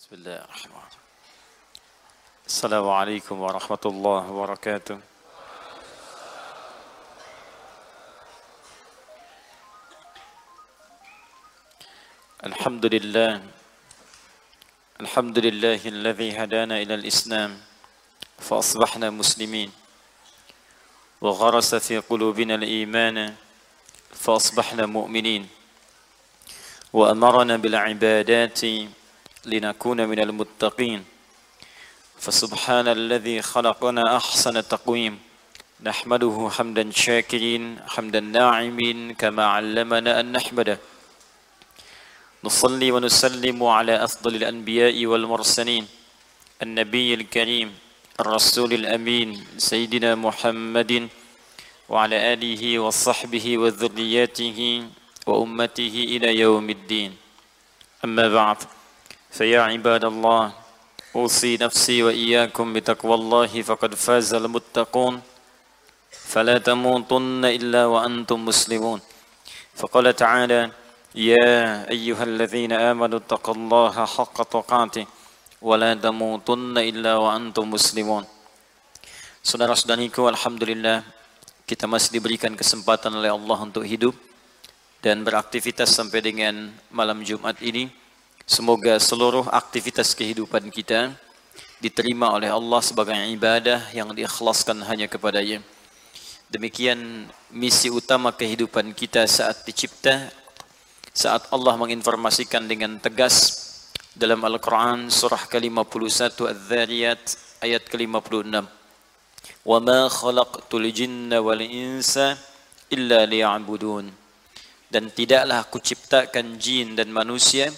بسم الله الرحمن الرحيم. السلام عليكم ورحمة الله وبركاته. الحمد لله الحمد لله الذي هدانا إلى الإسلام فأصبحنا مسلمين وغرس في قلوبنا الإيمان فأصبحنا مؤمنين وأمرنا بالعبادات لنكون من المتقين. فسبحان الذي خلقنا أحسن تقويم. نحمده حمدا شاكرين حمدا ناعمين كما علمنا أن نحمده. نصلي ونسلم على أفضل الأنبياء والمرسلين. النبي الكريم الرسول الأمين سيدنا محمد وعلى آله وصحبه وذرياته وأمته إلى يوم الدين. أما بعد فيا عباد الله أوصي نفسي وإياكم بتقوى الله فقد فاز المتقون فلا تموتن إلا وأنتم مسلمون فقال تعالى يا أيها الذين آمنوا اتقوا الله حق تقاته ولا تموتن إلا وأنتم مسلمون Saudara-saudariku, Alhamdulillah kita masih diberikan kesempatan oleh Allah untuk hidup dan beraktivitas sampai dengan malam Jumat ini. Semoga seluruh aktivitas kehidupan kita diterima oleh Allah sebagai ibadah yang diikhlaskan hanya kepadanya. Demikian misi utama kehidupan kita saat dicipta, saat Allah menginformasikan dengan tegas dalam Al-Quran surah ke-51 Al-Dhariyat ayat ke-56. وَمَا خَلَقْتُ الْجِنَّ وَالْإِنسَ إِلَّا لِيَعْبُدُونَ Dan tidaklah aku ciptakan jin dan manusia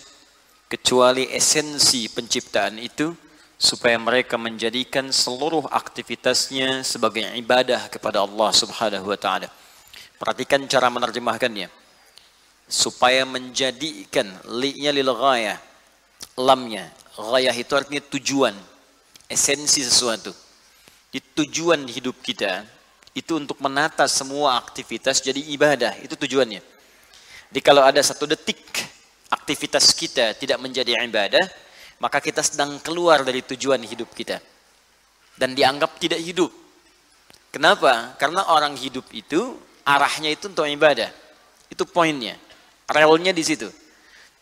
kecuali esensi penciptaan itu supaya mereka menjadikan seluruh aktivitasnya sebagai ibadah kepada Allah Subhanahu wa taala. Perhatikan cara menerjemahkannya. Supaya menjadikan li-nya lil ghayah. Lamnya, ghayah itu artinya tujuan, esensi sesuatu. Di tujuan hidup kita itu untuk menata semua aktivitas jadi ibadah, itu tujuannya. Jadi kalau ada satu detik aktivitas kita tidak menjadi ibadah, maka kita sedang keluar dari tujuan hidup kita. Dan dianggap tidak hidup. Kenapa? Karena orang hidup itu arahnya itu untuk ibadah. Itu poinnya. Relnya di situ.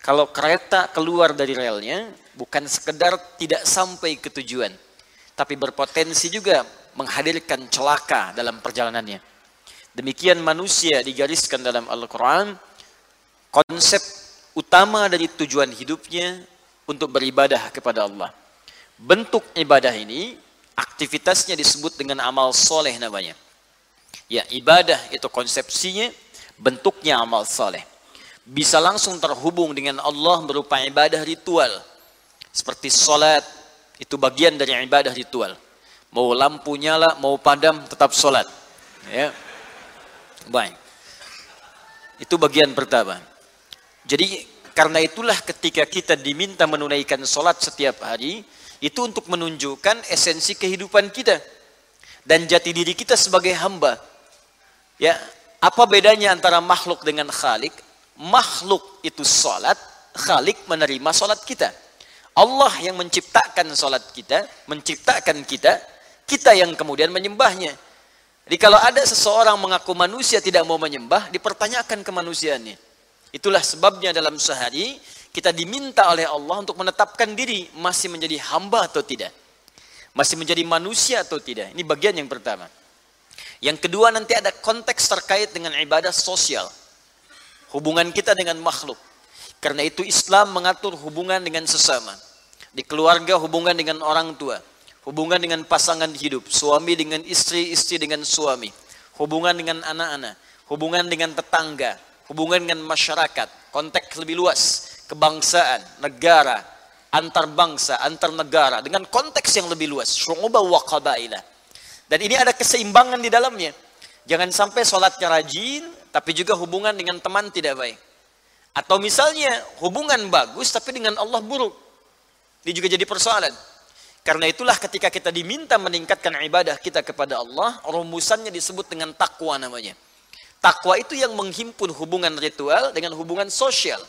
Kalau kereta keluar dari relnya, bukan sekedar tidak sampai ke tujuan, tapi berpotensi juga menghadirkan celaka dalam perjalanannya. Demikian manusia digariskan dalam Al-Quran, konsep utama dari tujuan hidupnya untuk beribadah kepada Allah. Bentuk ibadah ini, aktivitasnya disebut dengan amal soleh namanya. Ya, ibadah itu konsepsinya, bentuknya amal soleh. Bisa langsung terhubung dengan Allah berupa ibadah ritual. Seperti solat, itu bagian dari ibadah ritual. Mau lampu nyala, mau padam, tetap solat. Ya. Baik. Itu bagian pertama. Jadi karena itulah ketika kita diminta menunaikan solat setiap hari, itu untuk menunjukkan esensi kehidupan kita dan jati diri kita sebagai hamba. Ya, apa bedanya antara makhluk dengan khalik? Makhluk itu solat, khalik menerima solat kita. Allah yang menciptakan solat kita, menciptakan kita, kita yang kemudian menyembahnya. Jadi kalau ada seseorang mengaku manusia tidak mau menyembah, dipertanyakan kemanusiaannya. Itulah sebabnya dalam sehari kita diminta oleh Allah untuk menetapkan diri masih menjadi hamba atau tidak. Masih menjadi manusia atau tidak. Ini bagian yang pertama. Yang kedua nanti ada konteks terkait dengan ibadah sosial. Hubungan kita dengan makhluk. Karena itu Islam mengatur hubungan dengan sesama. Di keluarga hubungan dengan orang tua. Hubungan dengan pasangan hidup. Suami dengan istri, istri dengan suami. Hubungan dengan anak-anak. Hubungan dengan tetangga. Hubungan dengan masyarakat. Konteks lebih luas. Kebangsaan, negara, antar bangsa, antar negara. Dengan konteks yang lebih luas. Wa. Dan ini ada keseimbangan di dalamnya. Jangan sampai sholatnya rajin, tapi juga hubungan dengan teman tidak baik. Atau misalnya hubungan bagus, tapi dengan Allah buruk. Ini juga jadi persoalan. Karena itulah ketika kita diminta meningkatkan ibadah kita kepada Allah, rumusannya disebut dengan takwa namanya. Takwa itu yang menghimpun hubungan ritual dengan hubungan sosial.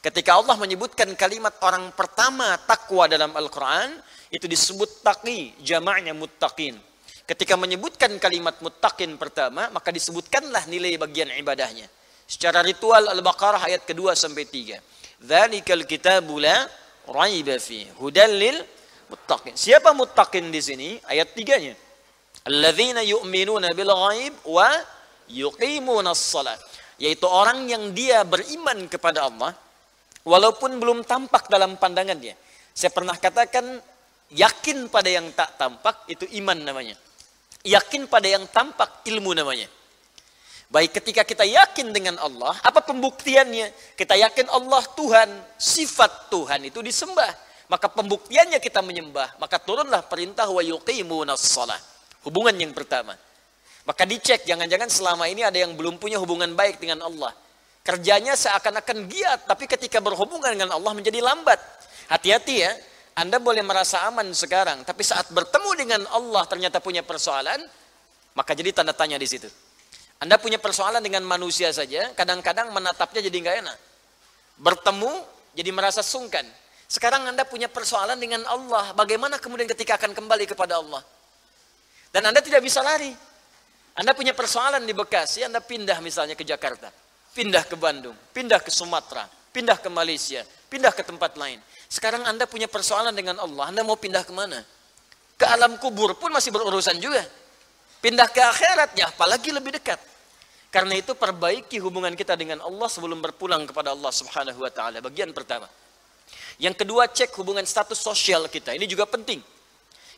Ketika Allah menyebutkan kalimat orang pertama takwa dalam Al-Quran, itu disebut taqi, jamaknya muttaqin. Ketika menyebutkan kalimat muttaqin pertama, maka disebutkanlah nilai bagian ibadahnya. Secara ritual Al-Baqarah ayat kedua sampai tiga. Dzalikal kitabu la raiba fi hudal lil muttaqin. Siapa muttaqin di sini? Ayat tiganya. Alladzina yu'minuna bil ghaib wa yuqimuna salat. Yaitu orang yang dia beriman kepada Allah walaupun belum tampak dalam pandangannya. Saya pernah katakan yakin pada yang tak tampak itu iman namanya. Yakin pada yang tampak ilmu namanya. Baik ketika kita yakin dengan Allah, apa pembuktiannya? Kita yakin Allah Tuhan, sifat Tuhan itu disembah. Maka pembuktiannya kita menyembah. Maka turunlah perintah wa yuqimunas salah. Hubungan yang pertama. Maka dicek, jangan-jangan selama ini ada yang belum punya hubungan baik dengan Allah. Kerjanya seakan-akan giat, tapi ketika berhubungan dengan Allah menjadi lambat. Hati-hati ya, Anda boleh merasa aman sekarang, tapi saat bertemu dengan Allah ternyata punya persoalan, maka jadi tanda tanya di situ. Anda punya persoalan dengan manusia saja, kadang-kadang menatapnya jadi nggak enak. Bertemu jadi merasa sungkan. Sekarang Anda punya persoalan dengan Allah, bagaimana kemudian ketika akan kembali kepada Allah? Dan Anda tidak bisa lari. Anda punya persoalan di Bekasi, Anda pindah misalnya ke Jakarta, pindah ke Bandung, pindah ke Sumatera, pindah ke Malaysia, pindah ke tempat lain. Sekarang Anda punya persoalan dengan Allah, Anda mau pindah ke mana? Ke alam kubur pun masih berurusan juga. Pindah ke akhirat ya, apalagi lebih dekat. Karena itu perbaiki hubungan kita dengan Allah sebelum berpulang kepada Allah Subhanahu wa taala. Bagian pertama. Yang kedua, cek hubungan status sosial kita. Ini juga penting.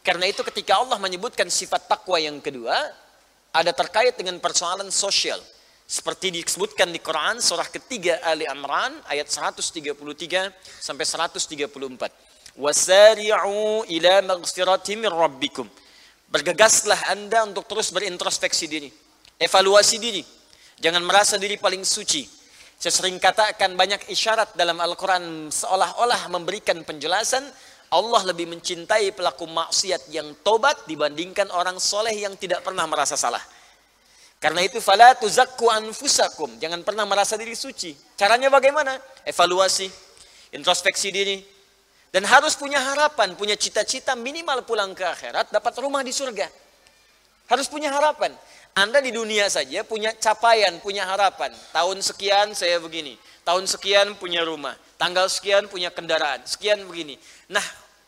Karena itu ketika Allah menyebutkan sifat takwa yang kedua, ada terkait dengan persoalan sosial. Seperti disebutkan di Quran surah ketiga Ali Imran ayat 133 sampai 134. Wasari'u ila maghfirati rabbikum. Bergegaslah Anda untuk terus berintrospeksi diri, evaluasi diri Jangan merasa diri paling suci. Saya sering katakan banyak isyarat dalam Al-Quran seolah-olah memberikan penjelasan Allah lebih mencintai pelaku maksiat yang tobat dibandingkan orang soleh yang tidak pernah merasa salah. Karena itu fala tuzakku anfusakum. Jangan pernah merasa diri suci. Caranya bagaimana? Evaluasi, introspeksi diri. Dan harus punya harapan, punya cita-cita minimal pulang ke akhirat dapat rumah di surga. Harus punya harapan. Anda di dunia saja punya capaian, punya harapan. Tahun sekian saya begini, tahun sekian punya rumah, tanggal sekian punya kendaraan, sekian begini. Nah,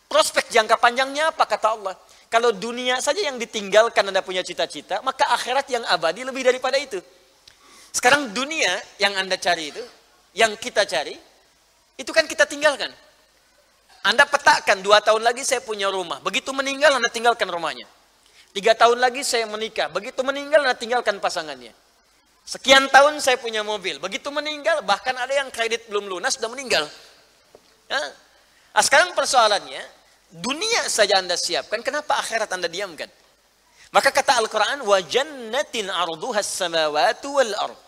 prospek jangka panjangnya apa kata Allah? Kalau dunia saja yang ditinggalkan Anda punya cita-cita, maka akhirat yang abadi lebih daripada itu. Sekarang dunia yang Anda cari itu, yang kita cari, itu kan kita tinggalkan. Anda petakan, dua tahun lagi saya punya rumah. Begitu meninggal, Anda tinggalkan rumahnya. Tiga tahun lagi saya menikah. Begitu meninggal, nah tinggalkan pasangannya. Sekian tahun saya punya mobil. Begitu meninggal, bahkan ada yang kredit belum lunas, sudah meninggal. Ya. Nah, sekarang persoalannya, dunia saja Anda siapkan, kenapa akhirat Anda diamkan? Maka kata Al-Quran, وَجَنَّةٍ أَرْضُهَا السَّمَاوَاتُ وَالْأَرْضُ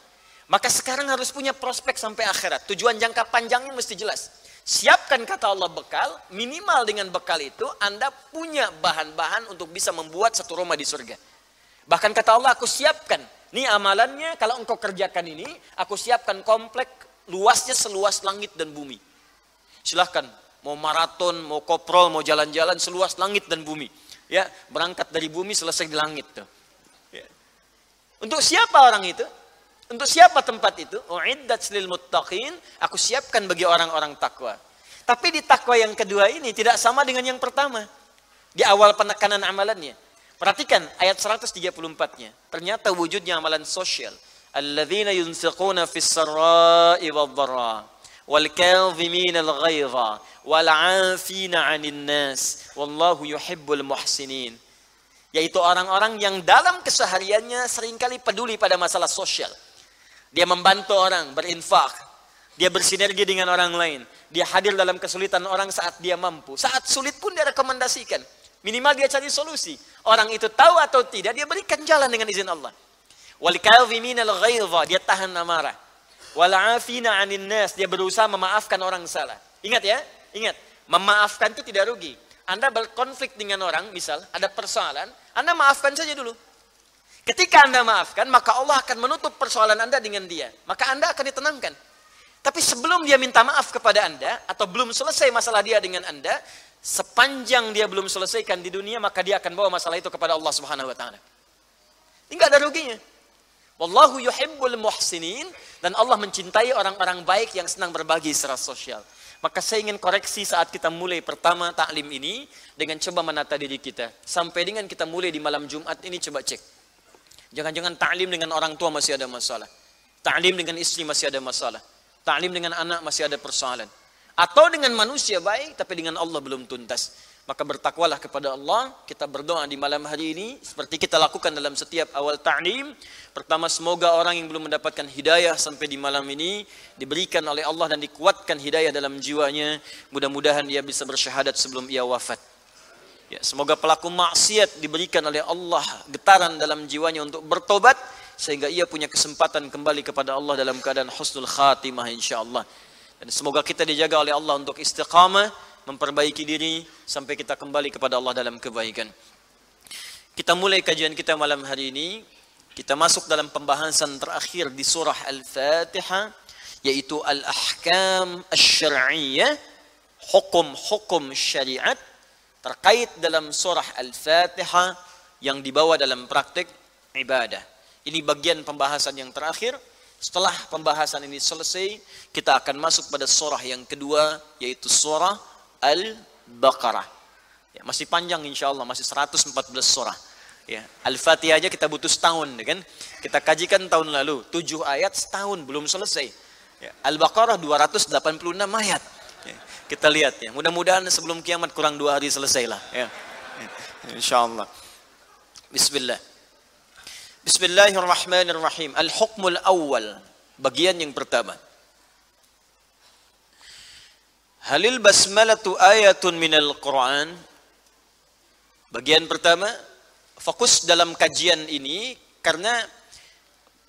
Maka sekarang harus punya prospek sampai akhirat. Tujuan jangka panjangnya mesti jelas. Siapkan kata Allah bekal, minimal dengan bekal itu Anda punya bahan-bahan untuk bisa membuat satu rumah di surga. Bahkan kata Allah, aku siapkan. Ini amalannya, kalau engkau kerjakan ini, aku siapkan komplek luasnya seluas langit dan bumi. Silahkan, mau maraton, mau koprol, mau jalan-jalan seluas langit dan bumi. Ya, berangkat dari bumi selesai di langit tuh. Ya. Untuk siapa orang itu? Untuk siapa tempat itu? Uiddat lil muttaqin, aku siapkan bagi orang-orang takwa. Tapi di takwa yang kedua ini tidak sama dengan yang pertama. Di awal penekanan amalannya. Perhatikan ayat 134-nya. Ternyata wujudnya amalan sosial. Alladzina yunfiquna fis sarra'i wadh-dharra wal kadhimina al-ghaidha wal 'afina 'anil nas wallahu yuhibbul muhsinin. Yaitu orang-orang yang dalam kesehariannya sering kali peduli pada masalah sosial dia membantu orang, berinfak. Dia bersinergi dengan orang lain. Dia hadir dalam kesulitan orang saat dia mampu. Saat sulit pun dia rekomendasikan. Minimal dia cari solusi. Orang itu tahu atau tidak, dia berikan jalan dengan izin Allah. Walikadhimin al dia tahan amarah. Wal'afina 'anil nas, dia berusaha memaafkan orang salah. Ingat ya, ingat, memaafkan itu tidak rugi. Anda berkonflik dengan orang, misal ada persoalan, Anda maafkan saja dulu. Ketika Anda maafkan, maka Allah akan menutup persoalan Anda dengan dia. Maka Anda akan ditenangkan. Tapi sebelum dia minta maaf kepada Anda, atau belum selesai masalah dia dengan Anda, sepanjang dia belum selesaikan di dunia, maka dia akan bawa masalah itu kepada Allah Subhanahu wa taala. Ini ada ruginya. Wallahu yuhibbul muhsinin dan Allah mencintai orang-orang baik yang senang berbagi secara sosial. Maka saya ingin koreksi saat kita mulai pertama taklim ini dengan coba menata diri kita. Sampai dengan kita mulai di malam Jumat ini coba cek. Jangan-jangan taklim dengan orang tua masih ada masalah. Taklim dengan istri masih ada masalah. Taklim dengan anak masih ada persoalan. Atau dengan manusia baik tapi dengan Allah belum tuntas. Maka bertakwalah kepada Allah. Kita berdoa di malam hari ini. Seperti kita lakukan dalam setiap awal ta'lim. Pertama semoga orang yang belum mendapatkan hidayah sampai di malam ini. Diberikan oleh Allah dan dikuatkan hidayah dalam jiwanya. Mudah-mudahan dia bisa bersyahadat sebelum ia wafat. Ya, semoga pelaku maksiat diberikan oleh Allah getaran dalam jiwanya untuk bertobat. Sehingga ia punya kesempatan kembali kepada Allah dalam keadaan husnul khatimah insyaAllah. Dan semoga kita dijaga oleh Allah untuk istiqamah memperbaiki diri sampai kita kembali kepada Allah dalam kebaikan. Kita mulai kajian kita malam hari ini. Kita masuk dalam pembahasan terakhir di surah Al-Fatihah yaitu al-ahkam asy-syar'iyyah, hukum-hukum syariat terkait dalam surah Al-Fatihah yang dibawa dalam praktik ibadah. Ini bagian pembahasan yang terakhir. Setelah pembahasan ini selesai, kita akan masuk pada surah yang kedua yaitu surah Al-Baqarah. Ya, masih panjang insya Allah, masih 114 surah. Ya, Al-Fatihah aja kita butuh setahun, ya kan? Kita kajikan tahun lalu, 7 ayat setahun belum selesai. Ya, Al-Baqarah 286 ayat. Ya, kita lihat ya, mudah-mudahan sebelum kiamat kurang dua hari selesai lah. Ya. ya insya Allah. Bismillah. Bismillahirrahmanirrahim. Al-hukmul awal. Bagian yang pertama. Halil basmalatu ayatun minal Quran? Bagian pertama, fokus dalam kajian ini karena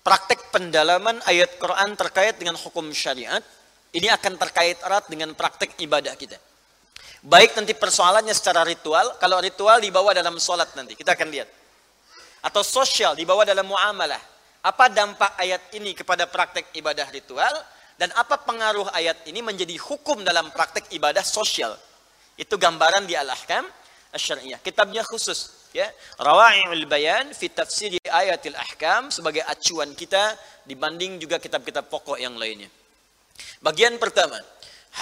praktek pendalaman ayat Quran terkait dengan hukum syariat ini akan terkait erat dengan praktek ibadah kita. Baik nanti persoalannya secara ritual, kalau ritual dibawa dalam sholat nanti, kita akan lihat. Atau sosial dibawa dalam muamalah. Apa dampak ayat ini kepada praktek ibadah ritual? Dan apa pengaruh ayat ini menjadi hukum dalam praktek ibadah sosial. Itu gambaran di Al-Ahkam Asy-Syar'iyyah. Kitabnya khusus ya. Rawa'iul Bayan fi tafsir ayatil ahkam sebagai acuan kita dibanding juga kitab-kitab pokok yang lainnya. Bagian pertama,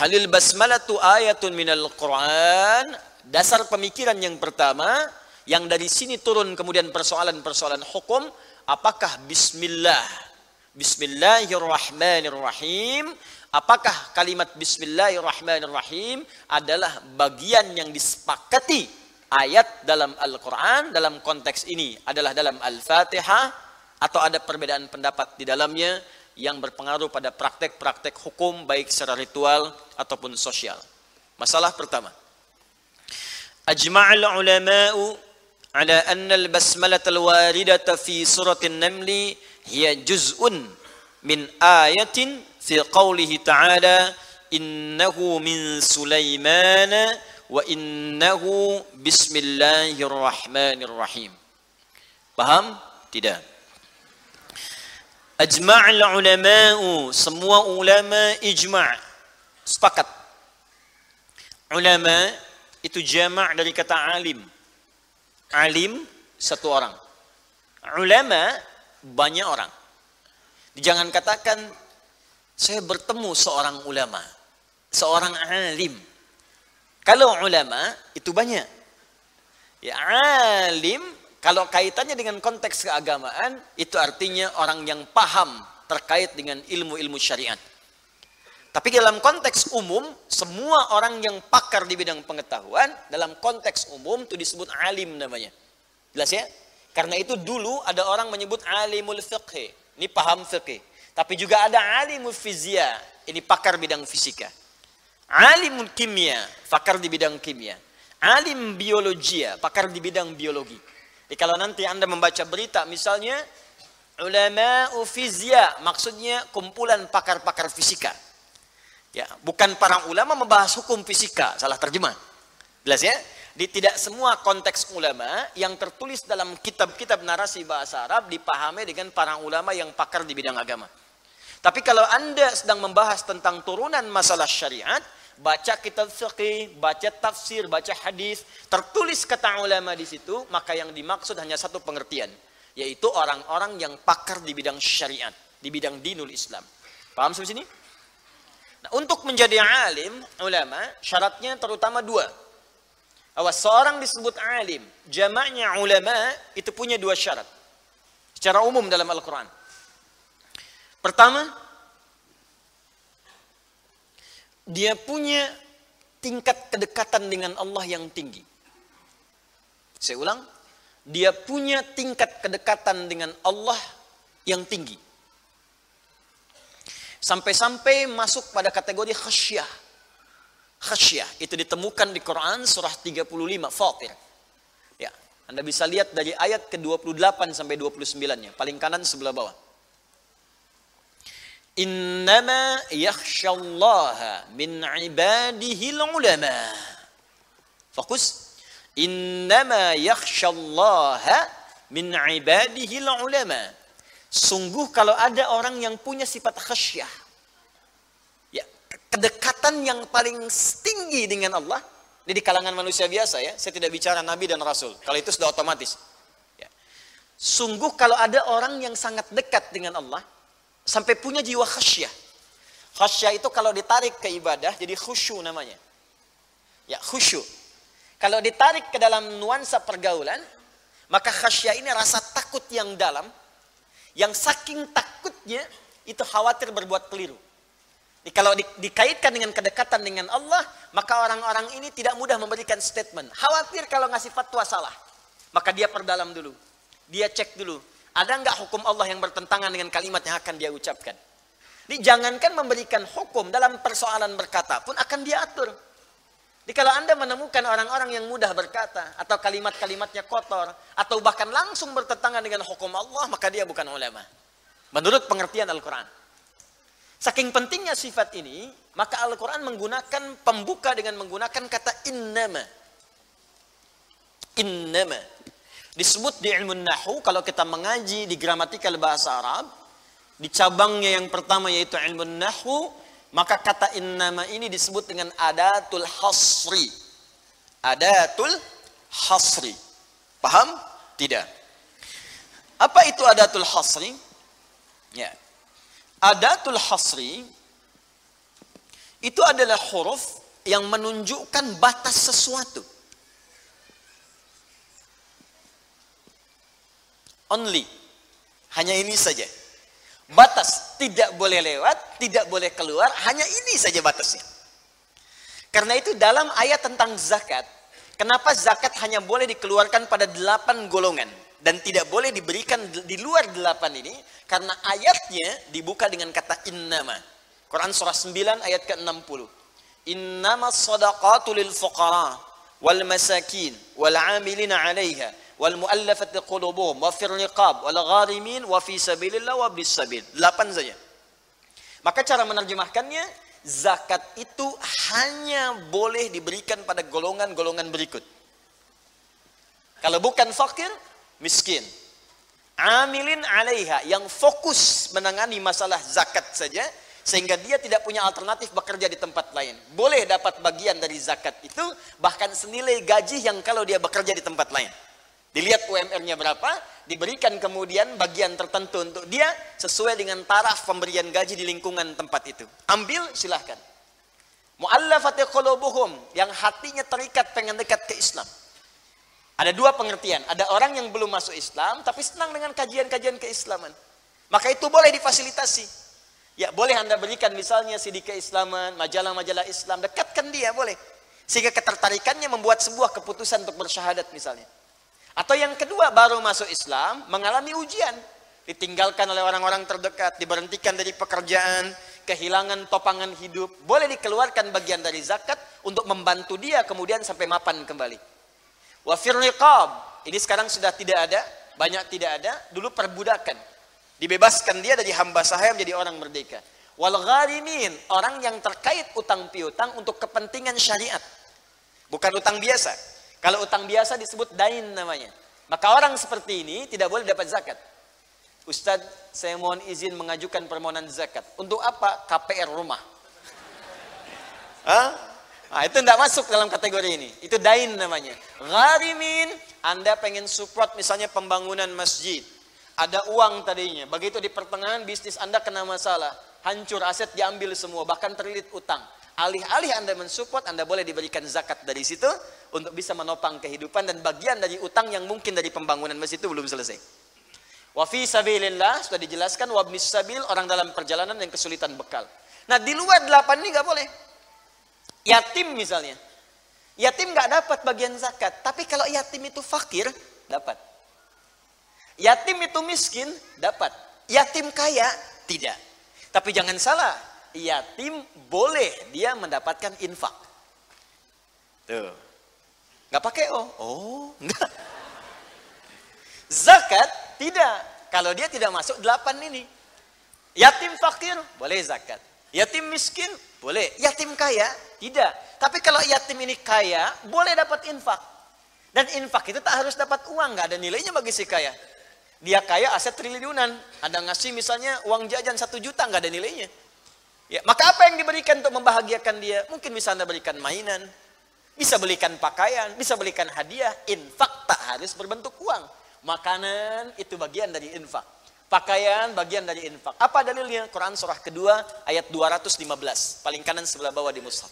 halil basmalatu ayatun minal Quran. Dasar pemikiran yang pertama yang dari sini turun kemudian persoalan-persoalan hukum, apakah bismillah Bismillahirrahmanirrahim. Apakah kalimat Bismillahirrahmanirrahim adalah bagian yang disepakati ayat dalam Al-Quran dalam konteks ini adalah dalam Al-Fatihah atau ada perbedaan pendapat di dalamnya yang berpengaruh pada praktek-praktek hukum baik secara ritual ataupun sosial. Masalah pertama. Ajma'al ulama'u ala anna al-basmalah al-waridata fi suratin namli hiya juz'un min ayatin fi qawlihi ta'ala innahu min Sulaiman wa innahu bismillahirrahmanirrahim. Paham? Tidak. Ajma'al ulama'u, semua ulama ijma' sepakat. Ulama itu jama' dari kata alim. Alim satu orang. Ulama banyak orang. Jangan katakan saya bertemu seorang ulama, seorang alim. Kalau ulama itu banyak. Ya alim kalau kaitannya dengan konteks keagamaan itu artinya orang yang paham terkait dengan ilmu-ilmu syariat. Tapi dalam konteks umum, semua orang yang pakar di bidang pengetahuan, dalam konteks umum itu disebut alim namanya. Jelas ya? Karena itu dulu ada orang menyebut alimul fiqh. Ini paham fiqh. Tapi juga ada alimul fizia. Ini pakar bidang fisika. Alimul kimia, pakar di bidang kimia. Alim biologia, pakar di bidang biologi. Jadi kalau nanti Anda membaca berita misalnya ulama fizia, maksudnya kumpulan pakar-pakar fisika. Ya, bukan para ulama membahas hukum fisika, salah terjemah. Jelas ya? Di tidak semua konteks ulama yang tertulis dalam kitab-kitab narasi bahasa Arab dipahami dengan para ulama yang pakar di bidang agama. Tapi kalau Anda sedang membahas tentang turunan masalah syariat, baca kitab fiqih, baca tafsir, baca hadis, tertulis kata ulama di situ, maka yang dimaksud hanya satu pengertian, yaitu orang-orang yang pakar di bidang syariat, di bidang dinul Islam. Paham sampai sini? Nah, untuk menjadi alim, ulama, syaratnya terutama dua. Awas seorang disebut alim, jamaknya ulama itu punya dua syarat. Secara umum dalam Al-Quran. Pertama, dia punya tingkat kedekatan dengan Allah yang tinggi. Saya ulang, dia punya tingkat kedekatan dengan Allah yang tinggi. Sampai-sampai masuk pada kategori khasyah. Khasyah itu ditemukan di Quran surah 35 Fatir. Ya, Anda bisa lihat dari ayat ke-28 sampai 29-nya, paling kanan sebelah bawah. Innama yakhshallaha min ibadihi ulama. Fokus. Innama yakhshallaha min ibadihi ulama. Sungguh kalau ada orang yang punya sifat khasyah. Kedekatan yang paling tinggi dengan Allah. Ini di kalangan manusia biasa ya. Saya tidak bicara nabi dan rasul. Kalau itu sudah otomatis. Ya. Sungguh kalau ada orang yang sangat dekat dengan Allah sampai punya jiwa khasyah. Khasyah itu kalau ditarik ke ibadah jadi khusyuk namanya. Ya, khusyuk. Kalau ditarik ke dalam nuansa pergaulan, maka khasyah ini rasa takut yang dalam yang saking takutnya itu khawatir berbuat keliru. Jadi kalau di, dikaitkan dengan kedekatan dengan Allah, maka orang-orang ini tidak mudah memberikan statement. Khawatir kalau ngasih fatwa salah. Maka dia perdalam dulu. Dia cek dulu. Ada nggak hukum Allah yang bertentangan dengan kalimat yang akan dia ucapkan? Jadi jangankan memberikan hukum dalam persoalan berkata pun akan dia atur. Jadi kalau Anda menemukan orang-orang yang mudah berkata atau kalimat-kalimatnya kotor atau bahkan langsung bertentangan dengan hukum Allah, maka dia bukan ulama. Menurut pengertian Al-Qur'an. Saking pentingnya sifat ini, maka Al-Qur'an menggunakan pembuka dengan menggunakan kata innama. Innama. Disebut di ilmu nahu kalau kita mengaji di gramatikal bahasa Arab di cabangnya yang pertama yaitu ilmu nahu maka kata innama ini disebut dengan adatul hasri. Adatul hasri. Paham? Tidak. Apa itu adatul hasri? Ya adatul hasri itu adalah huruf yang menunjukkan batas sesuatu Only. Hanya ini saja. Batas tidak boleh lewat, tidak boleh keluar, hanya ini saja batasnya. Karena itu dalam ayat tentang zakat, kenapa zakat hanya boleh dikeluarkan pada delapan golongan dan tidak boleh diberikan di luar delapan ini? Karena ayatnya dibuka dengan kata innama. Quran surah 9 ayat ke-60. Innama sadaqatu lil fuqara wal masakin wal amilina 'alaiha wal muallafati qulubuhum wa fir riqab wal gharimin wa fi sabilillah wa bis sabil. Delapan saja. Maka cara menerjemahkannya zakat itu hanya boleh diberikan pada golongan-golongan berikut. Kalau bukan fakir, miskin. Amilin alaiha yang fokus menangani masalah zakat saja sehingga dia tidak punya alternatif bekerja di tempat lain. Boleh dapat bagian dari zakat itu bahkan senilai gaji yang kalau dia bekerja di tempat lain. Dilihat UMR-nya berapa, diberikan kemudian bagian tertentu untuk dia sesuai dengan taraf pemberian gaji di lingkungan tempat itu. Ambil silahkan. Mu'allafati qulubuhum yang hatinya terikat pengen dekat ke Islam. Ada dua pengertian. Ada orang yang belum masuk Islam tapi senang dengan kajian-kajian keislaman. Maka itu boleh difasilitasi. Ya boleh anda berikan misalnya CD keislaman, majalah-majalah Islam, dekatkan dia boleh. Sehingga ketertarikannya membuat sebuah keputusan untuk bersyahadat misalnya. Atau yang kedua baru masuk Islam mengalami ujian. Ditinggalkan oleh orang-orang terdekat, diberhentikan dari pekerjaan, kehilangan topangan hidup. Boleh dikeluarkan bagian dari zakat untuk membantu dia kemudian sampai mapan kembali. Wafir niqab. Ini sekarang sudah tidak ada, banyak tidak ada. Dulu perbudakan. Dibebaskan dia dari hamba sahaya menjadi orang merdeka. Wal gharimin, orang yang terkait utang piutang untuk kepentingan syariat. Bukan utang biasa. Kalau utang biasa disebut dain namanya. Maka orang seperti ini tidak boleh dapat zakat. Ustadz, saya mohon izin mengajukan permohonan zakat. Untuk apa? KPR rumah. Hah? Nah, itu tidak masuk dalam kategori ini. Itu dain namanya. Gharimin, Anda pengen support misalnya pembangunan masjid. Ada uang tadinya. Begitu di pertengahan bisnis Anda kena masalah. Hancur aset diambil semua. Bahkan terlilit utang. Alih-alih Anda mensupport, Anda boleh diberikan zakat dari situ untuk bisa menopang kehidupan dan bagian dari utang yang mungkin dari pembangunan masjid itu belum selesai. Wafi sabilillah sudah dijelaskan wabnis sabil orang dalam perjalanan yang kesulitan bekal. Nah di luar delapan ini nggak boleh. Yatim misalnya. Yatim nggak dapat bagian zakat. Tapi kalau yatim itu fakir, dapat. Yatim itu miskin, dapat. Yatim kaya, tidak. Tapi jangan salah, yatim boleh dia mendapatkan infak. Tuh. Nggak pakai oh. Oh, enggak. Zakat tidak. Kalau dia tidak masuk delapan ini. Yatim fakir, boleh zakat. Yatim miskin, boleh. Yatim kaya, tidak. Tapi kalau yatim ini kaya, boleh dapat infak. Dan infak itu tak harus dapat uang, nggak ada nilainya bagi si kaya. Dia kaya aset triliunan, ada ngasih misalnya uang jajan satu juta, nggak ada nilainya. Ya, maka apa yang diberikan untuk membahagiakan dia? Mungkin bisa anda berikan mainan, bisa belikan pakaian, bisa belikan hadiah. Infak tak harus berbentuk uang. Makanan itu bagian dari infak. Pakaian bagian dari infak. Apa dalilnya? Quran surah kedua ayat 215. Paling kanan sebelah bawah di mushaf.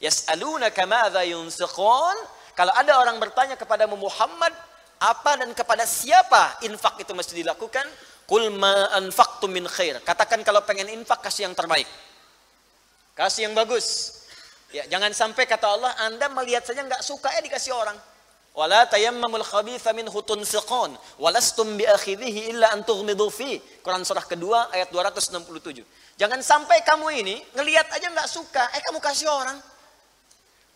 Yas'alunaka madza yunfiqun? Kalau ada orang bertanya kepada Muhammad, apa dan kepada siapa infak itu mesti dilakukan? Qul ma anfaqtum min khair. Katakan kalau pengen infak kasih yang terbaik. Kasih yang bagus. Ya, jangan sampai kata Allah, Anda melihat saja nggak suka ya dikasih orang. Wala tayammamul khabitha minhu tunfiqun walastum biakhidhihi illa an tughmidu fi. Quran surah kedua ayat 267. Jangan sampai kamu ini ngelihat aja nggak suka, eh kamu kasih orang.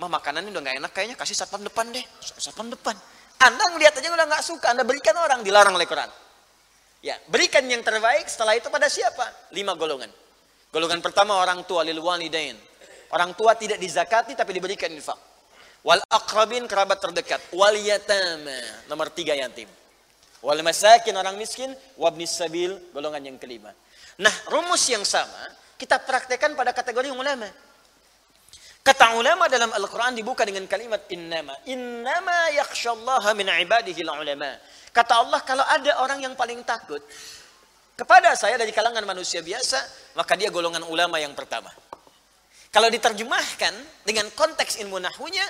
Mah makanan ini udah nggak enak kayaknya kasih satpam depan deh, satpam depan. Anda ngelihat aja udah nggak suka, Anda berikan orang dilarang oleh Quran. Ya, berikan yang terbaik setelah itu pada siapa? Lima golongan. Golongan pertama orang tua lil walidain. Orang tua tidak dizakati tapi diberikan infak. Wal akrabin kerabat terdekat. Wal yatama. Nomor tiga yatim. Wal masakin orang miskin. Wabnis sabil golongan yang kelima. Nah rumus yang sama kita praktekkan pada kategori ulama. Kata ulama dalam Al-Quran dibuka dengan kalimat innama. Innama yakshallaha min ibadihi ulama. Kata Allah kalau ada orang yang paling takut kepada saya dari kalangan manusia biasa, maka dia golongan ulama yang pertama. Kalau diterjemahkan dengan konteks ilmu nahwunya,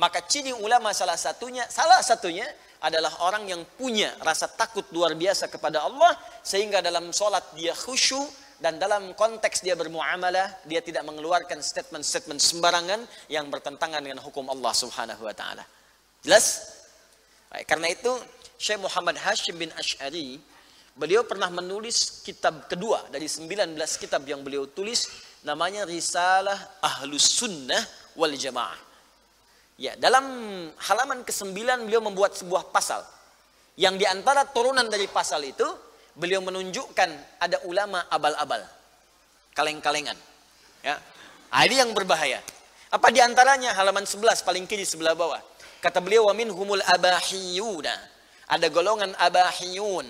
maka ciri ulama salah satunya, salah satunya adalah orang yang punya rasa takut luar biasa kepada Allah sehingga dalam sholat dia khusyuk dan dalam konteks dia bermuamalah dia tidak mengeluarkan statement-statement sembarangan yang bertentangan dengan hukum Allah Subhanahu wa taala. Jelas? Baik, karena itu Syekh Muhammad Hashim bin Ash'ari beliau pernah menulis kitab kedua dari 19 kitab yang beliau tulis namanya Risalah Ahlus Sunnah wal Jamaah. Ya, dalam halaman ke-9 beliau membuat sebuah pasal. Yang di antara turunan dari pasal itu, beliau menunjukkan ada ulama abal-abal. Kaleng-kalengan. Ya. Nah, ini yang berbahaya. Apa di antaranya halaman 11 paling kiri sebelah bawah. Kata beliau wa minhumul abahiyuna. Ada golongan abahiyun.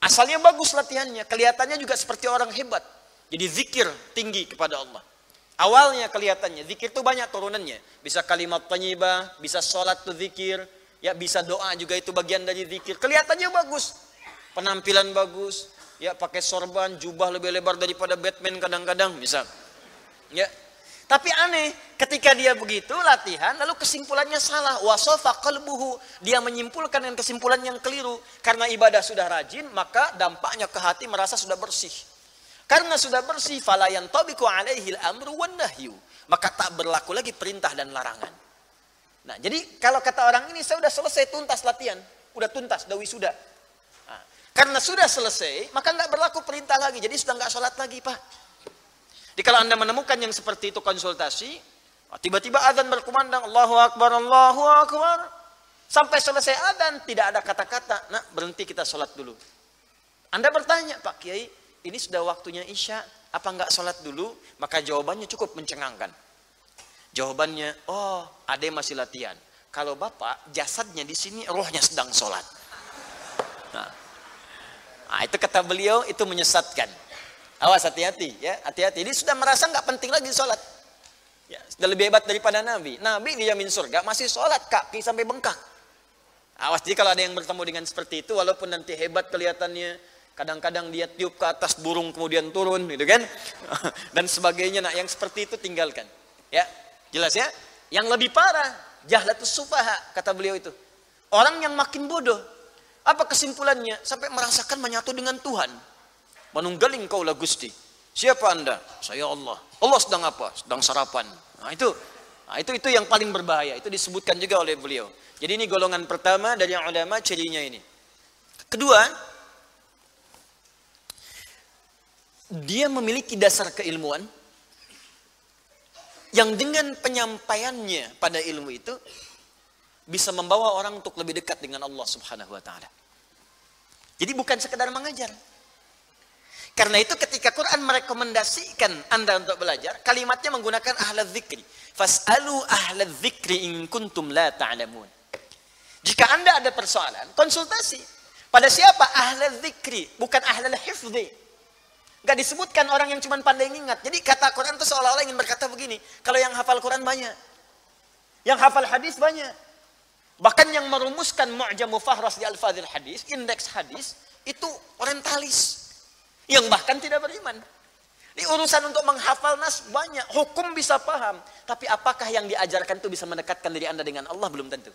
Asalnya bagus latihannya, kelihatannya juga seperti orang hebat. Jadi zikir tinggi kepada Allah. Awalnya kelihatannya zikir itu banyak turunannya. Bisa kalimat penyibah, bisa sholat tuh zikir, ya bisa doa juga itu bagian dari zikir. Kelihatannya bagus, penampilan bagus, ya pakai sorban, jubah lebih lebar daripada Batman kadang-kadang, misal. Ya, tapi aneh, ketika dia begitu latihan, lalu kesimpulannya salah. Wasofa kalbuhu. Dia menyimpulkan dengan kesimpulan yang keliru. Karena ibadah sudah rajin, maka dampaknya ke hati merasa sudah bersih. Karena sudah bersih, falayan tabiku alaihi amru wan nahyu. Maka tak berlaku lagi perintah dan larangan. Nah, jadi kalau kata orang ini saya sudah selesai tuntas latihan, udah tuntas, sudah wisuda. Nah, karena sudah selesai, maka nggak berlaku perintah lagi. Jadi sudah nggak sholat lagi, Pak. Jadi kalau anda menemukan yang seperti itu konsultasi, tiba-tiba adzan berkumandang, Allahu Akbar, Allahu Akbar. Sampai selesai adzan tidak ada kata-kata, nah berhenti kita sholat dulu. Anda bertanya, Pak Kiai, ini sudah waktunya Isya, apa enggak sholat dulu? Maka jawabannya cukup mencengangkan. Jawabannya, oh ade masih latihan. Kalau bapak jasadnya di sini, rohnya sedang sholat. Nah, Nah, itu kata beliau itu menyesatkan. Awas hati-hati ya, hati-hati. Dia sudah merasa nggak penting lagi sholat. Ya, sudah lebih hebat daripada Nabi. Nabi dijamin surga, masih sholat kaki sampai bengkak. Awas jadi kalau ada yang bertemu dengan seperti itu, walaupun nanti hebat kelihatannya, kadang-kadang dia tiup ke atas burung kemudian turun, gitu kan? Dan sebagainya. Nah, yang seperti itu tinggalkan. Ya, jelas ya? Yang lebih parah, jahlatus sufaha, kata beliau itu. Orang yang makin bodoh. Apa kesimpulannya? Sampai merasakan menyatu dengan Tuhan. Manunggaling kau lah Gusti. Siapa anda? Saya Allah. Allah sedang apa? Sedang sarapan. Nah itu, nah, itu itu yang paling berbahaya. Itu disebutkan juga oleh beliau. Jadi ini golongan pertama dari yang ulama cirinya ini. Kedua, dia memiliki dasar keilmuan yang dengan penyampaiannya pada ilmu itu bisa membawa orang untuk lebih dekat dengan Allah Subhanahu wa taala. Jadi bukan sekedar mengajar. Karena itu ketika Quran merekomendasikan Anda untuk belajar, kalimatnya menggunakan ahla dzikri. Fas'alu ahla dzikri in kuntum la ta'lamun. Jika Anda ada persoalan, konsultasi. Pada siapa? Ahlal zikri, bukan ahlal hifzi. Gak disebutkan orang yang cuma pandai ingat. Jadi kata Quran itu seolah-olah ingin berkata begini. Kalau yang hafal Quran banyak. Yang hafal hadis banyak. Bahkan yang merumuskan Mu'jamu Fahras di Al-Fadhil Hadis, indeks hadis, itu orientalis. Yang bahkan tidak beriman. Di urusan untuk menghafal nas banyak. Hukum bisa paham. Tapi apakah yang diajarkan itu bisa mendekatkan diri anda dengan Allah? Belum tentu.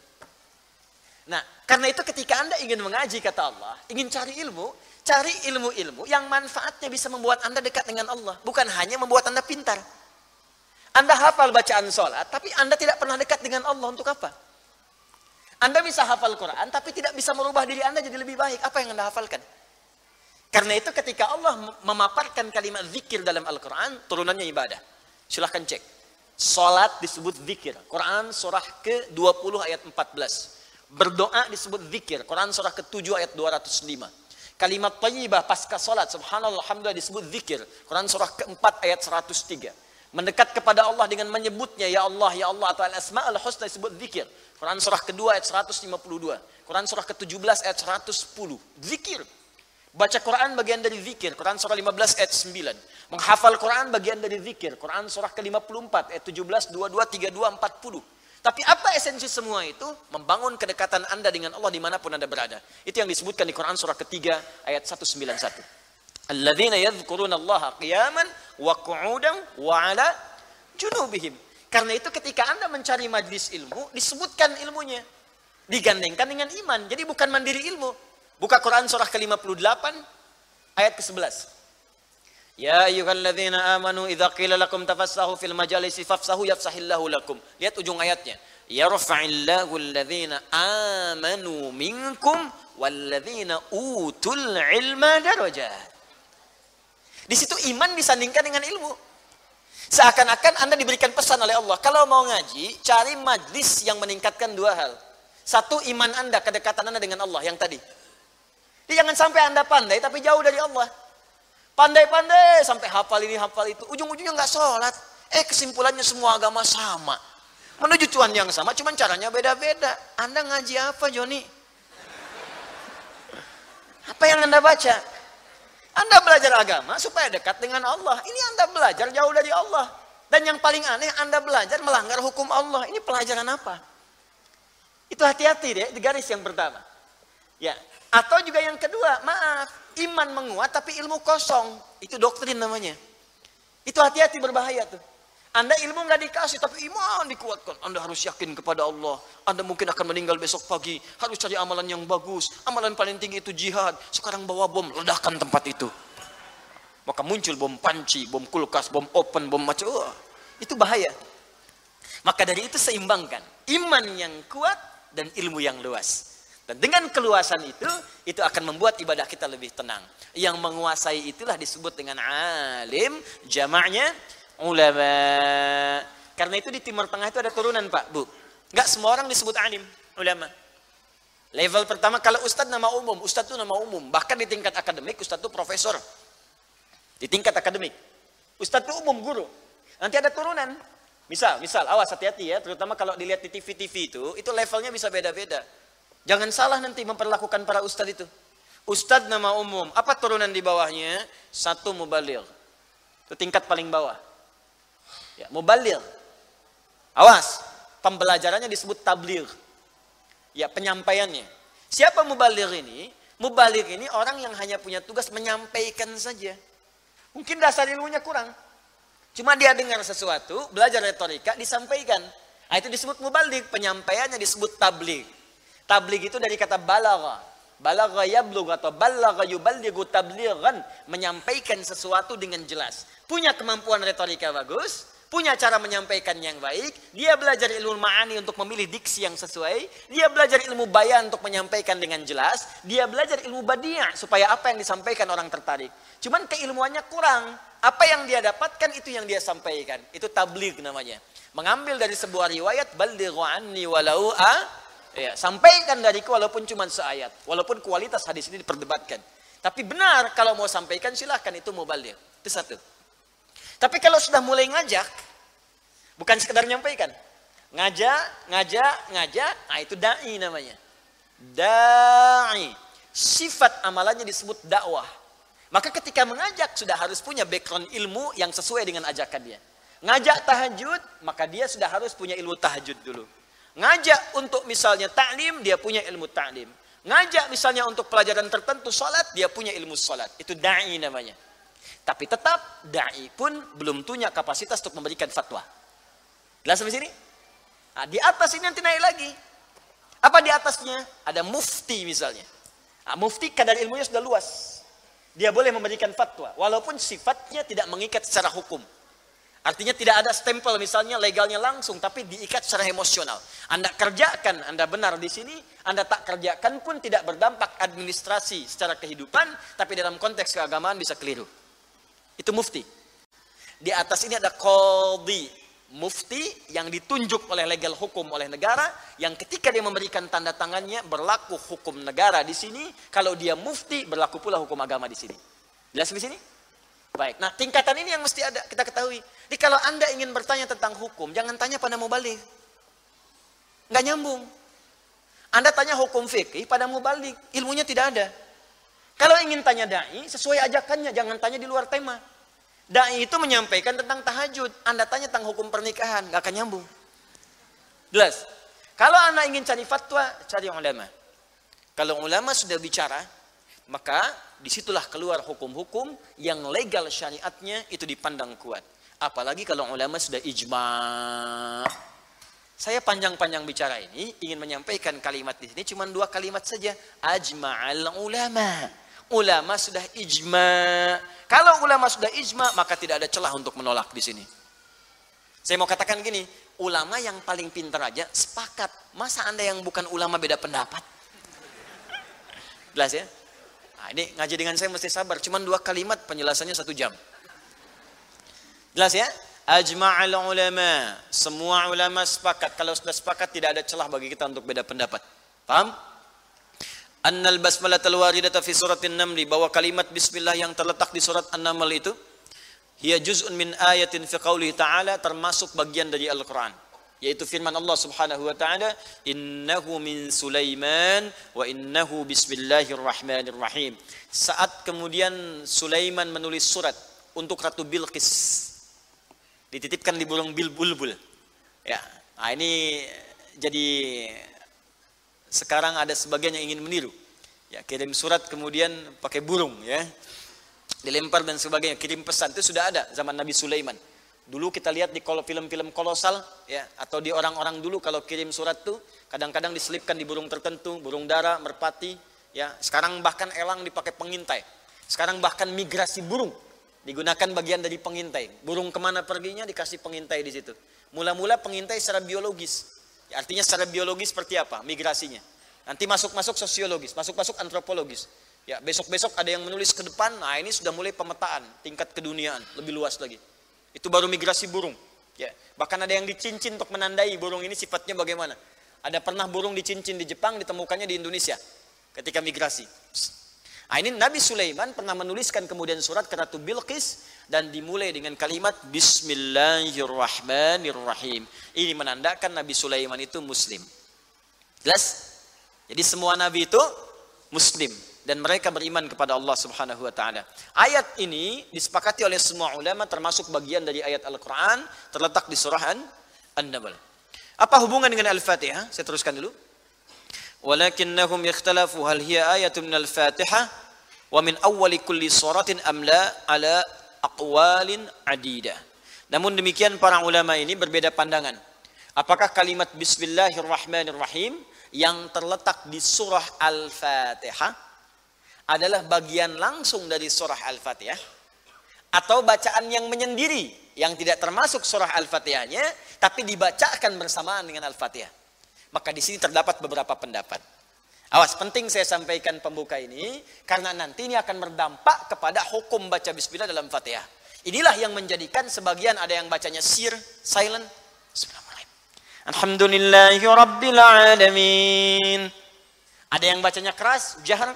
Nah, karena itu ketika Anda ingin mengaji kata Allah, ingin cari ilmu, cari ilmu-ilmu yang manfaatnya bisa membuat Anda dekat dengan Allah, bukan hanya membuat Anda pintar. Anda hafal bacaan sholat, tapi Anda tidak pernah dekat dengan Allah untuk apa? Anda bisa hafal Quran, tapi tidak bisa merubah diri Anda jadi lebih baik. Apa yang Anda hafalkan? Karena itu ketika Allah memaparkan kalimat zikir dalam Al-Quran, turunannya ibadah. Silahkan cek. Salat disebut zikir. Quran surah ke-20 ayat 14. Berdoa disebut zikir. Quran surah ke-7 ayat 205. Kalimat tayyibah pasca salat subhanallah alhamdulillah disebut zikir. Quran surah ke-4 ayat 103. Mendekat kepada Allah dengan menyebutnya ya Allah ya Allah atau al-asmaul husna disebut zikir. Quran surah kedua ayat 152. Quran surah ke-17 ayat 110. Zikir. Baca Quran bagian dari zikir. Quran surah 15 ayat 9. Menghafal Quran bagian dari zikir. Quran surah ke-54 ayat 17, 22, 32, 40. Tapi apa esensi semua itu? Membangun kedekatan Anda dengan Allah di mana pun Anda berada. Itu yang disebutkan di Quran surah ketiga ayat 191. Alladzina yadhkuruna Allah qiyaman wa qu'udan wa ala junubihim. Karena itu ketika Anda mencari majlis ilmu, disebutkan ilmunya. Digandengkan dengan iman. Jadi bukan mandiri ilmu. Buka Quran surah ke-58 ayat ke-11. Ya ayyuhalladzina amanu idza qila lakum tafassahu fil majalisi fafsahu yafsahillahu lakum. Lihat ujung ayatnya. Yarfa'illahu alladzina amanu minkum walladzina utul ilma darajat. Di situ iman disandingkan dengan ilmu. Seakan-akan Anda diberikan pesan oleh Allah. Kalau mau ngaji, cari majlis yang meningkatkan dua hal. Satu, iman Anda, kedekatan Anda dengan Allah. Yang tadi. Jadi jangan sampai Anda pandai, tapi jauh dari Allah. Pandai-pandai sampai hafal ini hafal itu. Ujung-ujungnya nggak sholat. Eh kesimpulannya semua agama sama. Menuju Tuhan yang sama, cuman caranya beda-beda. Anda ngaji apa Joni? Apa yang Anda baca? Anda belajar agama supaya dekat dengan Allah. Ini Anda belajar jauh dari Allah. Dan yang paling aneh, Anda belajar melanggar hukum Allah. Ini pelajaran apa? Itu hati-hati deh, di garis yang pertama. Ya, atau juga yang kedua, maaf, iman menguat tapi ilmu kosong. Itu doktrin namanya. Itu hati-hati berbahaya tuh. Anda ilmu nggak dikasih tapi iman dikuatkan. Anda harus yakin kepada Allah. Anda mungkin akan meninggal besok pagi. Harus cari amalan yang bagus. Amalan paling tinggi itu jihad. Sekarang bawa bom, ledakan tempat itu. Maka muncul bom panci, bom kulkas, bom open, bom macam. Oh, itu bahaya. Maka dari itu seimbangkan. Iman yang kuat dan ilmu yang luas. Dan dengan keluasan itu, itu akan membuat ibadah kita lebih tenang. Yang menguasai itulah disebut dengan alim, jamaknya ulama. Karena itu di Timur Tengah itu ada turunan Pak, Bu. Enggak semua orang disebut alim, ulama. Level pertama kalau ustadz nama umum, ustadz itu nama umum. Bahkan di tingkat akademik, ustadz itu profesor. Di tingkat akademik. Ustadz itu umum guru. Nanti ada turunan. Misal, misal, awas hati-hati ya. Terutama kalau dilihat di TV-TV itu, itu levelnya bisa beda-beda. Jangan salah nanti memperlakukan para ustadz itu. Ustadz nama umum. Apa turunan di bawahnya? Satu mubalir. Itu tingkat paling bawah. Ya, mubalir. Awas, pembelajarannya disebut tablir. Ya, penyampaiannya. Siapa mubalir ini? Mubalir ini orang yang hanya punya tugas menyampaikan saja. Mungkin dasar ilmunya kurang. Cuma dia dengar sesuatu, belajar retorika, disampaikan. Nah, itu disebut mubalik, penyampaiannya disebut tablik. Tablik itu dari kata balagha. Balagha yablugh atau balagha yuballighu tablighan, menyampaikan sesuatu dengan jelas. Punya kemampuan retorika bagus, punya cara menyampaikan yang baik, dia belajar ilmu ma'ani untuk memilih diksi yang sesuai, dia belajar ilmu bayan untuk menyampaikan dengan jelas, dia belajar ilmu badiah supaya apa yang disampaikan orang tertarik. Cuman keilmuannya kurang. Apa yang dia dapatkan itu yang dia sampaikan. Itu tabligh namanya. Mengambil dari sebuah riwayat balighu anni walau a ya, sampaikan dariku walaupun cuma seayat. Walaupun kualitas hadis ini diperdebatkan. Tapi benar kalau mau sampaikan silahkan itu mau balik. Itu satu. Tapi kalau sudah mulai ngajak, bukan sekedar menyampaikan. Ngajak, ngajak, ngajak, nah itu da'i namanya. Da'i. Sifat amalannya disebut dakwah. Maka ketika mengajak sudah harus punya background ilmu yang sesuai dengan ajakan dia. Ngajak tahajud, maka dia sudah harus punya ilmu tahajud dulu. Ngajak untuk misalnya ta'lim, dia punya ilmu ta'lim. Ngajak misalnya untuk pelajaran tertentu salat, dia punya ilmu salat. Itu da'i namanya. Tapi tetap dai pun belum punya kapasitas untuk memberikan fatwa. Jelas sampai sini? Nah, di atas ini nanti naik lagi. Apa di atasnya? Ada mufti misalnya. Nah, mufti kadar ilmunya sudah luas. Dia boleh memberikan fatwa. Walaupun sifatnya tidak mengikat secara hukum. Artinya tidak ada stempel misalnya legalnya langsung. Tapi diikat secara emosional. Anda kerjakan, Anda benar di sini. Anda tak kerjakan pun tidak berdampak administrasi secara kehidupan. Tapi dalam konteks keagamaan bisa keliru. Itu mufti. Di atas ini ada qadhi, mufti yang ditunjuk oleh legal hukum oleh negara yang ketika dia memberikan tanda tangannya berlaku hukum negara di sini, kalau dia mufti berlaku pula hukum agama di sini. Jelas di sini? Baik. Nah, tingkatan ini yang mesti ada kita ketahui. Jadi kalau Anda ingin bertanya tentang hukum, jangan tanya pada mubalik. Enggak nyambung. Anda tanya hukum fikih pada mubalik, ilmunya tidak ada. Kalau ingin tanya dai, sesuai ajakannya, jangan tanya di luar tema. Dai itu menyampaikan tentang tahajud. Anda tanya tentang hukum pernikahan, nggak akan nyambung. Jelas. Kalau Anda ingin cari fatwa, cari ulama. Kalau ulama sudah bicara, maka di situlah keluar hukum-hukum yang legal syariatnya itu dipandang kuat. Apalagi kalau ulama sudah ijma. Saya panjang-panjang bicara ini ingin menyampaikan kalimat di sini cuma dua kalimat saja. Ajma'al ulama ulama sudah ijma. Kalau ulama sudah ijma, maka tidak ada celah untuk menolak di sini. Saya mau katakan gini, ulama yang paling pintar aja sepakat. Masa anda yang bukan ulama beda pendapat? Jelas ya? Nah, ini ngaji dengan saya mesti sabar. Cuman dua kalimat penjelasannya satu jam. Jelas ya? Ajma'al ulama. Semua ulama sepakat. Kalau sudah sepakat tidak ada celah bagi kita untuk beda pendapat. Paham? Annal basmalah waridata fi suratin namli bahwa kalimat bismillah yang terletak di surat An-Naml itu hiya juz'un min ayatin fi ta'ala termasuk bagian dari Al-Qur'an yaitu firman Allah Subhanahu wa taala innahu min Sulaiman wa innahu bismillahirrahmanirrahim saat kemudian Sulaiman menulis surat untuk Ratu Bilqis dititipkan di burung bilbulbul ya nah ini jadi sekarang ada sebagian yang ingin meniru. Ya, kirim surat kemudian pakai burung ya. Dilempar dan sebagainya, kirim pesan itu sudah ada zaman Nabi Sulaiman. Dulu kita lihat di film-film kolosal ya atau di orang-orang dulu kalau kirim surat tuh kadang-kadang diselipkan di burung tertentu, burung dara, merpati, ya. Sekarang bahkan elang dipakai pengintai. Sekarang bahkan migrasi burung digunakan bagian dari pengintai. Burung ke mana perginya dikasih pengintai di situ. Mula-mula pengintai secara biologis. Ya, artinya secara biologis seperti apa migrasinya. Nanti masuk-masuk sosiologis, masuk-masuk antropologis. Ya, besok-besok ada yang menulis ke depan, nah ini sudah mulai pemetaan tingkat keduniaan, lebih luas lagi. Itu baru migrasi burung. Ya, bahkan ada yang dicincin untuk menandai burung ini sifatnya bagaimana. Ada pernah burung dicincin di Jepang, ditemukannya di Indonesia ketika migrasi. Nah, ini Nabi Sulaiman pernah menuliskan kemudian surat ke Ratu Bilqis dan dimulai dengan kalimat Bismillahirrahmanirrahim. Ini menandakan Nabi Sulaiman itu Muslim. Jelas? Jadi semua Nabi itu Muslim. Dan mereka beriman kepada Allah Subhanahu wa taala. Ayat ini disepakati oleh semua ulama termasuk bagian dari ayat Al-Qur'an terletak di surah An-Naml. Apa hubungan dengan Al-Fatihah? Saya teruskan dulu. Walakinnahum yakhtalafu hal hiya ayatun min Al-Fatihah wa min awwali kulli suratin amla ala aqwalin adidah. Namun demikian para ulama ini berbeda pandangan. Apakah kalimat bismillahirrahmanirrahim yang terletak di surah Al-Fatihah adalah bagian langsung dari surah Al-Fatihah atau bacaan yang menyendiri yang tidak termasuk surah Al-Fatihahnya tapi dibacakan bersamaan dengan Al-Fatihah. Maka di sini terdapat beberapa pendapat. Awas, penting saya sampaikan pembuka ini karena nanti ini akan berdampak kepada hukum baca bismillah dalam Fatihah. Inilah yang menjadikan sebagian ada yang bacanya sir, silent. Bismillahirrahmanirrahim. Ada yang bacanya keras, jahar.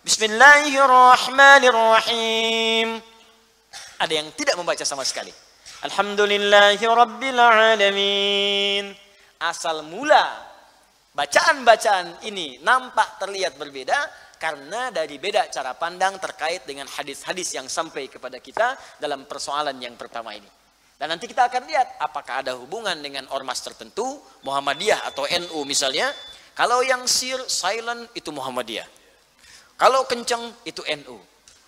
Bismillahirrahmanirrahim. Ada yang tidak membaca sama sekali. Alhamdulillahi. Asal mula bacaan-bacaan ini nampak terlihat berbeda karena dari beda cara pandang terkait dengan hadis-hadis yang sampai kepada kita dalam persoalan yang pertama ini. Dan nanti kita akan lihat apakah ada hubungan dengan ormas tertentu, Muhammadiyah atau NU misalnya. Kalau yang sir, silent itu Muhammadiyah. Kalau kencang itu NU.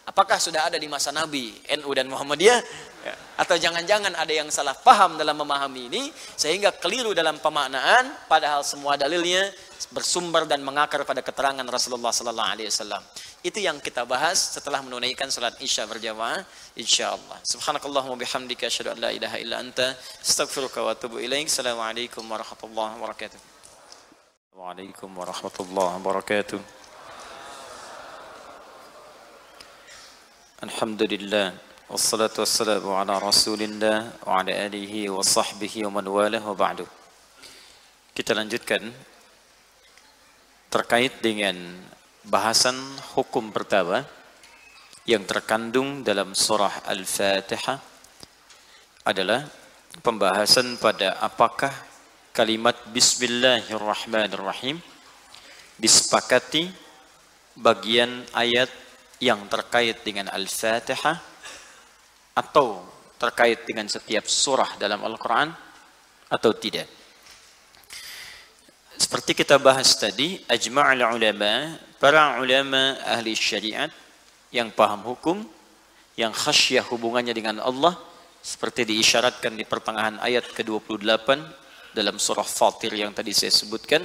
Apakah sudah ada di masa Nabi NU dan Muhammadiyah? Ya. Atau jangan-jangan ada yang salah paham dalam memahami ini sehingga keliru dalam pemaknaan padahal semua dalilnya bersumber dan mengakar pada keterangan Rasulullah sallallahu alaihi wasallam. Itu yang kita bahas setelah menunaikan salat Isya berjamaah insyaallah. Subhanakallahumma bihamdika asyhadu an la ilaha illa anta astaghfiruka wa atubu ilaik. Assalamualaikum warahmatullahi wabarakatuh. Waalaikumsalam warahmatullahi wabarakatuh. Alhamdulillah Wassalatu wassalamu ala rasulillah Wa ala alihi wa sahbihi wa man walah wa ba'du. Kita lanjutkan Terkait dengan bahasan hukum pertama Yang terkandung dalam surah Al-Fatihah Adalah pembahasan pada apakah kalimat Bismillahirrahmanirrahim Disepakati bagian ayat yang terkait dengan Al-Fatihah atau terkait dengan setiap surah dalam Al-Quran atau tidak. Seperti kita bahas tadi, ajma'al ulama, para ulama ahli syariat yang paham hukum, yang khasyah hubungannya dengan Allah, seperti diisyaratkan di pertengahan ayat ke-28 dalam surah Fatir yang tadi saya sebutkan,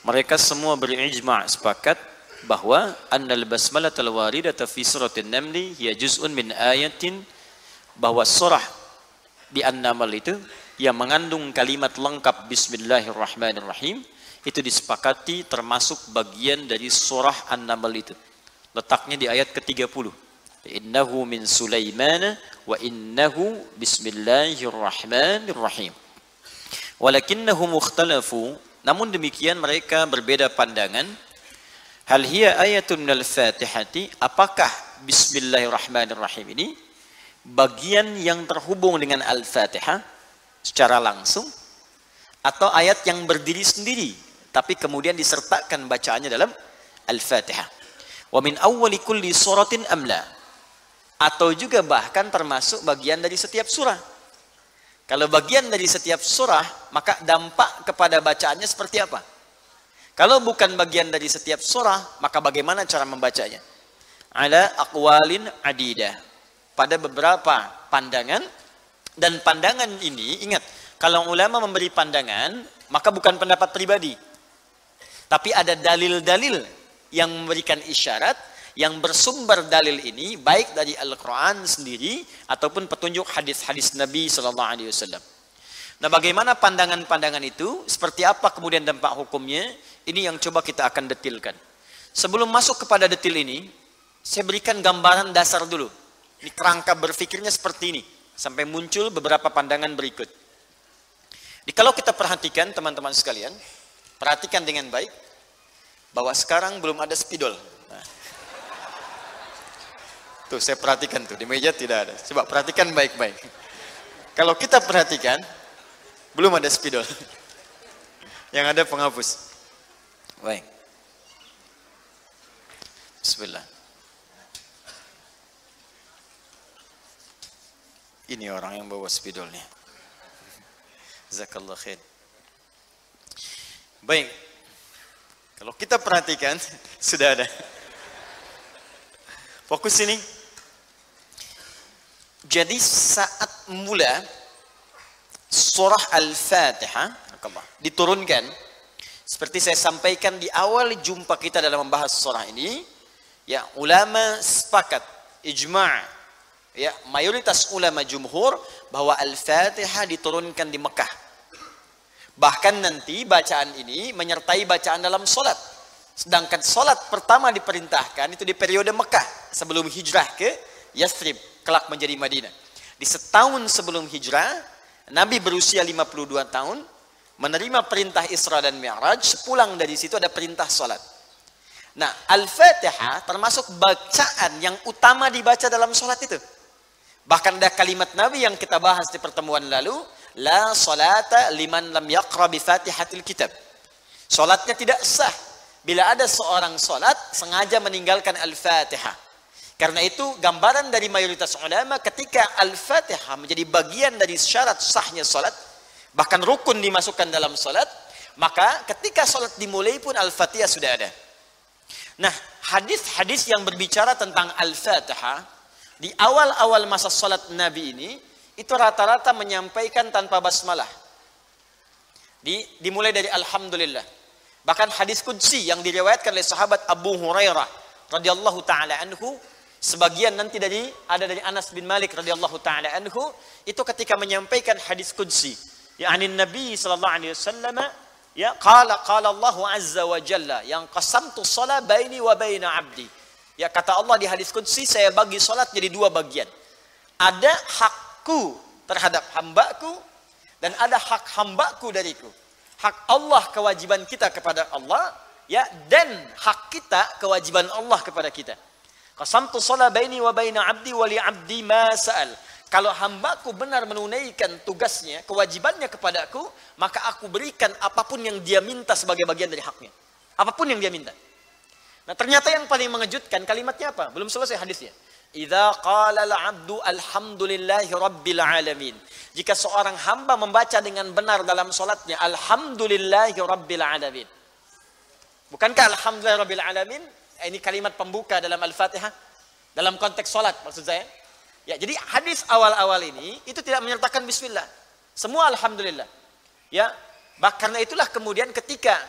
mereka semua berijma' sepakat bahwa annal basmalatul waridata fi suratin namli hiya juz'un min ayatin bahwa surah di An-Naml itu yang mengandung kalimat lengkap bismillahirrahmanirrahim itu disepakati termasuk bagian dari surah An-Naml itu. Letaknya di ayat ke-30. Innahu min Sulaiman wa innahu bismillahirrahmanirrahim. Walakinnahu mukhtalafu namun demikian mereka berbeda pandangan Hal hiya ayatun minal fatihati? Apakah bismillahirrahmanirrahim ini bagian yang terhubung dengan al-fatihah secara langsung? Atau ayat yang berdiri sendiri tapi kemudian disertakan bacaannya dalam al-fatihah? Wa min awwali kulli suratin amla atau juga bahkan termasuk bagian dari setiap surah? Kalau bagian dari setiap surah maka dampak kepada bacaannya seperti apa kalau bukan bagian dari setiap surah, maka bagaimana cara membacanya? Ada akwalin adidah. Pada beberapa pandangan, dan pandangan ini, ingat, kalau ulama memberi pandangan, maka bukan pendapat pribadi. Tapi ada dalil-dalil yang memberikan isyarat, yang bersumber dalil ini, baik dari Al-Quran sendiri, ataupun petunjuk hadis-hadis Nabi SAW. Nah bagaimana pandangan-pandangan itu, seperti apa kemudian dampak hukumnya, ini yang coba kita akan detilkan. Sebelum masuk kepada detil ini, saya berikan gambaran dasar dulu. Ini kerangka berpikirnya seperti ini. Sampai muncul beberapa pandangan berikut. Jadi kalau kita perhatikan teman-teman sekalian, perhatikan dengan baik, bahwa sekarang belum ada spidol. Nah. Tuh saya perhatikan tuh, di meja tidak ada. Coba perhatikan baik-baik. Kalau kita perhatikan, belum ada spidol. Yang ada penghapus. Baik. Bismillah. Ini orang yang bawa spidolnya. Zakallah khair. Baik. Kalau kita perhatikan, sudah ada. Fokus ini. Jadi saat mula surah Al-Fatihah diturunkan seperti saya sampaikan di awal jumpa kita dalam membahas surah ini, ya ulama sepakat ijma' ya mayoritas ulama jumhur bahwa Al-Fatihah diturunkan di Mekah. Bahkan nanti bacaan ini menyertai bacaan dalam solat. Sedangkan solat pertama diperintahkan itu di periode Mekah sebelum hijrah ke Yathrib, kelak menjadi Madinah. Di setahun sebelum hijrah, Nabi berusia 52 tahun, menerima perintah Isra dan Mi'raj, pulang dari situ ada perintah salat. Nah, Al-Fatihah termasuk bacaan yang utama dibaca dalam salat itu. Bahkan ada kalimat Nabi yang kita bahas di pertemuan lalu, la salata liman lam yaqra bi Fatihatil Kitab. Salatnya tidak sah bila ada seorang salat sengaja meninggalkan Al-Fatihah. Karena itu gambaran dari mayoritas ulama ketika Al-Fatihah menjadi bagian dari syarat sahnya salat, bahkan rukun dimasukkan dalam salat, maka ketika salat dimulai pun Al-Fatihah sudah ada. Nah, hadis-hadis yang berbicara tentang Al-Fatihah di awal-awal masa salat Nabi ini itu rata-rata menyampaikan tanpa basmalah. Di, dimulai dari Alhamdulillah. Bahkan hadis kudsi yang diriwayatkan oleh sahabat Abu Hurairah radhiyallahu taala anhu sebagian nanti dari ada dari Anas bin Malik radhiyallahu taala anhu itu ketika menyampaikan hadis kudsi yakni Nabi sallallahu alaihi wasallam ya qala qala Allah azza wa jalla yang qasamtu shalah baini wa baina abdi. Ya kata Allah di hadis qudsi saya bagi salat jadi dua bagian. Ada hakku terhadap hambaku dan ada hak hambaku dariku. Hak Allah kewajiban kita kepada Allah ya dan hak kita kewajiban Allah kepada kita. Qasamtu shalah baini wa baina abdi wa li abdi ma sa'al kalau hambaku benar menunaikan tugasnya, kewajibannya kepadaku, maka aku berikan apa pun yang dia minta sebagai bagian dari haknya. Apa pun yang dia minta. Nah ternyata yang paling mengejutkan kalimatnya apa? Belum selesai hadisnya. Idza qala al-'abdu alhamdulillahi rabbil alamin. Jika seorang hamba membaca dengan benar dalam solatnya alhamdulillahi rabbil alamin. Bukankah alhamdulillah rabbil alamin? Ini kalimat pembuka dalam Al-Fatihah. Dalam konteks solat maksud saya. Ya, jadi hadis awal-awal ini itu tidak menyertakan bismillah. Semua alhamdulillah. Ya, karena itulah kemudian ketika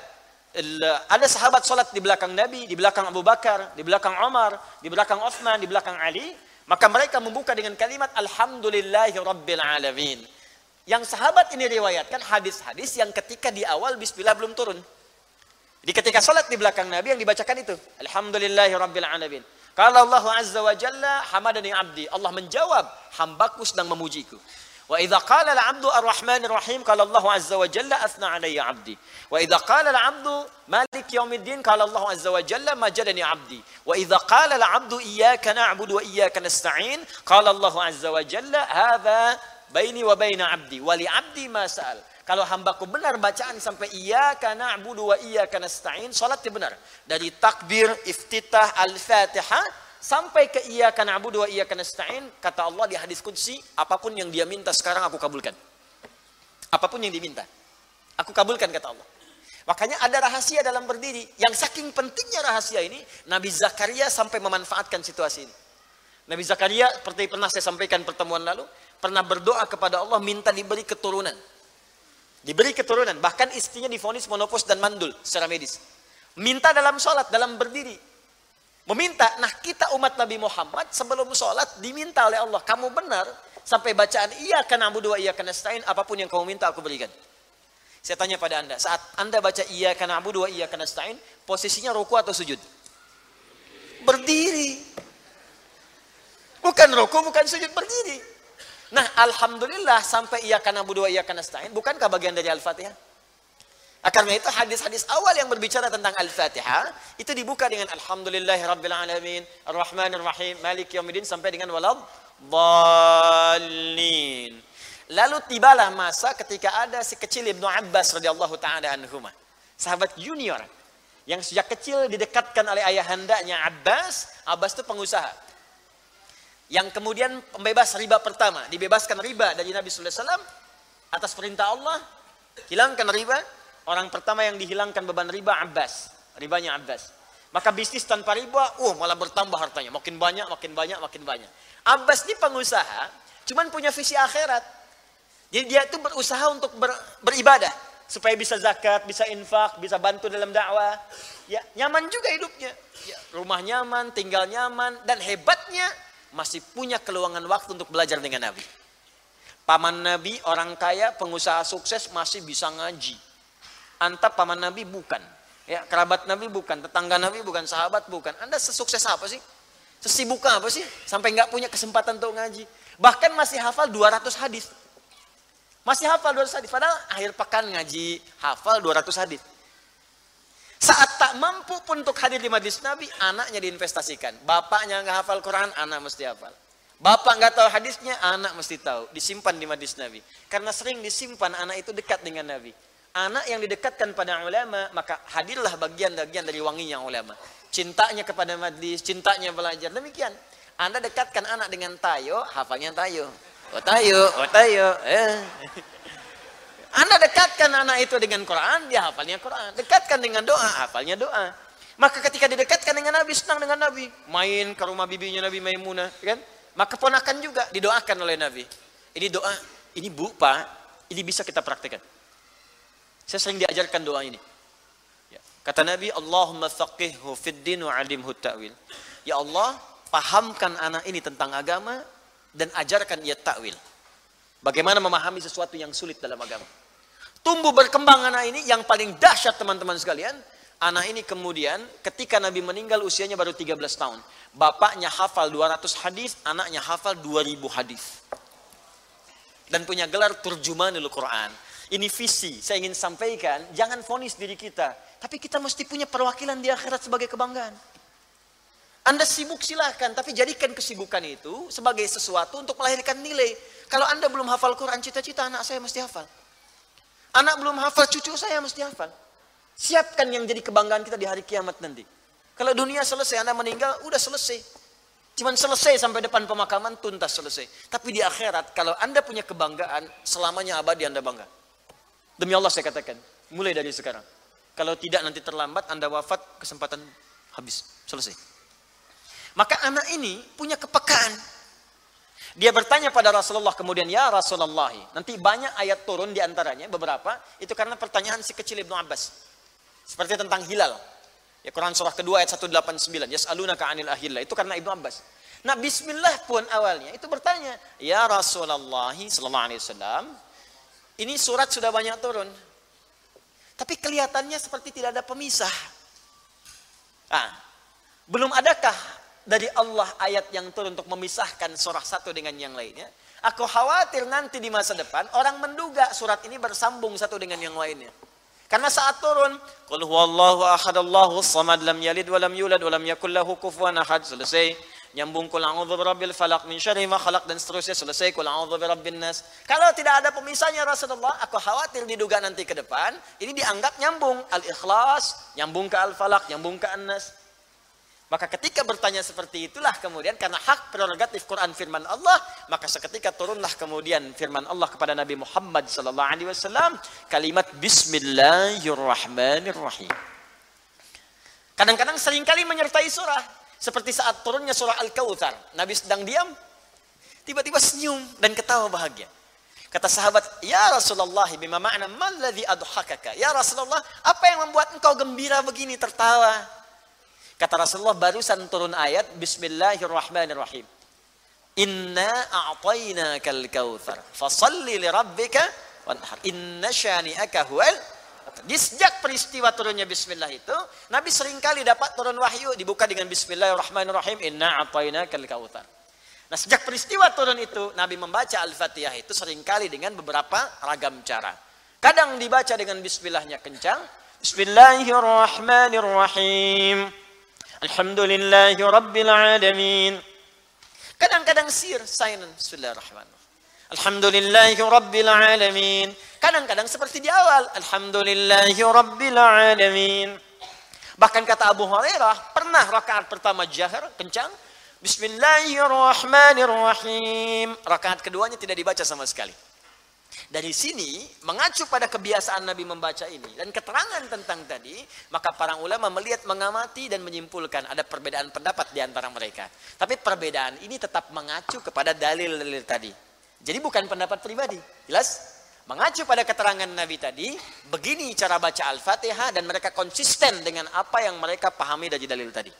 ada sahabat sholat di belakang Nabi, di belakang Abu Bakar, di belakang Umar, di belakang Uthman, di belakang Ali, maka mereka membuka dengan kalimat Alhamdulillahi Rabbil Alamin. Yang sahabat ini riwayatkan hadis-hadis yang ketika di awal Bismillah belum turun. Jadi ketika sholat di belakang Nabi yang dibacakan itu Alhamdulillahi Rabbil Alamin. Kalau Allah Azza wa Jalla hamadani abdi. Allah menjawab, hambaku sedang memujiku. Wa idza qala al-'abdu ar-rahmanir rahim qala Allah azza wa jalla athna alayya 'abdi. Wa idza qala al-'abdu malik yaumiddin qala Allah azza wa jalla majadani 'abdi. Wa idza qala al-'abdu iyyaka na'budu wa iyyaka nasta'in qala Allah azza wa jalla hadha baini wa baina 'abdi wa li 'abdi ma sa'al. Kalau hambaku benar bacaan sampai iya karena abudu wa iya karena stain, salatnya benar. Dari takbir, iftitah, al-fatihah, sampai ke iya karena abudu wa iya karena stain, kata Allah di hadis kudsi, apa pun yang dia minta sekarang aku kabulkan. Apa pun yang diminta. Aku kabulkan kata Allah. Makanya ada rahasia dalam berdiri. Yang saking pentingnya rahasia ini, Nabi Zakaria sampai memanfaatkan situasi ini. Nabi Zakaria, seperti pernah saya sampaikan pertemuan lalu, pernah berdoa kepada Allah minta diberi keturunan. Diberi keturunan. Bahkan istrinya difonis monopos dan mandul secara medis. Minta dalam sholat, dalam berdiri. Meminta. Nah kita umat Nabi Muhammad sebelum sholat diminta oleh Allah. Kamu benar sampai bacaan iya karena abu dua iya karena stain apa pun yang kamu minta aku berikan. Saya tanya pada anda, saat anda baca iya karena abu dua iya karena stain, posisinya ruku atau sujud? Berdiri. Bukan ruku, bukan sujud, berdiri. Nah, alhamdulillah sampai ia karena dua ia karena stain, bukankah bagian dari Al-Fatihah? Nah, karena itu hadis-hadis awal yang berbicara tentang Al-Fatihah itu dibuka dengan Alhamdulillahi Rabbil Alamin, Ar-Rahmanir Rahim, Malik Yawmiddin sampai dengan walad dhalin. Lalu tibalah masa ketika ada si kecil Ibnu Abbas radhiyallahu taala anhuma. Sahabat junior Yang sejak kecil didekatkan oleh ayahandanya Abbas. Abbas itu pengusaha. Yang kemudian pembebas riba pertama. Dibebaskan riba dari Nabi SAW. Atas perintah Allah. Hilangkan riba. Orang pertama yang dihilangkan beban riba Abbas. Ribanya Abbas. Maka bisnis tanpa riba, oh malah bertambah hartanya. Makin banyak, makin banyak, makin banyak. Abbas ini pengusaha, cuman punya visi akhirat. Jadi dia itu berusaha untuk ber, beribadah supaya bisa zakat, bisa infak, bisa bantu dalam dakwah. Ya, nyaman juga hidupnya. Ya, rumah nyaman, tinggal nyaman dan hebatnya masih punya keluangan waktu untuk belajar dengan Nabi. Paman Nabi, orang kaya, pengusaha sukses masih bisa ngaji. Antap paman Nabi bukan. Ya, kerabat Nabi bukan, tetangga Nabi bukan, sahabat bukan. Anda sesukses apa sih? Sesibuk apa sih? Sampai nggak punya kesempatan untuk ngaji. Bahkan masih hafal 200 hadis. Masih hafal 200 hadis. Padahal akhir pekan ngaji, hafal 200 hadis. Saat tak mampu pun untuk hadir di majlis Nabi, anaknya diinvestasikan. Bapaknya nggak hafal Quran, anak mesti hafal. Bapak nggak tahu hadisnya, anak mesti tahu. Disimpan di majlis Nabi. Karena sering disimpan, anak itu dekat dengan Nabi. Anak yang didekatkan pada ulama, maka hadirlah bagian-bagian dari wanginya ulama. Cintanya kepada majlis, cintanya belajar. Demikian. Anda dekatkan anak dengan tayo, hafalnya tayo. Oh tayo, oh tayo. Eh. Anda dekatkan anak itu dengan Quran, dia hafalnya Quran. Dekatkan dengan doa, hafalnya doa. Maka ketika didekatkan dengan Nabi, senang dengan Nabi. Main ke rumah bibinya Nabi Maimunah. Kan? Maka ponakan juga didoakan oleh Nabi. Ini doa, ini bu, pak, ini bisa kita praktekkan. Saya sering diajarkan doa ini. Ya. Kata Nabi, Allahumma faqihhu fid din wa alimhu ta'wil. Ya Allah, pahamkan anak ini tentang agama dan ajarkan ia takwil. Bagaimana memahami sesuatu yang sulit dalam agama. Tumbuh berkembang anak ini yang paling dahsyat teman-teman sekalian. Anak ini kemudian ketika Nabi meninggal usianya baru 13 tahun. Bapaknya hafal 200 hadis, anaknya hafal 2000 hadis. Dan punya gelar turjumanul Quran. Ini visi, saya ingin sampaikan, jangan fonis diri kita. Tapi kita mesti punya perwakilan di akhirat sebagai kebanggaan. Anda sibuk silahkan, tapi jadikan kesibukan itu sebagai sesuatu untuk melahirkan nilai. Kalau Anda belum hafal Quran, cita-cita anak saya mesti hafal. Anak belum hafal, cucu saya mesti hafal. Siapkan yang jadi kebanggaan kita di hari kiamat nanti. Kalau dunia selesai, Anda meninggal, udah selesai. Cuman selesai sampai depan pemakaman, tuntas selesai. Tapi di akhirat, kalau Anda punya kebanggaan, selamanya abadi Anda bangga. Demi Allah saya katakan, mulai dari sekarang. Kalau tidak nanti terlambat, Anda wafat, kesempatan habis. Selesai. Maka anak ini punya kepekaan. Dia bertanya pada Rasulullah kemudian, Ya Rasulullah, nanti banyak ayat turun di antaranya, beberapa, itu karena pertanyaan si kecil Ibnu Abbas. Seperti tentang hilal. Ya Quran surah kedua ayat 189, Yas'alunaka anil ahillah, itu karena Ibnu Abbas. Nah bismillah pun awalnya itu bertanya, Ya Rasulullah wasallam, ini surat sudah banyak turun. Tapi kelihatannya seperti tidak ada pemisah. Ah, belum adakah dari Allah ayat yang turun untuk memisahkan surah satu dengan yang lainnya. Aku khawatir nanti di masa depan orang menduga surat ini bersambung satu dengan yang lainnya. Karena saat turun. Selesai. Nyambung kul min dan seterusnya selesai nas. Kalau tidak ada pemisahnya Rasulullah, aku khawatir diduga nanti ke depan ini dianggap nyambung al-ikhlas, nyambung ke al-falaq, nyambung ke an-nas. Maka ketika bertanya seperti itulah kemudian karena hak prerogatif Quran firman Allah, maka seketika turunlah kemudian firman Allah kepada Nabi Muhammad sallallahu alaihi wasallam kalimat bismillahirrahmanirrahim. Kadang-kadang sering kali menyertai surah seperti saat turunnya surah Al-Kautsar. Nabi sedang diam, tiba-tiba senyum dan ketawa bahagia. Kata sahabat, "Ya Rasulullah, bima ma'na malladhi adhakaka?" Ya Rasulullah, apa yang membuat engkau gembira begini tertawa? Kata Rasulullah barusan turun ayat Bismillahirrahmanirrahim. Inna a'tainakal kautsar fasalli li rabbika wanhar. Inna syani'aka huwal di sejak peristiwa turunnya bismillah itu, Nabi sering kali dapat turun wahyu dibuka dengan bismillahirrahmanirrahim, inna a'tainakal kautsar. Nah, sejak peristiwa turun itu, Nabi membaca Al-Fatihah itu sering kali dengan beberapa ragam cara. Kadang dibaca dengan bismillahnya kencang, Bismillahirrahmanirrahim. Alhamdulillahi Rabbil Alamin. Kadang-kadang sir, silent. Bismillahirrahmanirrahim. Alhamdulillahi Rabbil Alamin. Kadang-kadang seperti di awal. Alhamdulillahi Rabbil Alamin. Bahkan kata Abu Hurairah, pernah rakaat pertama jahar, kencang. Bismillahirrahmanirrahim. Rakaat keduanya tidak dibaca sama sekali. Dari sini mengacu pada kebiasaan Nabi membaca ini dan keterangan tentang tadi, maka para ulama melihat, mengamati dan menyimpulkan ada perbedaan pendapat di antara mereka. Tapi perbedaan ini tetap mengacu kepada dalil-dalil tadi. Jadi bukan pendapat pribadi. Jelas? Mengacu pada keterangan Nabi tadi, begini cara baca Al-Fatihah dan mereka konsisten dengan apa yang mereka pahami dari dalil tadi.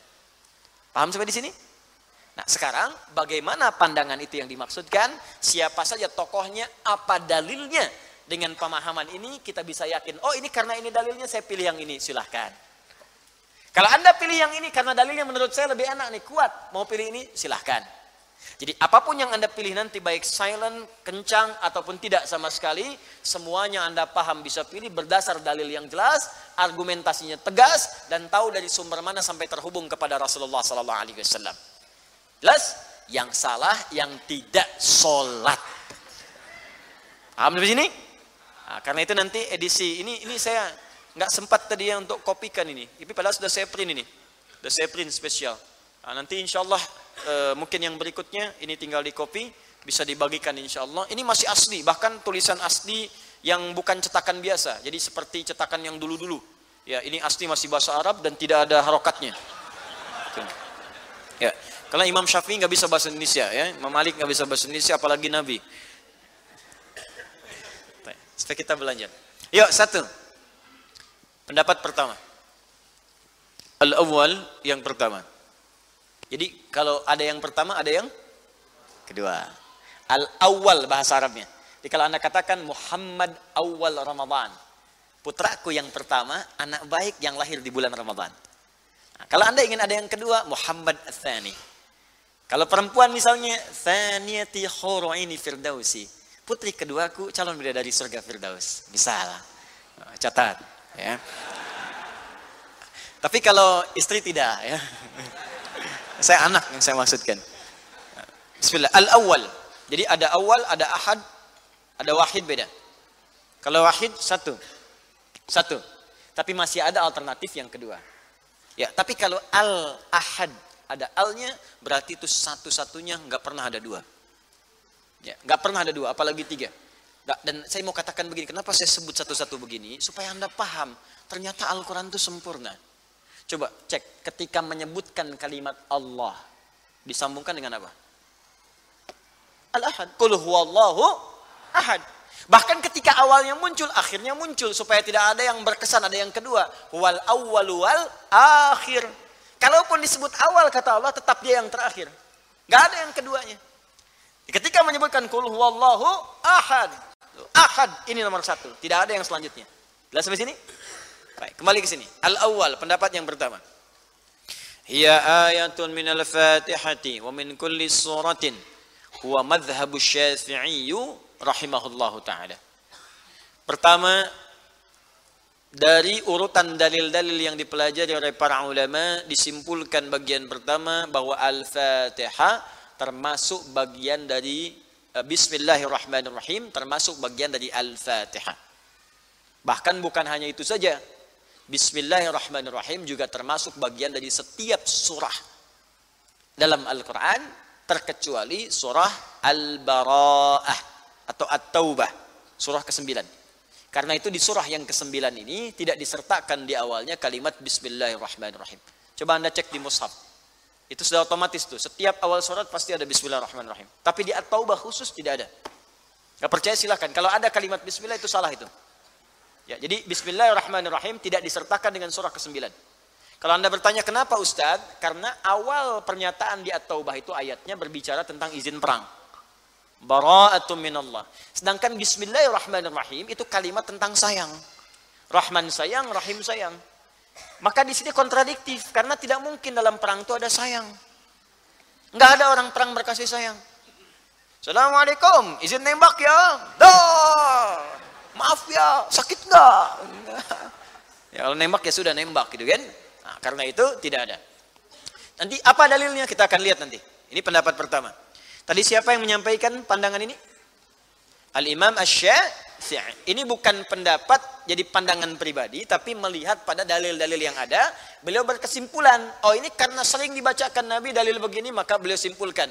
Paham sampai di sini? Nah sekarang bagaimana pandangan itu yang dimaksudkan? Siapa saja tokohnya? Apa dalilnya? Dengan pemahaman ini kita bisa yakin, oh ini karena ini dalilnya saya pilih yang ini, silahkan. Kalau anda pilih yang ini karena dalilnya menurut saya lebih enak nih, kuat. Mau pilih ini, silahkan. Jadi apa pun yang anda pilih nanti baik silent, kencang ataupun tidak sama sekali, semuanya anda paham bisa pilih berdasar dalil yang jelas, argumentasinya tegas dan tahu dari sumber mana sampai terhubung kepada Rasulullah Sallallahu Alaihi Wasallam. Jelas? Yang salah yang tidak sholat. Paham di sini? Nah, karena itu nanti edisi ini ini saya nggak sempat tadi ya untuk kopikan ini. Tapi padahal sudah saya print ini. Sudah saya print spesial. Nah, nanti insya Allah e, mungkin yang berikutnya ini tinggal di copy bisa dibagikan insya Allah. Ini masih asli, bahkan tulisan asli yang bukan cetakan biasa. Jadi seperti cetakan yang dulu-dulu. Ya, ini asli masih bahasa Arab dan tidak ada harokatnya. Ya. Karena Imam Syafi'i nggak bisa bahasa Indonesia ya, Imam Malik nggak bisa bahasa Indonesia apalagi Nabi. Supaya kita belajar. Yuk satu. Pendapat pertama. Al-awwal yang pertama. Jadi kalau ada yang pertama ada yang kedua. Al-awwal bahasa Arabnya. Jadi kalau anda katakan Muhammad awal Ramadan. Putraku yang pertama, anak baik yang lahir di bulan Ramadan. Nah, kalau anda ingin ada yang kedua, Muhammad Athani. Kalau perempuan misalnya, Thaniyati ini Firdausi. Putri keduaku calon bidadari surga Firdaus. Misal. Nah, catat. Ya. Tapi kalau istri tidak. ya. Saya anak yang saya maksudkan. Bismillah. Al-awwal. Jadi ada awal, ada ahad, ada wahid beda. Kalau wahid, satu. Satu. Tapi masih ada alternatif yang kedua. Ya, tapi kalau al-ahad ada alnya berarti itu satu-satunya nggak pernah ada dua. Ya, nggak pernah ada dua, apalagi tiga. Dan saya mau katakan begini, kenapa saya sebut satu-satu begini? Supaya anda paham, ternyata Al-Quran itu sempurna. Coba cek, ketika menyebutkan kalimat Allah, disambungkan dengan apa? Al-Ahad. Huwallahu ahad. Bahkan ketika awalnya muncul, akhirnya muncul. Supaya tidak ada yang berkesan, ada yang kedua. Wal awwal wal akhir. Kalaupun disebut awal kata Allah, tetap dia yang terakhir. Gak ada yang keduanya. Ketika menyebutkan kul huwallahu ahad. Ahad ini nomor satu. Tidak ada yang selanjutnya. Jelas sampai sini? Baik, kembali ke sini. Al-awwal, pendapat yang pertama. Hiya ayatun min al-fatihati wa min kulli suratin huwa madhhabu syafi'i rahimahullahu ta'ala. Pertama, dari urutan dalil-dalil yang dipelajari oleh para ulama disimpulkan bagian pertama bahwa Al-Fatihah termasuk bagian dari uh, Bismillahirrahmanirrahim termasuk bagian dari Al-Fatihah. Bahkan bukan hanya itu saja. Bismillahirrahmanirrahim juga termasuk bagian dari setiap surah dalam Al-Qur'an terkecuali surah Al-Bara'ah atau At-Taubah, surah ke-9. Karena itu di surah yang ke-9 ini tidak disertakan di awalnya kalimat Bismillahirrahmanirrahim. Coba Anda cek di mushaf. Itu sudah otomatis tuh. Setiap awal surat pasti ada Bismillahirrahmanirrahim. Tapi di At-Taubah khusus tidak ada. Gak percaya silahkan. Kalau ada kalimat Bismillah itu salah itu. Ya, jadi Bismillahirrahmanirrahim tidak disertakan dengan surah ke-9. Kalau Anda bertanya kenapa Ustadz? Karena awal pernyataan di At-Taubah itu ayatnya berbicara tentang izin perang. Bara'atun minallah. Sedangkan bismillahirrahmanirrahim itu kalimat tentang sayang. Rahman sayang, Rahim sayang. Maka di sini kontradiktif karena tidak mungkin dalam perang itu ada sayang. Enggak ada orang perang berkasih sayang. Assalamualaikum, izin nembak ya. Dah. Maaf ya, sakit enggak? ya kalau nembak ya sudah nembak gitu kan. Nah, karena itu tidak ada. Nanti apa dalilnya kita akan lihat nanti. Ini pendapat pertama. Tadi siapa yang menyampaikan pandangan ini? Al-Imam Ash-Syafi'i Ini bukan pendapat jadi pandangan pribadi, tapi melihat pada dalil-dalil yang ada, beliau berkesimpulan, oh ini karena sering dibacakan Nabi dalil begini, maka beliau simpulkan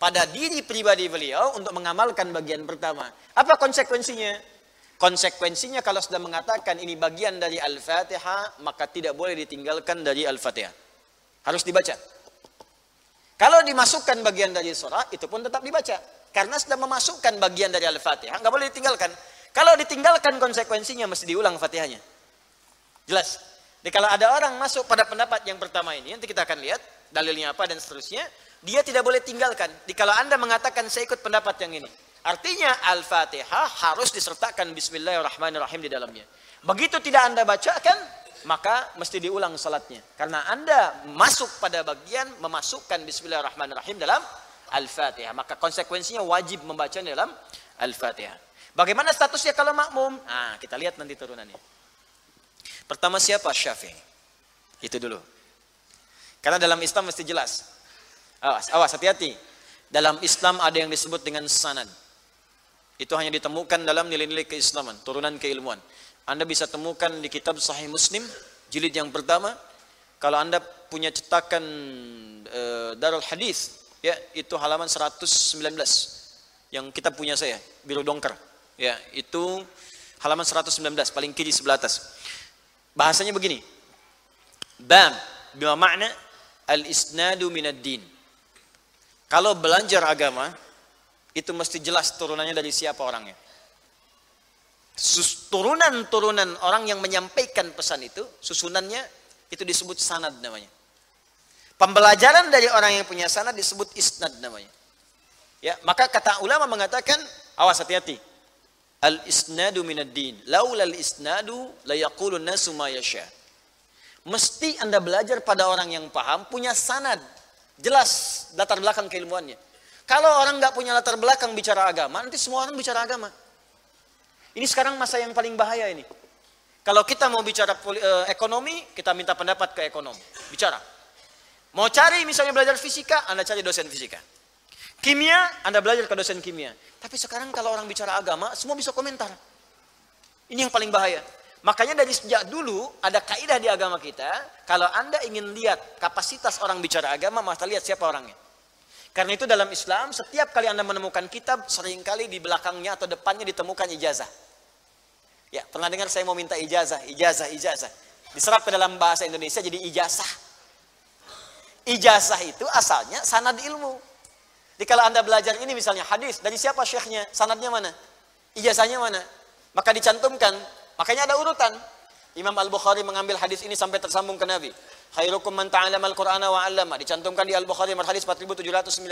pada diri pribadi beliau untuk mengamalkan bagian pertama. Apa konsekuensinya? Konsekuensinya kalau sudah mengatakan ini bagian dari Al-Fatihah, maka tidak boleh ditinggalkan dari Al-Fatihah. Harus dibaca. Kalau dimasukkan bagian dari surah, itu pun tetap dibaca. Karena sudah memasukkan bagian dari Al-Fatihah, nggak boleh ditinggalkan. Kalau ditinggalkan konsekuensinya mesti diulang Fatihahnya. Jelas. Jadi kalau ada orang masuk pada pendapat yang pertama ini, nanti kita akan lihat dalilnya apa dan seterusnya, dia tidak boleh tinggalkan. Kalau Anda mengatakan saya ikut pendapat yang ini, artinya Al-Fatihah harus disertakan Bismillahirrahmanirrahim di dalamnya. Begitu tidak Anda bacakan, maka mesti diulang salatnya. Karena Anda masuk pada bagian memasukkan Bismillahirrahmanirrahim dalam Al-Fatihah. Maka konsekuensinya wajib membaca dalam Al-Fatihah. Bagaimana statusnya kalau makmum? Nah, kita lihat nanti turunannya. Pertama siapa? Syafi'i. Itu dulu. Karena dalam Islam mesti jelas. Awas, awas, hati-hati. Dalam Islam ada yang disebut dengan sanad. Itu hanya ditemukan dalam nilai-nilai keislaman, turunan keilmuan. Anda bisa temukan di kitab Sahih Muslim, jilid yang pertama. Kalau Anda punya cetakan e, Darul Hadis, ya itu halaman 119 yang kita punya saya, biru dongker. Ya, itu halaman 119 paling kiri sebelah atas. Bahasanya begini. Bam bima makna al-isnadu minad din. Kalau belajar agama itu mesti jelas turunannya dari siapa orangnya. Turunan-turunan orang yang menyampaikan pesan itu, susunannya itu disebut sanad namanya. Pembelajaran dari orang yang punya sanad disebut isnad namanya. Ya, maka kata ulama mengatakan, awas hati-hati. Al-isnadu minad din. Laula al-isnadu la yaqulun nasu ma. Mesti Anda belajar pada orang yang paham, punya sanad. Jelas latar belakang keilmuannya. Kalau orang nggak punya latar belakang bicara agama, nanti semua orang bicara agama. Ini sekarang masa yang paling bahaya ini. Kalau kita mau bicara uh, ekonomi, kita minta pendapat ke ekonom. Bicara. Mau cari misalnya belajar fisika, Anda cari dosen fisika. Kimia, Anda belajar ke dosen kimia. Tapi sekarang kalau orang bicara agama, semua bisa komentar. Ini yang paling bahaya. Makanya dari sejak dulu ada kaidah di agama kita, kalau Anda ingin lihat kapasitas orang bicara agama, maka lihat siapa orangnya. Karena itu dalam Islam, setiap kali Anda menemukan kitab, sering kali di belakangnya atau depannya ditemukan ijazah. Ya, pernah dengar saya mau minta ijazah, ijazah, ijazah. Diserap ke dalam bahasa Indonesia jadi ijazah. Ijazah itu asalnya sanad ilmu. Jadi kalau Anda belajar ini misalnya hadis, dari siapa syekhnya? Sanadnya mana? Ijazahnya mana? Maka dicantumkan, makanya ada urutan. Imam Al-Bukhari mengambil hadis ini sampai tersambung ke Nabi. Khairukum man ta'allama al-Qur'ana wa 'allama. Dicantumkan di Al-Bukhari nomor hadis 4719.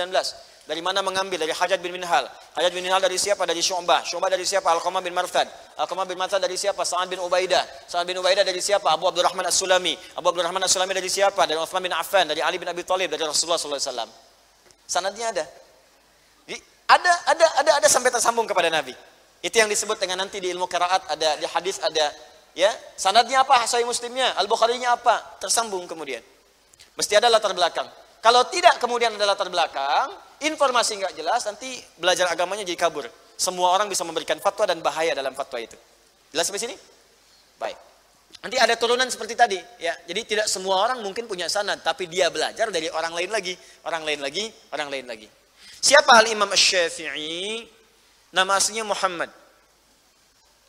Dari mana mengambil? Dari Hajat bin Minhal. Hajat bin Minhal dari siapa? Dari Syu'bah. Syu'bah dari siapa? Al-Qamah bin Marthad. Al-Qamah bin Marthad dari siapa? Sa'ad bin Ubaidah. Sa'ad bin Ubaidah dari siapa? Abu Abdurrahman As-Sulami. Abu Abdurrahman As-Sulami dari siapa? Dari Uthman bin Affan, dari Ali bin Abi Thalib, dari Rasulullah sallallahu alaihi wasallam. Sanadnya ada. Jadi ada ada ada ada sampai tersambung kepada Nabi. Itu yang disebut dengan nanti di ilmu qiraat ada di hadis ada ya. Sanadnya apa? Sahih Muslimnya, Al-Bukharinya apa? Tersambung kemudian. Mesti ada latar belakang. Kalau tidak kemudian ada latar belakang, informasi nggak jelas, nanti belajar agamanya jadi kabur. Semua orang bisa memberikan fatwa dan bahaya dalam fatwa itu. Jelas sampai sini? Baik. Nanti ada turunan seperti tadi, ya. Jadi tidak semua orang mungkin punya sanad, tapi dia belajar dari orang lain lagi, orang lain lagi, orang lain lagi. Siapa Al Imam Syafi'i? Nama aslinya Muhammad.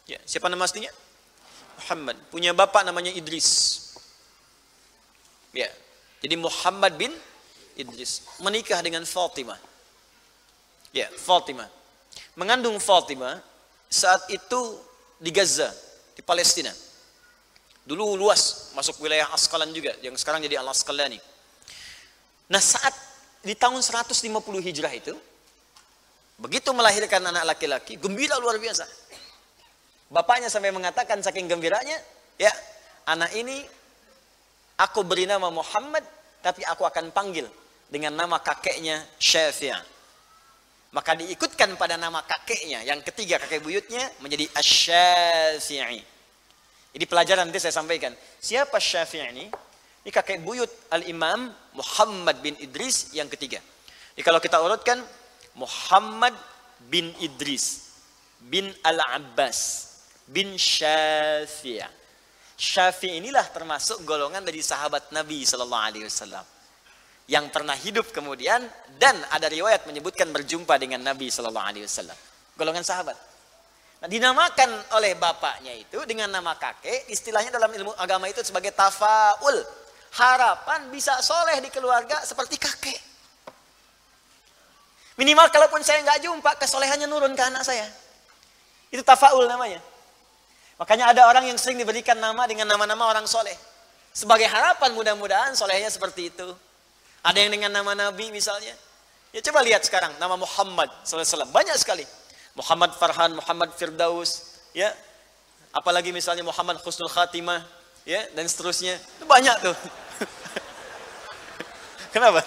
Ya, siapa nama aslinya? Muhammad. Punya bapak namanya Idris. Ya. Jadi Muhammad bin Idris menikah dengan Fatimah. Ya, Fatimah. Mengandung Fatimah saat itu di Gaza, di Palestina. Dulu luas, masuk wilayah Askalan juga, yang sekarang jadi Al-Asqalani. Nah saat di tahun 150 Hijrah itu, begitu melahirkan anak laki-laki, gembira luar biasa. Bapaknya sampai mengatakan saking gembiranya, ya anak ini aku beri nama Muhammad, tapi aku akan panggil dengan nama kakeknya Syafi'ah. Maka diikutkan pada nama kakeknya, yang ketiga kakek buyutnya menjadi Asy-Syafi'i. Jadi pelajaran nanti saya sampaikan. Siapa Syafi'i ini? Ini kakek buyut Al-Imam Muhammad bin Idris yang ketiga. Jadi kalau kita urutkan Muhammad bin Idris. bin Al-Abbas bin Syafi'. Syafi' inilah termasuk golongan dari sahabat Nabi Sallallahu Alaihi Wasallam yang pernah hidup kemudian dan ada riwayat menyebutkan berjumpa dengan Nabi Sallallahu Alaihi Wasallam. Golongan sahabat. Nah, dinamakan oleh bapaknya itu dengan nama kakek, istilahnya dalam ilmu agama itu sebagai tafaul. Harapan bisa soleh di keluarga seperti kakek. Minimal kalaupun saya nggak jumpa, kesolehannya nurun ke anak saya. Itu tafaul namanya. Makanya ada orang yang sering diberikan nama dengan nama-nama orang soleh. Sebagai harapan mudah-mudahan solehnya seperti itu. Ada yang dengan nama Nabi misalnya. Ya coba lihat sekarang nama Muhammad SAW. Banyak sekali. Muhammad Farhan, Muhammad Firdaus, ya. Apalagi misalnya Muhammad Husnul Khatimah, ya, dan seterusnya. Itu banyak tuh. Kenapa?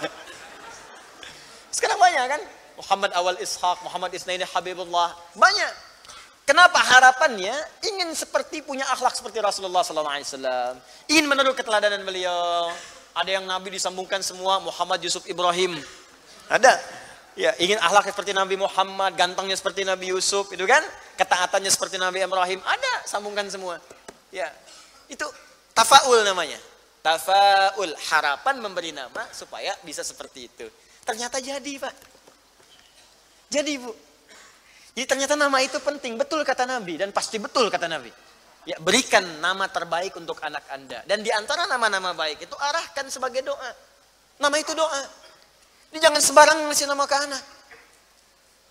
Sekarang banyak kan? Muhammad Awal Ishaq, Muhammad Isnaini Habibullah, banyak. Kenapa harapannya ingin seperti punya akhlak seperti Rasulullah SAW, ingin menurut keteladanan beliau. Ada yang Nabi disambungkan semua Muhammad Yusuf Ibrahim, ada. Ya, ingin akhlak seperti Nabi Muhammad, gantengnya seperti Nabi Yusuf, itu kan? Ketaatannya seperti Nabi Ibrahim, ada, sambungkan semua. Ya, itu tafaul namanya. Tafaul, harapan memberi nama supaya bisa seperti itu. Ternyata jadi, Pak. Jadi, Bu. Jadi ternyata nama itu penting, betul kata Nabi dan pasti betul kata Nabi. Ya, berikan nama terbaik untuk anak Anda. Dan di antara nama-nama baik itu arahkan sebagai doa. Nama itu doa. Ini jangan sembarang ngasih nama ke anak.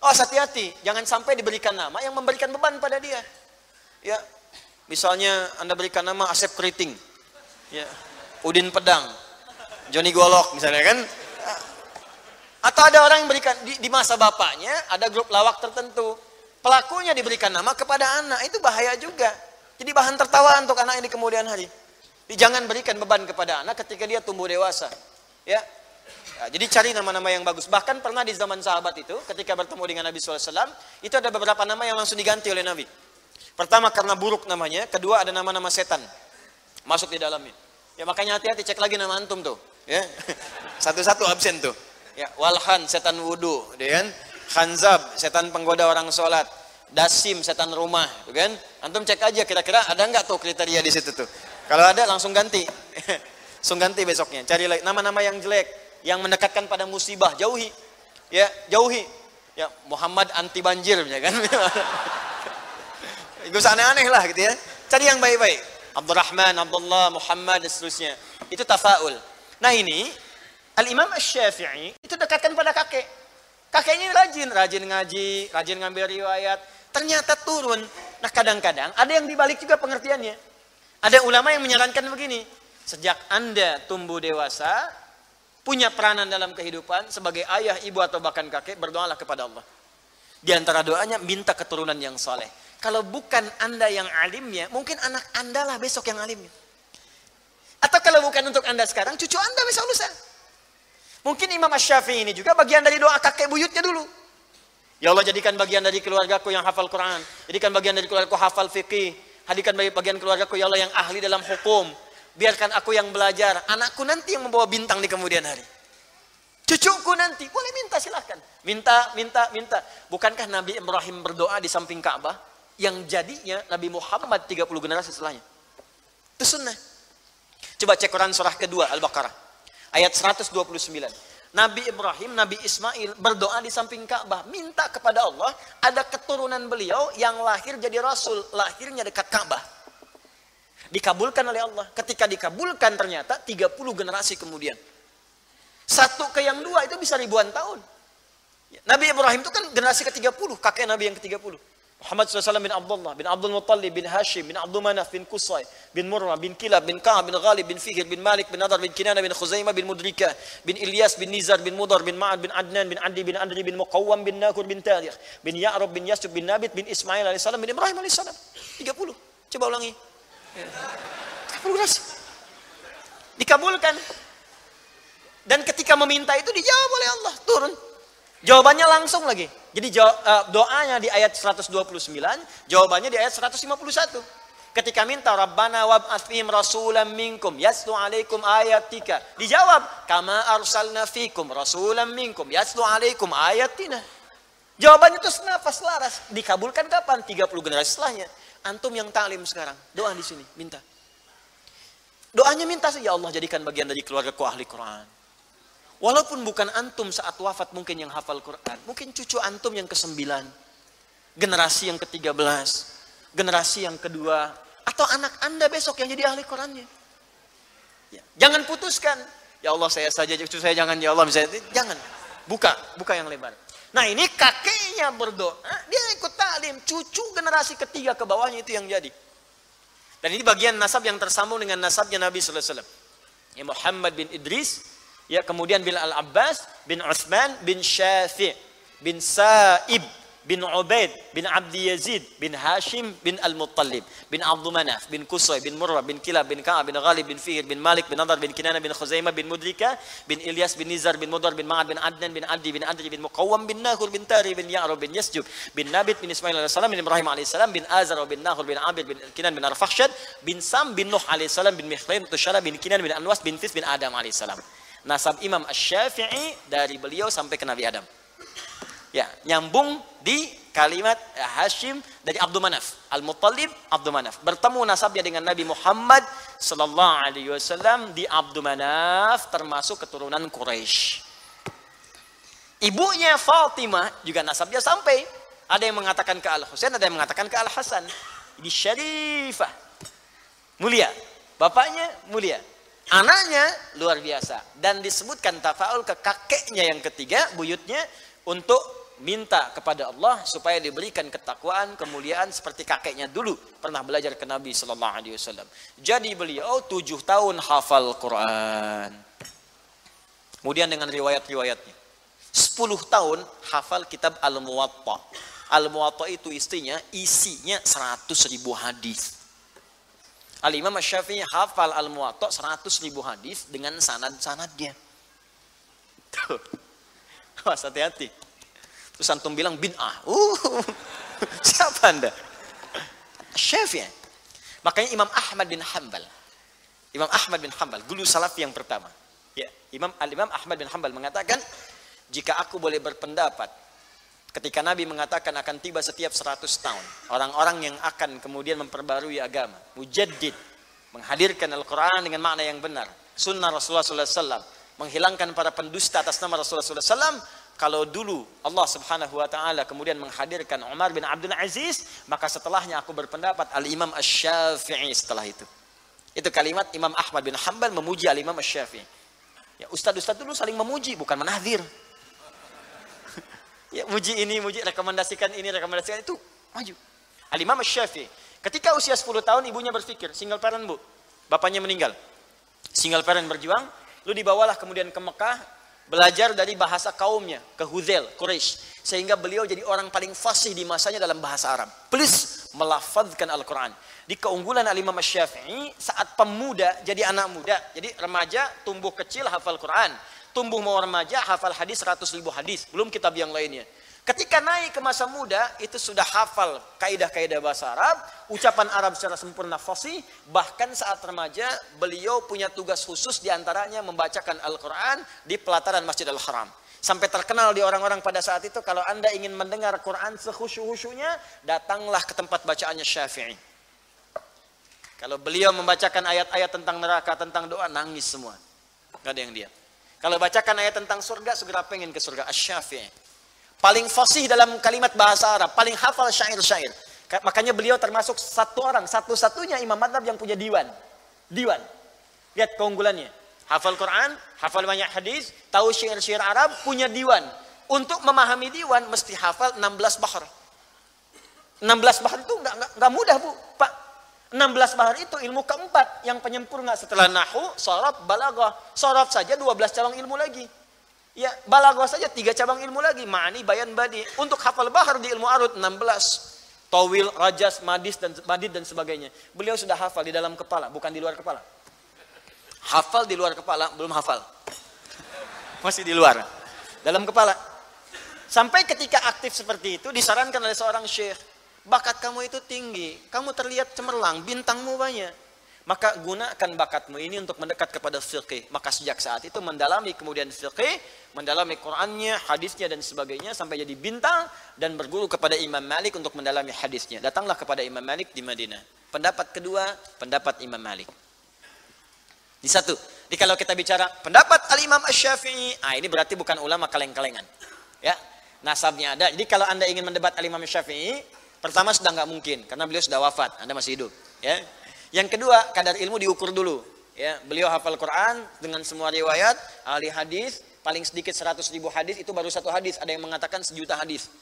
Oh, hati-hati, jangan sampai diberikan nama yang memberikan beban pada dia. Ya, misalnya Anda berikan nama Asep Keriting. Ya, Udin Pedang. Joni Golok misalnya kan. Atau ada orang yang berikan di, di masa bapaknya ada grup lawak tertentu. Pelakunya diberikan nama kepada anak, itu bahaya juga. Jadi bahan tertawa untuk anak ini kemudian hari. Jadi jangan berikan beban kepada anak ketika dia tumbuh dewasa. Ya, Ya, jadi cari nama-nama yang bagus. Bahkan pernah di zaman sahabat itu, ketika bertemu dengan Nabi SAW, itu ada beberapa nama yang langsung diganti oleh Nabi. Pertama karena buruk namanya, kedua ada nama-nama setan masuk di dalamnya. Ya makanya hati-hati cek lagi nama antum tuh. Ya, satu-satu absen tuh. Ya, walhan setan wudhu, ya kan? Khanzab setan penggoda orang sholat. Dasim setan rumah, tuh kan? Antum cek aja kira-kira ada nggak tuh kriteria di situ tuh. Kalau ada langsung ganti. langsung ganti besoknya. Cari nama-nama yang jelek yang mendekatkan pada musibah jauhi ya jauhi ya Muhammad anti banjir ya kan itu aneh-aneh lah gitu ya cari yang baik-baik Abdurrahman Abdullah Muhammad dan seterusnya itu tafaul nah ini Al Imam Asy-Syafi'i itu dekatkan pada kakek kakeknya rajin rajin ngaji rajin ngambil riwayat ternyata turun nah kadang-kadang ada yang dibalik juga pengertiannya ada ulama yang menyarankan begini sejak anda tumbuh dewasa punya peranan dalam kehidupan sebagai ayah, ibu atau bahkan kakek, berdoalah kepada Allah. Di antara doanya minta keturunan yang soleh. Kalau bukan anda yang alimnya, mungkin anak anda lah besok yang alimnya. Atau kalau bukan untuk anda sekarang, cucu anda besok lusa. Mungkin Imam Ash-Syafi'i ini juga bagian dari doa kakek buyutnya dulu. Ya Allah jadikan bagian dari keluargaku yang hafal Quran. Jadikan bagian dari keluargaku hafal fikih. Hadikan bagian keluargaku ya Allah yang ahli dalam hukum biarkan aku yang belajar, anakku nanti yang membawa bintang di kemudian hari. Cucuku nanti, boleh minta silahkan. Minta, minta, minta. Bukankah Nabi Ibrahim berdoa di samping Ka'bah? Yang jadinya Nabi Muhammad 30 generasi setelahnya. Itu sunnah. Coba cek Quran surah kedua Al-Baqarah. Ayat 129. Nabi Ibrahim, Nabi Ismail berdoa di samping Ka'bah. Minta kepada Allah ada keturunan beliau yang lahir jadi Rasul. Lahirnya dekat Ka'bah. Dikabulkan oleh Allah. Ketika dikabulkan ternyata 30 generasi kemudian. Satu ke yang dua itu bisa ribuan tahun. Nabi Ibrahim itu kan generasi ke-30, kakek Nabi yang ke-30. Muhammad SAW bin Abdullah, bin Abdul Muttalib, bin Hashim, bin Abdul Manaf, bin Qusay, bin Murrah, bin Kilab, bin Ka'ab, bin Ghalib, bin Fihir, bin Malik, bin Nadar, bin Kinana, bin Khuzaimah, bin Mudrika, bin Ilyas, bin Nizar, bin Mudar, bin Ma'ad, bin Adnan, bin Adi, bin Andri, bin Muqawwam, bin Nakur, bin Tarikh, bin Ya'rab, bin Yasub, bin Nabit, bin Ismail AS, bin Ibrahim AS. 30. Coba ulangi. Progres. Dikabulkan. Dan ketika meminta itu dijawab oleh Allah, turun. Jawabannya langsung lagi. Jadi eh, doanya di ayat 129, jawabannya di ayat 151. Ketika minta Rabbana wab'ats fihim rasulan minkum yaslu alaikum ayatika. Dijawab, kama arsalna fikum rasulan minkum yaslu alaikum ayatina. Jawabannya itu nafas laras. Dikabulkan kapan? 30 generasi setelahnya. Antum yang taklim sekarang. Doa di sini. Minta. Doanya minta saja ya Allah jadikan bagian dari keluarga ku ahli Quran. Walaupun bukan antum saat wafat mungkin yang hafal Quran. Mungkin cucu antum yang ke-9. Generasi yang ke-13. Generasi yang kedua. Atau anak anda besok yang jadi ahli Qurannya. Ya. Jangan putuskan. Ya Allah saya saja, cucu saya jangan. Ya Allah misalnya. Jangan. Buka. Buka yang lebar. Nah ini kakeknya berdoa, dia ikut taklim, cucu generasi ketiga ke bawahnya itu yang jadi. Dan ini bagian nasab yang tersambung dengan nasabnya Nabi Wasallam. Ya Muhammad bin Idris, ya kemudian bin Al Abbas, bin Utsman, bin Syafi, bin Sa'ib, bin Ubaid bin Abdi Yazid bin Hashim bin Al-Muttalib bin Abdul Manaf bin Qusay bin Murrah bin Kilab bin Ka'ab bin Ghalib bin Fihr bin Malik bin Nadar bin Kinana bin Khuzaimah bin Mudrika bin Ilyas bin Nizar bin Mudar bin Ma'ad bin Adnan bin Adi bin Adri bin Muqawwam bin Nahur bin Tari bin Ya'rub bin Yasjub bin Nabit bin Ismail AS bin Ibrahim AS bin Azar bin Nahur bin Abid bin Kinan bin Arfakhshad bin Sam bin Nuh AS bin Mikhlaim Tushara bin Kinan bin Anwas bin Tis bin Adam AS nasab Imam Ash-Syafi'i dari beliau sampai ke Nabi Adam. Ya nyambung di kalimat Hashim dari Abdul Manaf. Al-Muttalib Abdul Manaf. Bertemu nasabnya dengan Nabi Muhammad sallallahu alaihi wasallam di Abdul Manaf termasuk keturunan Quraisy ibunya Fatimah juga nasabnya sampai. Ada yang mengatakan ke Al Husain ada yang mengatakan ke Al Hasan di Syarifah. Mulia. Bapaknya mulia anaknya luar biasa dan disebutkan tafaul ke kakeknya yang ketiga buyutnya untuk minta kepada Allah supaya diberikan ketakwaan, kemuliaan seperti kakeknya dulu pernah belajar ke Nabi Sallallahu Alaihi Wasallam. Jadi beliau tujuh tahun hafal Quran. Kemudian dengan riwayat-riwayatnya. Sepuluh tahun hafal kitab Al-Muwatta. Al-Muwatta itu istrinya isinya seratus ribu hadis. Al-Imam Syafi'i hafal Al-Muwatta seratus ribu hadis dengan sanad-sanadnya. Tuh. hati-hati. Terus antum bilang bin'ah. Uh, siapa anda? Syafi'i. Makanya Imam Ahmad bin Hanbal. Imam Ahmad bin Hanbal, guru salafi yang pertama. Ya, Imam Al-Imam Ahmad bin Hanbal mengatakan, jika aku boleh berpendapat, ketika Nabi mengatakan akan tiba setiap 100 tahun, orang-orang yang akan kemudian memperbarui agama, mujaddid, menghadirkan Al-Quran dengan makna yang benar, sunnah Rasulullah SAW, menghilangkan para pendusta atas nama Rasulullah SAW, kalau dulu Allah Subhanahu wa taala kemudian menghadirkan Umar bin Abdul Aziz, maka setelahnya aku berpendapat Al-Imam Asy-Syafi'i setelah itu. Itu kalimat Imam Ahmad bin Hanbal memuji Al-Imam Asy-Syafi'i. Ya, ustaz-ustaz dulu saling memuji, bukan menahdir. Ya, muji ini, muji rekomendasikan ini, rekomendasikan itu, maju. Al-Imam Asy-Syafi'i. Ketika usia 10 tahun ibunya berpikir, single parent Bu. Bapaknya meninggal. Single parent berjuang, lu dibawalah kemudian ke Mekah, belajar dari bahasa kaumnya ke Huzel, Quraisy sehingga beliau jadi orang paling fasih di masanya dalam bahasa Arab. Plus melafazkan Al-Quran. Di keunggulan Al-Imam Syafi'i saat pemuda jadi anak muda, jadi remaja tumbuh kecil hafal Quran, tumbuh mau remaja hafal hadis 100 ribu hadis, belum kitab yang lainnya. Ketika naik ke masa muda, itu sudah hafal kaidah-kaidah bahasa Arab, ucapan Arab secara sempurna fasih, bahkan saat remaja beliau punya tugas khusus di antaranya membacakan Al-Quran di pelataran Masjid Al-Haram. Sampai terkenal di orang-orang pada saat itu, kalau anda ingin mendengar Quran sekhusyuk-khusyuknya, datanglah ke tempat bacaannya Syafi'i. Kalau beliau membacakan ayat-ayat tentang neraka, tentang doa, nangis semua. Gak ada yang dia. Kalau bacakan ayat tentang surga, segera pengen ke surga. Asy-Syafi'i. Paling fasih dalam kalimat bahasa Arab, paling hafal syair-syair. Makanya beliau termasuk satu orang, satu-satunya imam madhab yang punya diwan. Diwan. Lihat keunggulannya. Hafal Quran, hafal banyak hadis, tahu syair-syair Arab, punya diwan. Untuk memahami diwan mesti hafal 16 bahar. 16 bahar itu nggak nggak mudah bu, pak. 16 bahar itu ilmu keempat yang penyempurna setelah nahu, sorab, balaghah. Sorab saja 12 cabang ilmu lagi. Ya, balaghah saja tiga cabang ilmu lagi, ma'ani, bayan, badi. Untuk hafal bahar di ilmu arut 16. Tawil, rajas, madis dan madid dan sebagainya. Beliau sudah hafal di dalam kepala, bukan di luar kepala. Hafal di luar kepala, belum hafal. Masih di luar. Dalam kepala. Sampai ketika aktif seperti itu disarankan oleh seorang syekh, bakat kamu itu tinggi, kamu terlihat cemerlang, bintangmu banyak. Maka gunakan bakatmu ini untuk mendekat kepada fiqih. Maka sejak saat itu mendalami kemudian fiqih, mendalami Qur'annya, hadisnya dan sebagainya sampai jadi bintang dan berguru kepada Imam Malik untuk mendalami hadisnya. Datanglah kepada Imam Malik di Madinah. Pendapat kedua, pendapat Imam Malik. Di satu. Jadi kalau kita bicara pendapat Al-Imam Asy-Syafi'i, ah ini berarti bukan ulama kaleng-kalengan. Ya. Nasabnya ada. Jadi kalau Anda ingin mendebat Al-Imam Asy-Syafi'i, pertama sudah nggak mungkin karena beliau sudah wafat, Anda masih hidup, ya. Yang kedua, kadar ilmu diukur dulu. Ya, beliau hafal Quran dengan semua riwayat, ahli hadis, paling sedikit 100 ribu hadis itu baru satu hadis. Ada yang mengatakan sejuta hadis.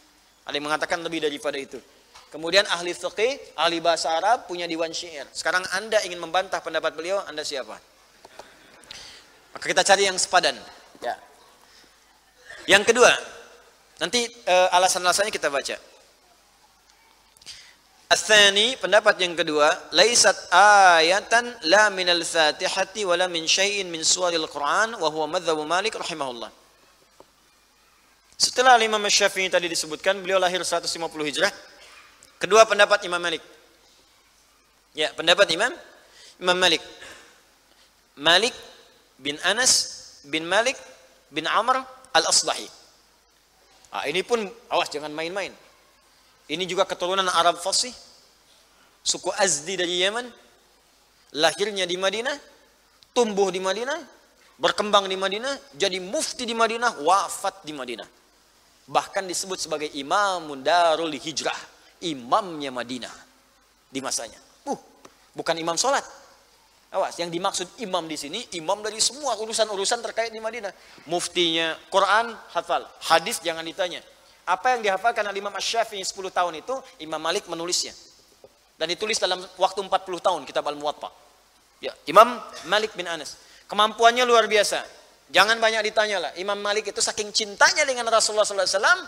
Ada yang mengatakan lebih daripada itu. Kemudian ahli fiqih, ahli bahasa Arab, punya diwan syair. Sekarang Anda ingin membantah pendapat beliau, Anda siapa? Maka kita cari yang sepadan. Ya. Yang kedua, nanti uh, alasan-alasannya kita baca. Asani pendapat yang kedua, laisat ayatan la min al-Fatihati wala min syai'in min suwaril Quran wa huwa Malik rahimahullah. Setelah Imam Syafi'i tadi disebutkan, beliau lahir 150 Hijrah. Kedua pendapat Imam Malik. Ya, pendapat Imam Imam Malik. Malik bin Anas bin Malik bin Amr al-Aslahi. Ah, ini pun awas jangan main-main. Ini juga keturunan Arab Fasih. Suku Azdi dari Yaman. Lahirnya di Madinah. Tumbuh di Madinah. Berkembang di Madinah. Jadi mufti di Madinah. Wafat di Madinah. Bahkan disebut sebagai Imam Darul Hijrah. Imamnya Madinah. Di masanya. Uh, bukan imam sholat. Awas, yang dimaksud imam di sini, imam dari semua urusan-urusan terkait di Madinah. Muftinya, Quran, hafal. Hadis jangan ditanya. Apa yang dihafalkan oleh Imam Ash-Syafi'i 10 tahun itu, Imam Malik menulisnya. Dan ditulis dalam waktu 40 tahun kitab Al-Muwatta. Ya, Imam Malik bin Anas. Kemampuannya luar biasa. Jangan banyak ditanya lah. Imam Malik itu saking cintanya dengan Rasulullah SAW,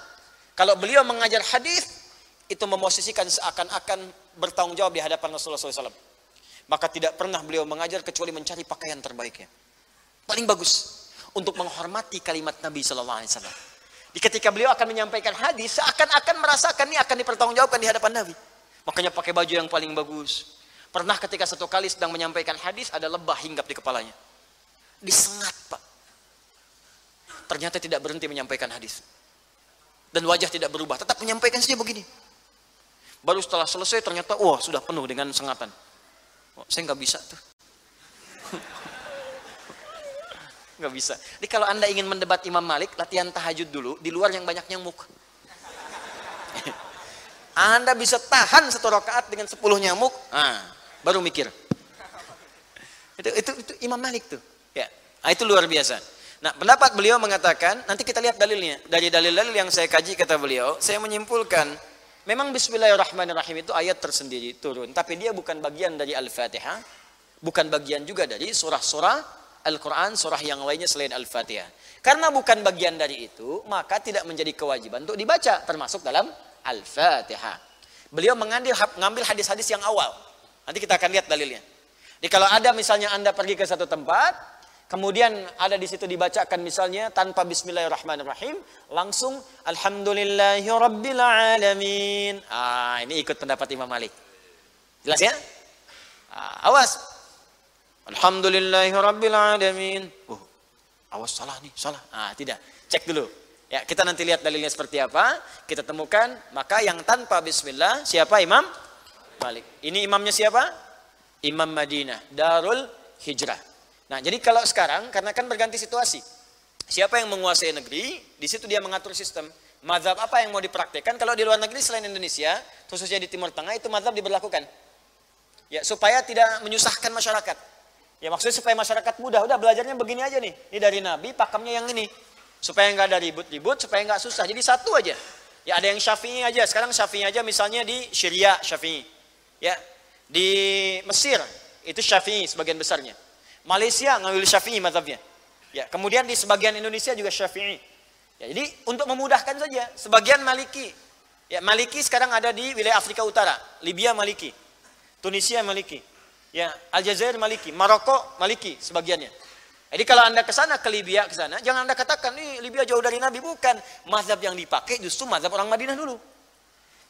kalau beliau mengajar hadis itu memosisikan seakan-akan bertanggung jawab di hadapan Rasulullah SAW. Maka tidak pernah beliau mengajar kecuali mencari pakaian terbaiknya. Paling bagus untuk menghormati kalimat Nabi Wasallam. Di ketika beliau akan menyampaikan hadis, seakan-akan merasakan ini akan dipertanggungjawabkan di hadapan Nabi. Makanya pakai baju yang paling bagus. Pernah ketika satu kali sedang menyampaikan hadis, ada lebah hinggap di kepalanya. Disengat, Pak. Ternyata tidak berhenti menyampaikan hadis. Dan wajah tidak berubah, tetap menyampaikan saja begini. Baru setelah selesai ternyata, wah sudah penuh dengan sengatan. Oh, saya nggak bisa tuh. Nggak bisa. Jadi kalau anda ingin mendebat Imam Malik, latihan tahajud dulu di luar yang banyak nyamuk. anda bisa tahan satu rakaat dengan sepuluh nyamuk, ah, baru mikir. Itu, itu, itu Imam Malik tuh. Ya, nah, itu luar biasa. Nah, pendapat beliau mengatakan, nanti kita lihat dalilnya. Dari dalil-dalil yang saya kaji kata beliau, saya menyimpulkan, memang Bismillahirrahmanirrahim itu ayat tersendiri turun, tapi dia bukan bagian dari Al-Fatihah, bukan bagian juga dari surah-surah Al-Quran, surah yang lainnya selain Al-Fatihah. Karena bukan bagian dari itu, maka tidak menjadi kewajiban untuk dibaca, termasuk dalam Al-Fatihah. Beliau mengambil, mengambil hadis-hadis yang awal. Nanti kita akan lihat dalilnya. Jadi kalau ada misalnya Anda pergi ke satu tempat, kemudian ada di situ dibacakan misalnya tanpa Bismillahirrahmanirrahim, langsung Alhamdulillahirrabbilalamin. Ah, ini ikut pendapat Imam Malik. Jelas ya? Ah, awas, Alhamdulillahi Rabbil. Oh, awas salah nih, salah. Ah, tidak. Cek dulu. Ya, kita nanti lihat dalilnya seperti apa. Kita temukan. Maka yang tanpa bismillah, siapa imam? Malik. Ini imamnya siapa? Imam Madinah. Darul Hijrah. Nah, jadi kalau sekarang, karena kan berganti situasi. Siapa yang menguasai negeri, di situ dia mengatur sistem. Mazhab apa yang mau dipraktekkan? Kalau di luar negeri selain Indonesia, khususnya di Timur Tengah, itu mazhab diberlakukan. Ya, supaya tidak menyusahkan masyarakat. Ya maksudnya supaya masyarakat mudah. Udah belajarnya begini aja nih. Ini dari Nabi, pakamnya yang ini. Supaya nggak ada ribut-ribut, supaya nggak susah. Jadi satu aja. Ya ada yang syafi'i aja. Sekarang syafi'i aja misalnya di Syria syafi'i. Ya. Di Mesir itu syafi'i sebagian besarnya. Malaysia ngambil syafi'i mazhabnya. Ya, kemudian di sebagian Indonesia juga syafi'i. Ya, jadi untuk memudahkan saja, sebagian maliki. Ya, maliki sekarang ada di wilayah Afrika Utara, Libya maliki, Tunisia maliki. Ya, Aljazair Maliki, Maroko Maliki sebagiannya. Jadi kalau Anda ke sana ke Libya ke sana, jangan Anda katakan nih Libya jauh dari Nabi bukan. Mazhab yang dipakai justru mazhab orang Madinah dulu.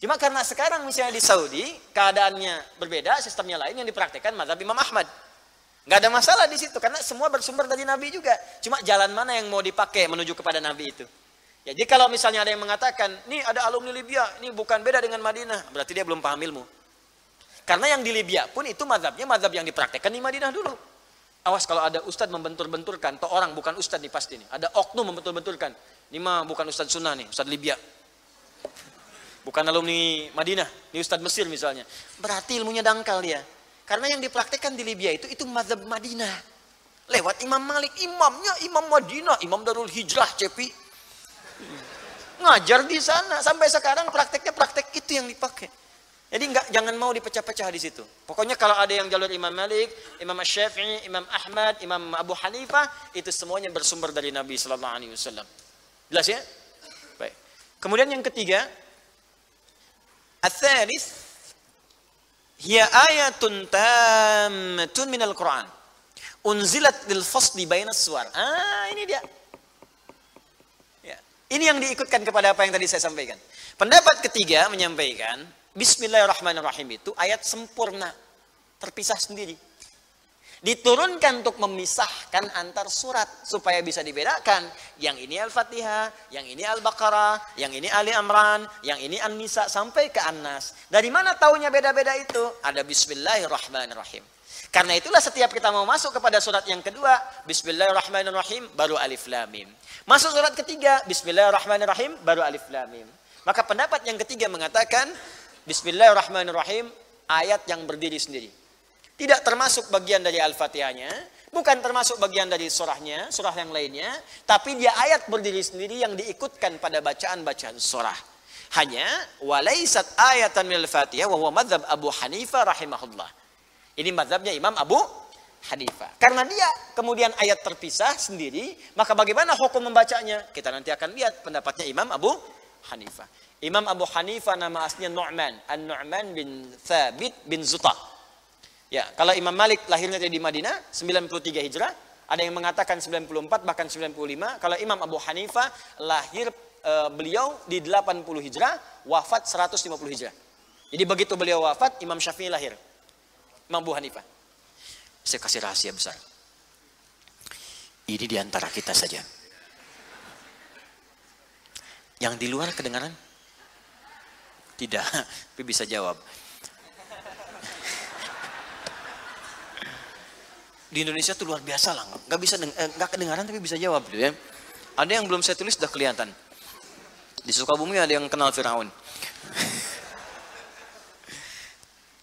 Cuma karena sekarang misalnya di Saudi, keadaannya berbeda, sistemnya lain yang dipraktekkan mazhab Imam Ahmad. Nggak ada masalah di situ, karena semua bersumber dari Nabi juga. Cuma jalan mana yang mau dipakai menuju kepada Nabi itu. Jadi kalau misalnya ada yang mengatakan, ini ada alumni Libya, ini bukan beda dengan Madinah, berarti dia belum paham ilmu. Karena yang di Libya pun itu mazhabnya mazhab yang dipraktekkan di Madinah dulu. Awas kalau ada ustadz membentur-benturkan, atau orang bukan ustadz nih pasti nih. Ada oknum membentur-benturkan. Ini mah bukan ustadz sunnah nih, ustadz Libya. Bukan alumni Madinah, ini ustadz Mesir misalnya. Berarti ilmunya dangkal dia. Karena yang dipraktekkan di Libya itu, itu mazhab Madinah. Lewat Imam Malik, imamnya Imam Madinah, Imam Darul Hijrah, Cepi. Ngajar di sana, sampai sekarang prakteknya praktek itu yang dipakai. Jadi enggak jangan mau dipecah-pecah di situ. Pokoknya kalau ada yang jalur Imam Malik, Imam Syafi'i, Imam Ahmad, Imam Abu Hanifah, itu semuanya bersumber dari Nabi sallallahu alaihi wasallam. Jelas ya? Baik. Kemudian yang ketiga, Ats-tsalits hiya ayatun tammatun minal Qur'an. Unzilat lil fasli bainas suwar. Ah, ini dia. Ya. Ini yang diikutkan kepada apa yang tadi saya sampaikan. Pendapat ketiga menyampaikan Bismillahirrahmanirrahim itu ayat sempurna, terpisah sendiri. Diturunkan untuk memisahkan antar surat supaya bisa dibedakan. Yang ini Al-Fatihah, yang ini Al-Baqarah, yang ini Ali Amran, yang ini An-Nisa sampai ke An-Nas. Dari mana taunya beda-beda itu? Ada Bismillahirrahmanirrahim. Karena itulah setiap kita mau masuk kepada surat yang kedua, Bismillahirrahmanirrahim, baru Alif Lam Mim. Masuk surat ketiga, Bismillahirrahmanirrahim, baru Alif Lam Mim. Maka pendapat yang ketiga mengatakan Bismillahirrahmanirrahim ayat yang berdiri sendiri. Tidak termasuk bagian dari Al-Fatihahnya, bukan termasuk bagian dari surahnya, surah yang lainnya, tapi dia ayat berdiri sendiri yang diikutkan pada bacaan-bacaan surah. Hanya walaisat ayatan minal Fatihah wa huwa madzhab Abu Hanifah rahimahullah. Ini mazhabnya Imam Abu Hanifah. Karena dia kemudian ayat terpisah sendiri, maka bagaimana hukum membacanya? Kita nanti akan lihat pendapatnya Imam Abu Hanifah. Imam Abu Hanifah nama aslinya Nu'man. An-Nu'man bin Thabit bin Zuta. Ya, kalau Imam Malik lahirnya di Madinah 93 Hijrah, ada yang mengatakan 94 bahkan 95. Kalau Imam Abu Hanifah lahir e, beliau di 80 Hijrah, wafat 150 Hijrah. Jadi begitu beliau wafat, Imam Syafi'i lahir. Imam Abu Hanifah. Saya kasih rahasia besar. Ini di antara kita saja. Yang di luar kedengaran? Tidak, tapi bisa jawab. Di Indonesia tuh luar biasa lah, nggak bisa eh, nggak kedengaran tapi bisa jawab gitu ya. Ada yang belum saya tulis sudah kelihatan. Di Sukabumi ada yang kenal Firaun.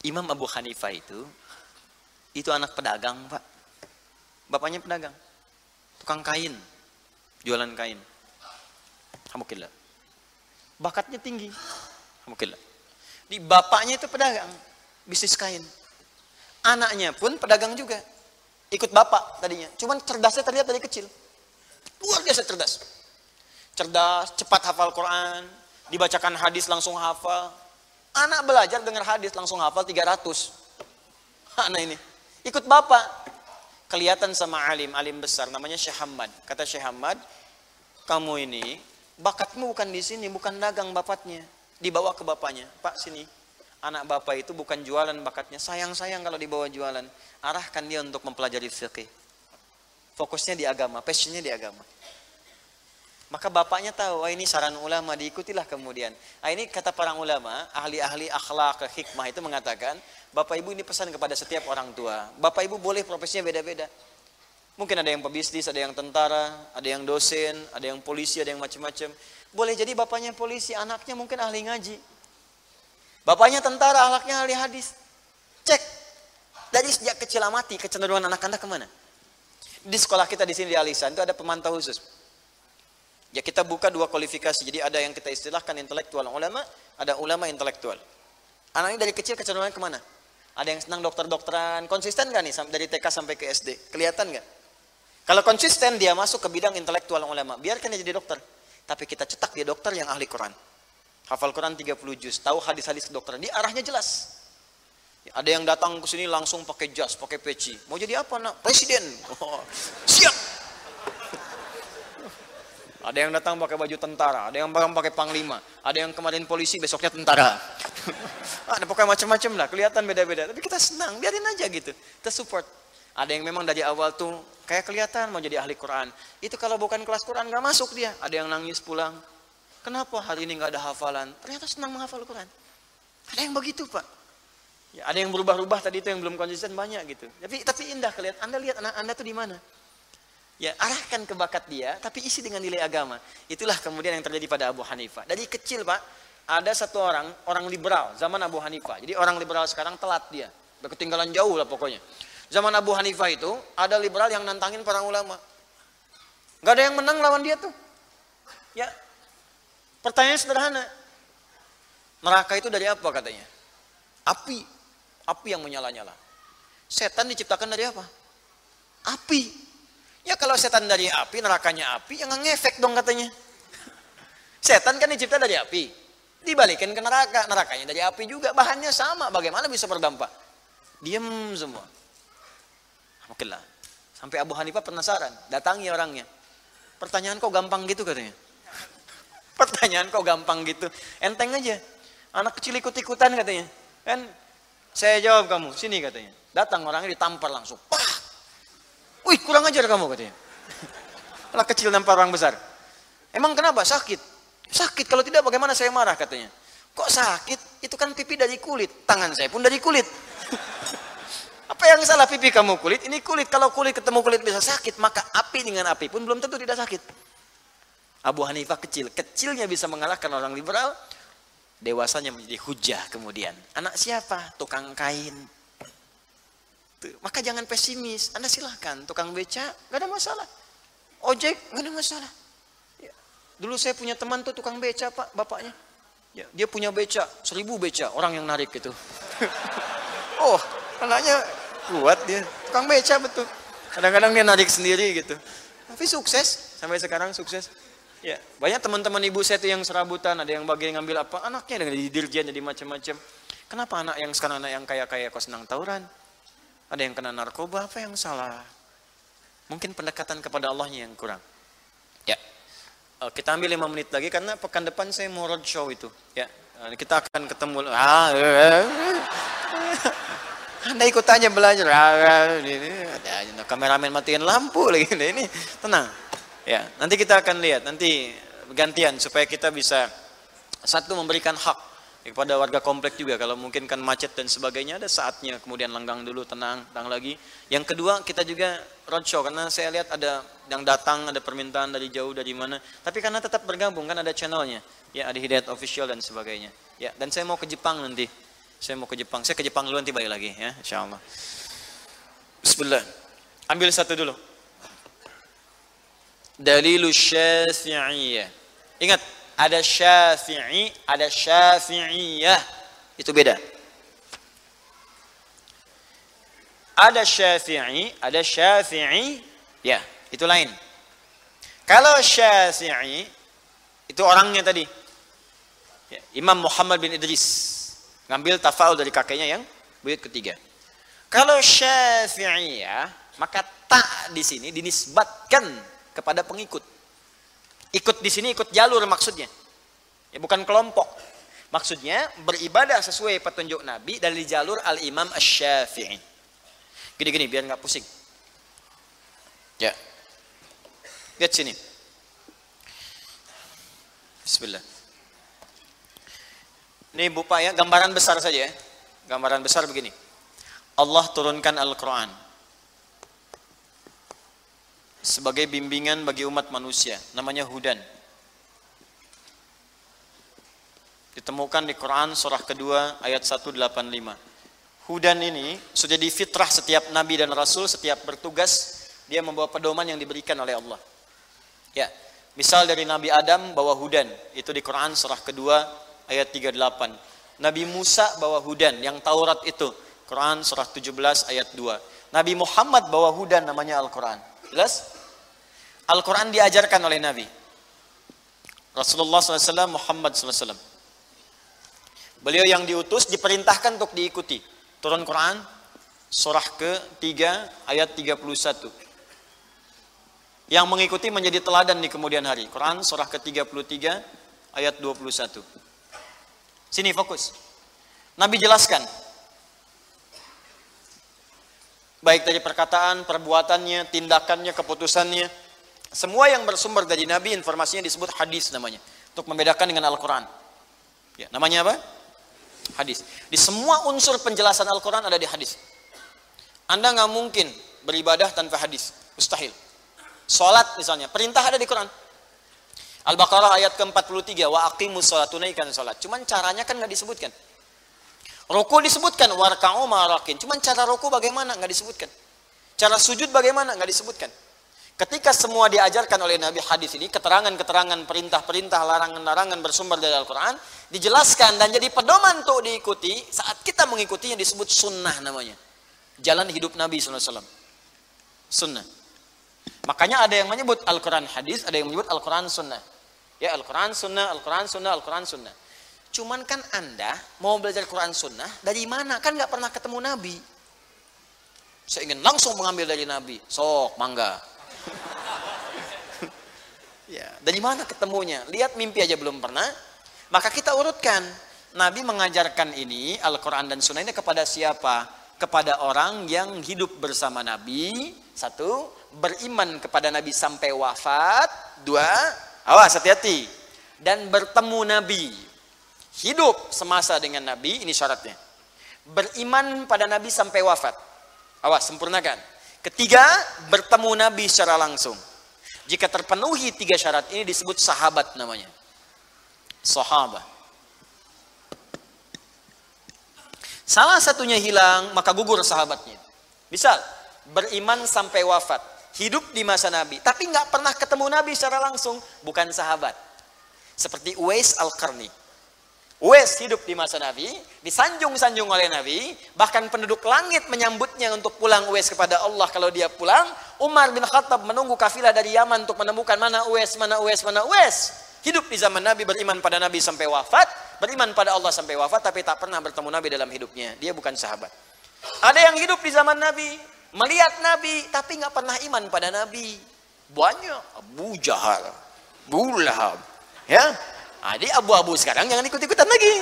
Imam Abu Hanifah itu itu anak pedagang, Pak. Bapaknya pedagang. Tukang kain. Jualan kain. Alhamdulillah. Bakatnya tinggi. Mungkin Di bapaknya itu pedagang, bisnis kain. Anaknya pun pedagang juga. Ikut bapak tadinya. Cuman cerdasnya terlihat dari kecil. Luar biasa cerdas. Cerdas, cepat hafal Quran, dibacakan hadis langsung hafal. Anak belajar dengar hadis langsung hafal 300. Anak ini. Ikut bapak. Kelihatan sama alim, alim besar namanya Syekh Hamad. Kata Syekh Hamad, kamu ini bakatmu bukan di sini, bukan dagang bapaknya dibawa ke bapaknya. Pak sini, anak bapak itu bukan jualan bakatnya. Sayang-sayang kalau dibawa jualan. Arahkan dia untuk mempelajari fikih. Fokusnya di agama, passionnya di agama. Maka bapaknya tahu, wah ini saran ulama, diikutilah kemudian. Nah, ini kata para ulama, ahli-ahli akhlak, hikmah itu mengatakan, bapak ibu ini pesan kepada setiap orang tua. Bapak ibu boleh profesinya beda-beda. Mungkin ada yang pebisnis, ada yang tentara, ada yang dosen, ada yang polisi, ada yang macam-macam. Boleh jadi bapaknya polisi, anaknya mungkin ahli ngaji. Bapaknya tentara, anaknya ahli hadis. Cek. Dari sejak kecil amati kecenderungan anak anda ke mana? Di sekolah kita di sini di Alisan itu ada pemantau khusus. Ya kita buka dua kualifikasi. Jadi ada yang kita istilahkan intelektual ulama, ada ulama intelektual. Anaknya dari kecil kecenderungan ke mana? Ada yang senang dokter-dokteran, konsisten gak nih dari TK sampai ke SD? Kelihatan gak? Kalau konsisten dia masuk ke bidang intelektual ulama, biarkan dia jadi dokter. Tapi kita cetak dia dokter yang ahli Quran. Hafal Quran 30 juz, tahu hadis-hadis kedokteran. Dia arahnya jelas. Ada yang datang ke sini langsung pakai jas, pakai peci. Mau jadi apa nak? Presiden. Oh, siap. Ada yang datang pakai baju tentara, ada yang datang pakai panglima, ada yang kemarin polisi, besoknya tentara. ada pokoknya macam-macam lah, kelihatan beda-beda. Tapi kita senang, biarin aja gitu. Kita support. Ada yang memang dari awal tuh kayak kelihatan mau jadi ahli Quran. Itu kalau bukan kelas Quran nggak masuk dia. Ada yang nangis pulang. Kenapa hari ini nggak ada hafalan? Ternyata senang menghafal Quran. Ada yang begitu pak. Ya, ada yang berubah-ubah tadi itu yang belum konsisten banyak gitu. Tapi tapi indah kelihatan. Anda lihat anak Anda tuh di mana? Ya, arahkan ke bakat dia, tapi isi dengan nilai agama. Itulah kemudian yang terjadi pada Abu Hanifah. Dari kecil, Pak, ada satu orang, orang liberal, zaman Abu Hanifah. Jadi orang liberal sekarang telat dia. Ketinggalan jauh lah pokoknya. Zaman Abu Hanifah itu, ada liberal yang nantangin para ulama. Gak ada yang menang lawan dia tuh. Ya, pertanyaan sederhana. Neraka itu dari apa katanya? Api. Api yang menyala-nyala. Setan diciptakan dari apa? Api. Ya kalau setan dari api, nerakanya api, yang ngefek dong katanya. Setan kan dicipta dari api. Dibalikin ke neraka, nerakanya dari api juga. Bahannya sama, bagaimana bisa berdampak? Diam semua. Oke lah. Sampai Abu Hanifah penasaran, datangi orangnya. Pertanyaan kok gampang gitu katanya. Pertanyaan kok gampang gitu. Enteng aja. Anak kecil ikut-ikutan katanya. Kan saya jawab kamu, sini katanya. Datang orangnya ditampar langsung. Pah! Wih kurang ajar kamu katanya. Anak kecil nampar orang besar. Emang kenapa? Sakit. Sakit kalau tidak bagaimana saya marah katanya. Kok sakit? Itu kan pipi dari kulit. Tangan saya pun dari kulit. Apa yang salah pipi kamu kulit? Ini kulit. Kalau kulit ketemu kulit bisa sakit. Maka api dengan api pun belum tentu tidak sakit. Abu Hanifah kecil. Kecilnya bisa mengalahkan orang liberal. Dewasanya menjadi hujah kemudian. Anak siapa? Tukang kain Tuh. Maka jangan pesimis. Anda silahkan. Tukang beca, gak ada masalah. Ojek, gak ada masalah. Ya. Dulu saya punya teman tuh tukang beca pak, bapaknya. Ya, dia punya beca, seribu beca, orang yang narik gitu. oh, anaknya kuat dia. Tukang beca betul. Kadang-kadang dia narik sendiri gitu. Tapi sukses, sampai sekarang sukses. Ya, banyak teman-teman ibu saya tuh yang serabutan, ada yang bagian ngambil apa, anaknya dengan jadi dirjen, jadi macam-macam. Kenapa anak yang sekarang anak yang kaya-kaya kok senang tawuran? Ada yang kena narkoba, apa yang salah? Mungkin pendekatan kepada Allahnya yang kurang. Ya, eh, kita ambil lima menit lagi karena pekan depan saya mau roadshow itu. Ya, eh, kita akan ketemu. Ah, eh, anda ikut aja belajar. Ah, ada kameramen matiin lampu lagi. Ini tenang. Ya, nanti kita akan lihat. Nanti gantian supaya kita bisa satu memberikan hak kepada warga komplek juga. Kalau mungkin kan macet dan sebagainya ada saatnya. Kemudian lenggang dulu tenang tenang lagi. Yang kedua kita juga roadshow. Karena saya lihat ada yang datang ada permintaan dari jauh dari mana. Tapi karena tetap bergabung kan ada channelnya. Ya ada hidayat official dan sebagainya. Ya dan saya mau ke Jepang nanti saya mau ke Jepang saya ke Jepang dulu nanti balik lagi ya Insya Allah Bismillah ambil satu dulu dalilus syafi'iyah ingat ada syafi'i, ada syafi'iyah. Itu beda. Ada syafi'i, ada syafi'i, ya, itu lain. Kalau syafi'i, itu orangnya tadi. Ya, Imam Muhammad bin Idris. Ngambil tafa'ul dari kakeknya yang buyut ketiga. Kalau syafi'iyah, maka tak di sini dinisbatkan kepada pengikut. Ikut di sini ikut jalur maksudnya. Ya bukan kelompok. Maksudnya beribadah sesuai petunjuk Nabi dari jalur Al-Imam Asy-Syafi'i. Gini-gini biar nggak pusing. Ya. Lihat sini. Bismillah. Ini Bu Pak ya, gambaran besar saja ya. Gambaran besar begini. Allah turunkan Al-Quran sebagai bimbingan bagi umat manusia namanya hudan ditemukan di Quran surah kedua ayat 185 hudan ini sudah di fitrah setiap nabi dan rasul setiap bertugas dia membawa pedoman yang diberikan oleh Allah ya misal dari Nabi Adam bawa hudan itu di Quran surah kedua ayat 38 Nabi Musa bawa hudan yang Taurat itu Quran surah 17 ayat 2 Nabi Muhammad bawa hudan namanya Al-Quran Jelas? Al-Quran diajarkan oleh Nabi. Rasulullah SAW, Muhammad SAW. Beliau yang diutus diperintahkan untuk diikuti. Turun Quran, surah ke-3 ayat 31. yang mengikuti menjadi teladan di kemudian hari. Quran surah ke-33 ayat 21. Sini fokus. Nabi jelaskan. Baik dari perkataan, perbuatannya, tindakannya, keputusannya. Semua yang bersumber dari Nabi informasinya disebut hadis namanya. Untuk membedakan dengan Al-Quran. Ya, namanya apa? Hadis. Di semua unsur penjelasan Al-Quran ada di hadis. Anda nggak mungkin beribadah tanpa hadis. Mustahil. Salat misalnya, perintah ada di Quran. Al-Baqarah ayat ke-43, wa aqimus salat, tunaikan salat. Cuman caranya kan nggak disebutkan. Ruku disebutkan, warka'u ma'rakin. Cuman cara ruku bagaimana nggak disebutkan. Cara sujud bagaimana nggak disebutkan. Ketika semua diajarkan oleh Nabi hadis ini, keterangan-keterangan, perintah-perintah, larangan-larangan bersumber dari Al-Quran, dijelaskan dan jadi pedoman untuk diikuti, saat kita mengikutinya disebut sunnah namanya. Jalan hidup Nabi SAW. Sunnah. Makanya ada yang menyebut Al-Quran hadis, ada yang menyebut Al-Quran sunnah. Ya Al-Quran sunnah, Al-Quran sunnah, Al-Quran sunnah. Cuman kan Anda mau belajar Quran sunnah dari mana? Kan nggak pernah ketemu Nabi. Saya ingin langsung mengambil dari Nabi. Sok, mangga. ya, dari mana ketemunya? Lihat mimpi aja belum pernah. Maka kita urutkan. Nabi mengajarkan ini, Al-Quran dan Sunnah ini kepada siapa? Kepada orang yang hidup bersama Nabi. Satu, beriman kepada Nabi sampai wafat. Dua, awas hati-hati. Dan bertemu Nabi. Hidup semasa dengan Nabi, ini syaratnya. Beriman pada Nabi sampai wafat. Awas, sempurnakan. Ketiga, bertemu Nabi secara langsung. Jika terpenuhi tiga syarat ini disebut sahabat namanya. Sahabat. Salah satunya hilang, maka gugur sahabatnya. Misal, beriman sampai wafat hidup di masa Nabi, tapi nggak pernah ketemu Nabi secara langsung, bukan sahabat. Seperti Uwais Al-Qarni. Uwais hidup di masa Nabi, disanjung-sanjung oleh Nabi, bahkan penduduk langit menyambutnya untuk pulang Uwais kepada Allah kalau dia pulang. Umar bin Khattab menunggu kafilah dari Yaman untuk menemukan mana Uwais, mana Uwais, mana Uwais. Hidup di zaman Nabi, beriman pada Nabi sampai wafat, beriman pada Allah sampai wafat, tapi tak pernah bertemu Nabi dalam hidupnya. Dia bukan sahabat. Ada yang hidup di zaman Nabi, melihat Nabi tapi nggak pernah iman pada Nabi. Banyak Abu Jahal, Abu Lahab, ya. Adik abu-abu sekarang jangan ikut-ikutan lagi.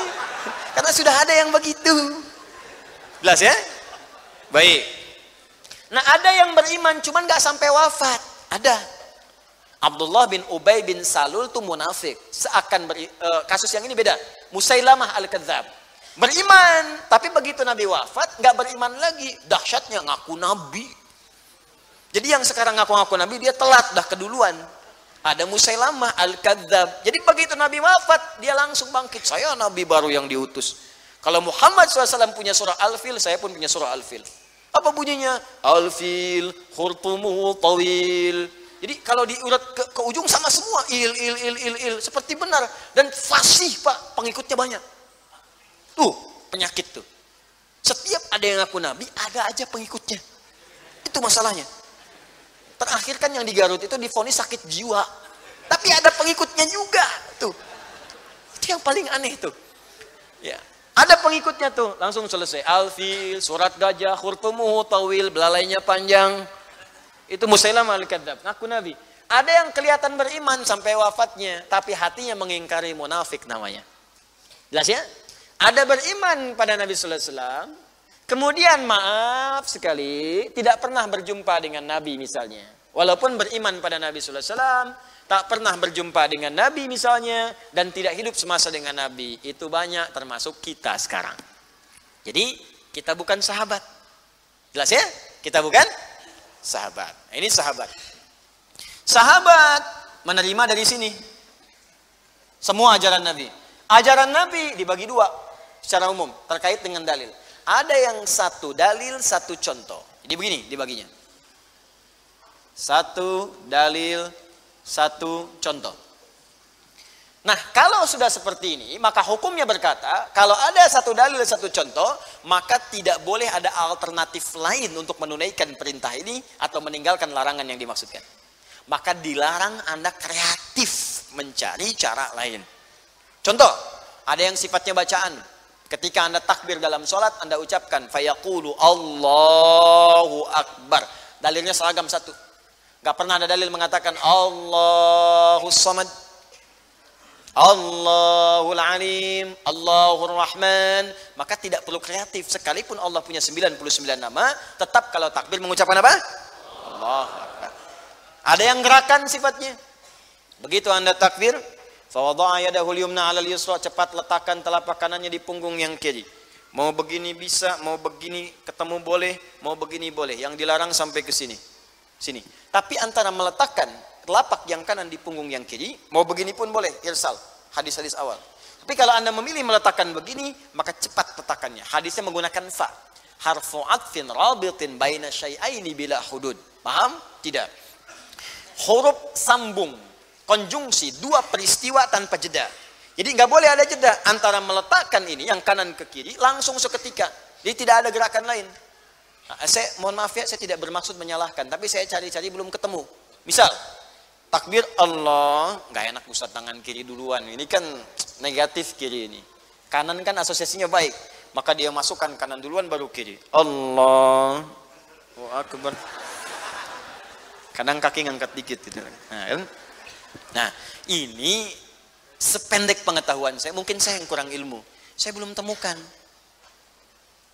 Karena sudah ada yang begitu. Jelas ya? Baik. Nah ada yang beriman cuman nggak sampai wafat. Ada. Abdullah bin Ubay bin Salul tuh munafik. Seakan beri, uh, kasus yang ini beda. Musailamah al-Kadzab. Beriman, tapi begitu Nabi wafat, nggak beriman lagi. Dahsyatnya ngaku Nabi. Jadi yang sekarang ngaku-ngaku Nabi, dia telat, dah keduluan. Ada Musailamah Al-Kadzab. Jadi begitu Nabi wafat, dia langsung bangkit. Saya Nabi baru yang diutus. Kalau Muhammad SAW punya surah Al-Fil, saya pun punya surah Al-Fil. Apa bunyinya? Al-Fil, khurtumu tawil. Jadi kalau diurat ke, ke ujung sama semua. Il, il, il, il, il. Seperti benar. Dan fasih pak, pengikutnya banyak. Tuh, penyakit tuh. Setiap ada yang ngaku nabi, ada aja pengikutnya. Itu masalahnya. Terakhir kan yang di Garut itu difonis sakit jiwa. Tapi ada pengikutnya juga tuh. Itu yang paling aneh tuh. Ya. Ada pengikutnya tuh, langsung selesai. Alfil, surat gajah, khurtumuhu tawil, belalainya panjang. Itu Musailam al-Kadzab, ngaku nabi. Ada yang kelihatan beriman sampai wafatnya, tapi hatinya mengingkari munafik namanya. Jelas ya? Ada beriman pada Nabi Sallallahu Alaihi Wasallam, kemudian maaf sekali tidak pernah berjumpa dengan Nabi misalnya. Walaupun beriman pada Nabi Sallallahu Alaihi Wasallam, tak pernah berjumpa dengan Nabi misalnya, dan tidak hidup semasa dengan Nabi. Itu banyak termasuk kita sekarang. Jadi kita bukan sahabat. Jelas ya? Kita bukan sahabat. Ini sahabat. Sahabat menerima dari sini. Semua ajaran Nabi. Ajaran Nabi dibagi dua secara umum terkait dengan dalil. Ada yang satu dalil, satu contoh. Jadi begini dibaginya. Satu dalil, satu contoh. Nah, kalau sudah seperti ini, maka hukumnya berkata, kalau ada satu dalil, satu contoh, maka tidak boleh ada alternatif lain untuk menunaikan perintah ini atau meninggalkan larangan yang dimaksudkan. Maka dilarang Anda kreatif mencari cara lain. Contoh, ada yang sifatnya bacaan, Ketika Anda takbir dalam sholat, Anda ucapkan fayaqulu Allahu Akbar. Dalilnya seragam satu. Gak pernah ada dalil mengatakan Allahus Samad. Allahul Alim, Allahur Rahman. Maka tidak perlu kreatif. Sekalipun Allah punya 99 nama, tetap kalau takbir mengucapkan apa? Allah Ada yang gerakan sifatnya. Begitu anda takbir, fawadha'a yadahu yumna 'alal yusra, cepat letakkan telapak kanannya di punggung yang kiri. Mau begini bisa, mau begini ketemu boleh, mau begini boleh. Yang dilarang sampai ke sini. Sini. Tapi antara meletakkan telapak yang kanan di punggung yang kiri, mau begini pun boleh, irsal. Hadis-hadis awal. Tapi kalau Anda memilih meletakkan begini, maka cepat letakannya. Hadisnya menggunakan fa. Harfu atfin rabitin baina syai'aini bila hudud. Paham? Tidak. Huruf sambung, konjungsi, dua peristiwa tanpa jeda. Jadi nggak boleh ada jeda antara meletakkan ini yang kanan ke kiri langsung seketika. Jadi tidak ada gerakan lain. Nah, saya mohon maaf ya, saya tidak bermaksud menyalahkan, tapi saya cari-cari belum ketemu. Misal, takbir Allah, nggak enak Ustaz tangan kiri duluan. Ini kan negatif kiri ini. Kanan kan asosiasinya baik. Maka dia masukkan kanan duluan baru kiri. Allah. Akbar. Kadang kaki ngangkat dikit gitu. Nah, kan? Nah, ini sependek pengetahuan saya, mungkin saya yang kurang ilmu. Saya belum temukan.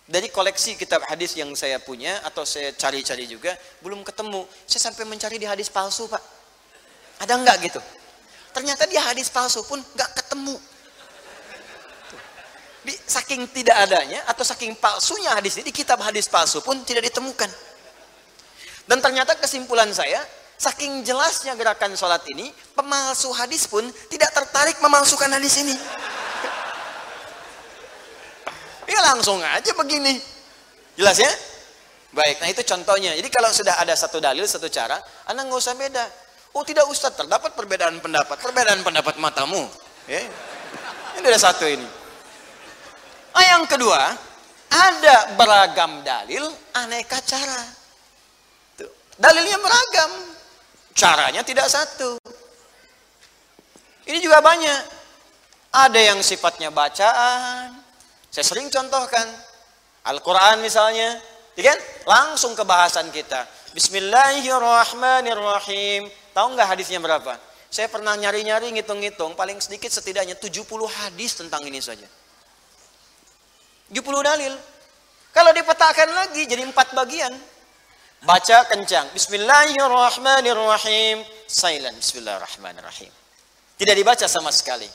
Dari koleksi kitab hadis yang saya punya atau saya cari-cari juga belum ketemu. Saya sampai mencari di hadis palsu, Pak. Ada enggak gitu? Ternyata dia hadis palsu pun enggak ketemu. Di, saking tidak adanya atau saking palsunya hadis ini di kitab hadis palsu pun tidak ditemukan. Dan ternyata kesimpulan saya, saking jelasnya gerakan sholat ini, pemalsu hadis pun tidak tertarik memalsukan hadis ini. Ya langsung aja begini. Jelas ya? Baik, nah itu contohnya. Jadi kalau sudah ada satu dalil, satu cara, Anda nggak usah beda. Oh tidak Ustadz, terdapat perbedaan pendapat. Perbedaan pendapat matamu. Ya. Ini ada satu ini. Ah, yang kedua, ada beragam dalil, aneka cara. Tuh. Dalilnya beragam, caranya tidak satu. Ini juga banyak. Ada yang sifatnya bacaan, saya sering contohkan Al-Quran misalnya, ya kan? Langsung ke bahasan kita. Bismillahirrahmanirrahim. Tahu nggak hadisnya berapa? Saya pernah nyari-nyari ngitung-ngitung, paling sedikit setidaknya 70 hadis tentang ini saja. 70 dalil. Kalau dipetakan lagi jadi empat bagian. Baca kencang. Bismillahirrahmanirrahim. Silent. Bismillahirrahmanirrahim. Tidak dibaca sama sekali.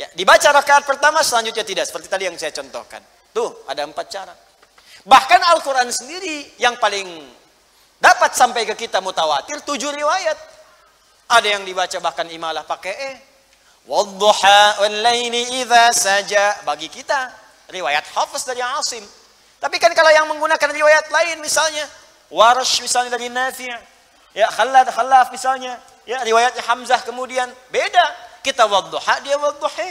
Ya, dibaca rakaat pertama selanjutnya tidak seperti tadi yang saya contohkan. Tuh, ada empat cara. Bahkan Al-Qur'an sendiri yang paling dapat sampai ke kita mutawatir tujuh riwayat. Ada yang dibaca bahkan imalah pakai e. Wadduha wal idza saja bagi kita riwayat Hafiz dari Asim. Tapi kan kalau yang menggunakan riwayat lain misalnya Warsh misalnya dari Nafi' ya Khalad Khalaf misalnya. Ya riwayatnya Hamzah kemudian. Beda. Kita wadduha dia wadduha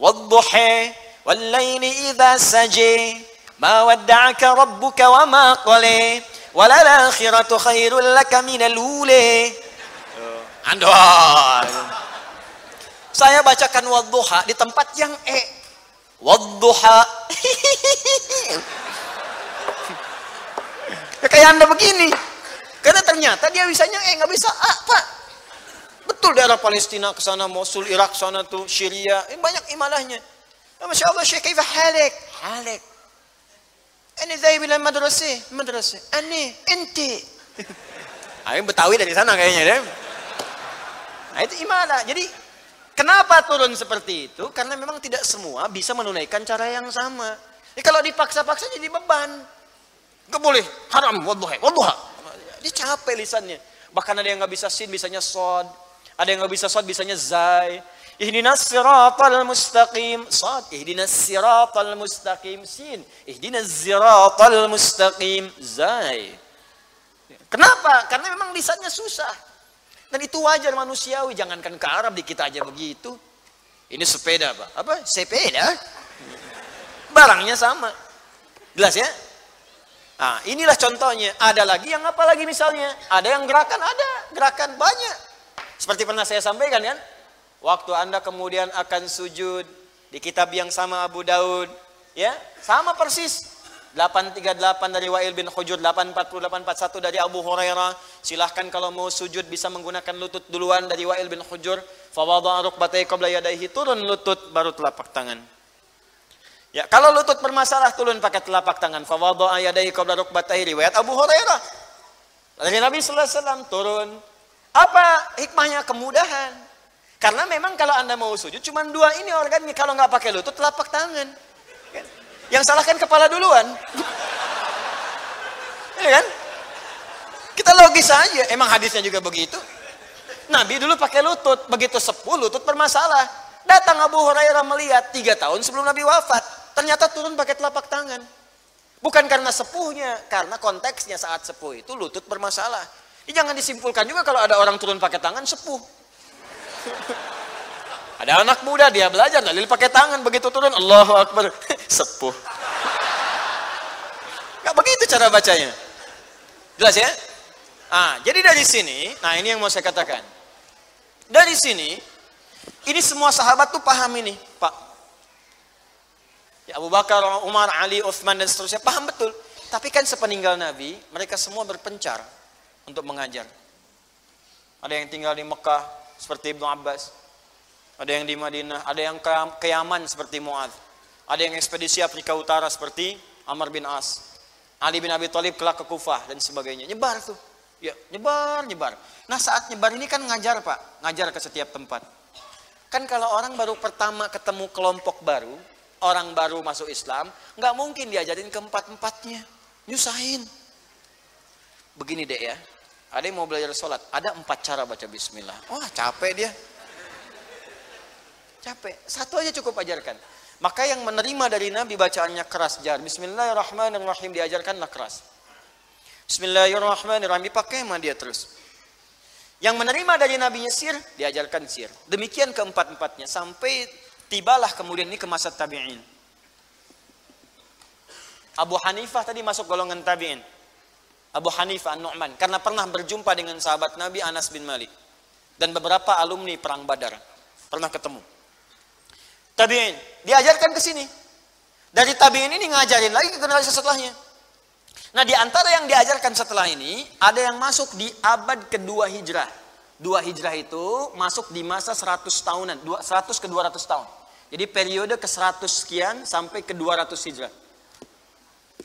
wadduha wallayli idha saji ma wadda'aka rabbuka wa ma qali walal akhiratu khairul laka minal ule andon saya bacakan wadduha di tempat yang e. Wadduha ya anda begini karena ternyata dia bisanya eh nggak bisa A pak betul daerah Palestina ke sana Mosul Irak sana tuh Syria ini banyak imalahnya ya, masya Allah Syekh Kaifah halek halek ini saya bilang madrasah madrasah ini ente Ayo Betawi dari sana kayaknya deh. Nah itu imalah. Jadi kenapa turun seperti itu? Karena memang tidak semua bisa menunaikan cara yang sama. Ya, kalau dipaksa-paksa jadi beban. Gak boleh, haram, wadduha, wadduha. Dia capek lisannya. Bahkan ada yang nggak bisa sin, bisanya sod. Ada yang nggak bisa sod, bisanya zai. Ihdinas siratal mustaqim. Sad. Ihdinas siratal mustaqim. Sin. Ihdinas siratal mustaqim. Zai. Kenapa? Karena memang lisannya susah. Dan itu wajar manusiawi. Jangankan ke Arab di kita aja begitu. Ini sepeda Pak. Apa? Sepeda? Barangnya sama. Jelas ya? Nah, inilah contohnya. Ada lagi yang apa lagi misalnya? Ada yang gerakan, ada. Gerakan banyak. Seperti pernah saya sampaikan kan, waktu Anda kemudian akan sujud di kitab yang sama Abu Daud, ya, sama persis. 838 dari Wa'il bin Hujur, 84841 dari Abu Hurairah. Silahkan kalau mau sujud bisa menggunakan lutut duluan dari Wa'il bin Hujur. Fawada'a rukbatai qabla yadaihi, turun lutut baru telapak tangan. Ya, kalau lutut bermasalah turun pakai telapak tangan. Fawada'a yadaihi qabla rukbatai riwayat Abu Hurairah. Dari Nabi sallallahu alaihi wasallam turun. Apa hikmahnya kemudahan? Karena memang kalau Anda mau sujud cuma dua ini organnya kalau nggak pakai lutut telapak tangan. Yang salahkan kepala duluan. Ini kan? Kita logis saja. Emang hadisnya juga begitu. Nabi dulu pakai lutut. Begitu sepuh lutut bermasalah. Datang Abu Hurairah melihat tiga tahun sebelum Nabi wafat. Ternyata turun pakai telapak tangan. Bukan karena sepuhnya. Karena konteksnya saat sepuh itu lutut bermasalah. Ini jangan disimpulkan juga kalau ada orang turun pakai tangan sepuh. Ada anak muda dia belajar dalil pakai tangan begitu turun Allahu Akbar sepuh. Gak begitu cara bacanya. Jelas ya? Ah, jadi dari sini, nah ini yang mau saya katakan. Dari sini, ini semua sahabat tuh paham ini, Pak. Ya Abu Bakar, Umar, Ali, Uthman dan seterusnya paham betul. Tapi kan sepeninggal Nabi, mereka semua berpencar untuk mengajar. Ada yang tinggal di Mekah seperti Ibnu Abbas, ada yang di Madinah, ada yang ke Yaman seperti Muad, ada yang ekspedisi Afrika Utara seperti Amr bin As, Ali bin Abi Thalib kelak ke Kufah dan sebagainya. Nyebar tuh. Ya, nyebar, nyebar. Nah, saat nyebar ini kan ngajar, Pak. Ngajar ke setiap tempat. Kan kalau orang baru pertama ketemu kelompok baru, orang baru masuk Islam, nggak mungkin diajarin ke empat-empatnya. Nyusahin. Begini deh ya. Ada yang mau belajar sholat, ada empat cara baca bismillah. Wah, capek dia. Capek. Satu aja cukup ajarkan. Maka yang menerima dari Nabi bacaannya keras jar. Bismillahirrahmanirrahim diajarkanlah keras. Bismillahirrahmanirrahim dipakai sama dia terus. Yang menerima dari Nabi sir diajarkan sir. Demikian keempat-empatnya sampai tibalah kemudian ini ke masa tabi'in. Abu Hanifah tadi masuk golongan tabi'in. Abu Hanifah An-Nu'man karena pernah berjumpa dengan sahabat Nabi Anas bin Malik dan beberapa alumni perang Badar. Pernah ketemu. Tabi'in. Diajarkan ke sini. Dari tabi'in ini ngajarin lagi ke generasi setelahnya. Nah di antara yang diajarkan setelah ini, ada yang masuk di abad kedua hijrah. Dua hijrah itu masuk di masa 100 tahunan, 100 ke 200 tahun. Jadi periode ke 100 sekian sampai ke 200 hijrah.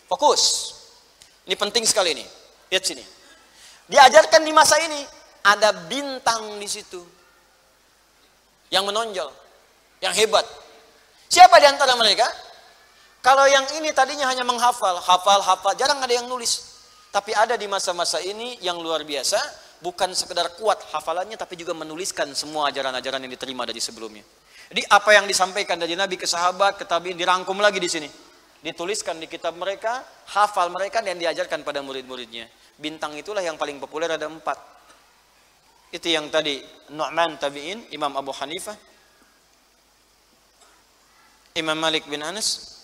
Fokus. Ini penting sekali ini. Lihat sini. Diajarkan di masa ini, ada bintang di situ. Yang menonjol. Yang hebat. Siapa di antara mereka? Kalau yang ini tadinya hanya menghafal, hafal, hafal, jarang ada yang nulis. Tapi ada di masa-masa ini yang luar biasa, bukan sekedar kuat hafalannya, tapi juga menuliskan semua ajaran-ajaran yang diterima dari sebelumnya. Jadi apa yang disampaikan dari Nabi ke sahabat, ke tabiin dirangkum lagi di sini. Dituliskan di kitab mereka, hafal mereka dan diajarkan pada murid-muridnya. Bintang itulah yang paling populer ada empat. Itu yang tadi Nu'man tabi'in, Imam Abu Hanifah, Imam Malik bin Anas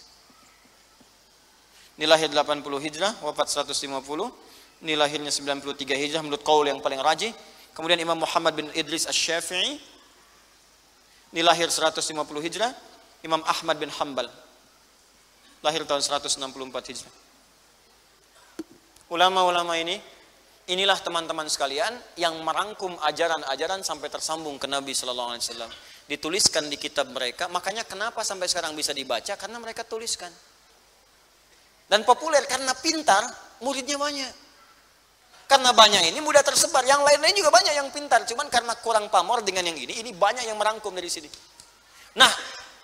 ini lahir 80 Hijrah, wafat 150. Ini lahirnya 93 Hijrah menurut kaul yang paling rajih. Kemudian Imam Muhammad bin Idris Asy-Syafi'i ini lahir 150 Hijrah. Imam Ahmad bin Hambal lahir tahun 164 Hijrah. Ulama-ulama ini inilah teman-teman sekalian yang merangkum ajaran-ajaran sampai tersambung ke Nabi sallallahu alaihi wasallam dituliskan di kitab mereka. Makanya kenapa sampai sekarang bisa dibaca? Karena mereka tuliskan. Dan populer karena pintar, muridnya banyak. Karena banyak ini mudah tersebar. Yang lain-lain juga banyak yang pintar. Cuman karena kurang pamor dengan yang ini, ini banyak yang merangkum dari sini. Nah,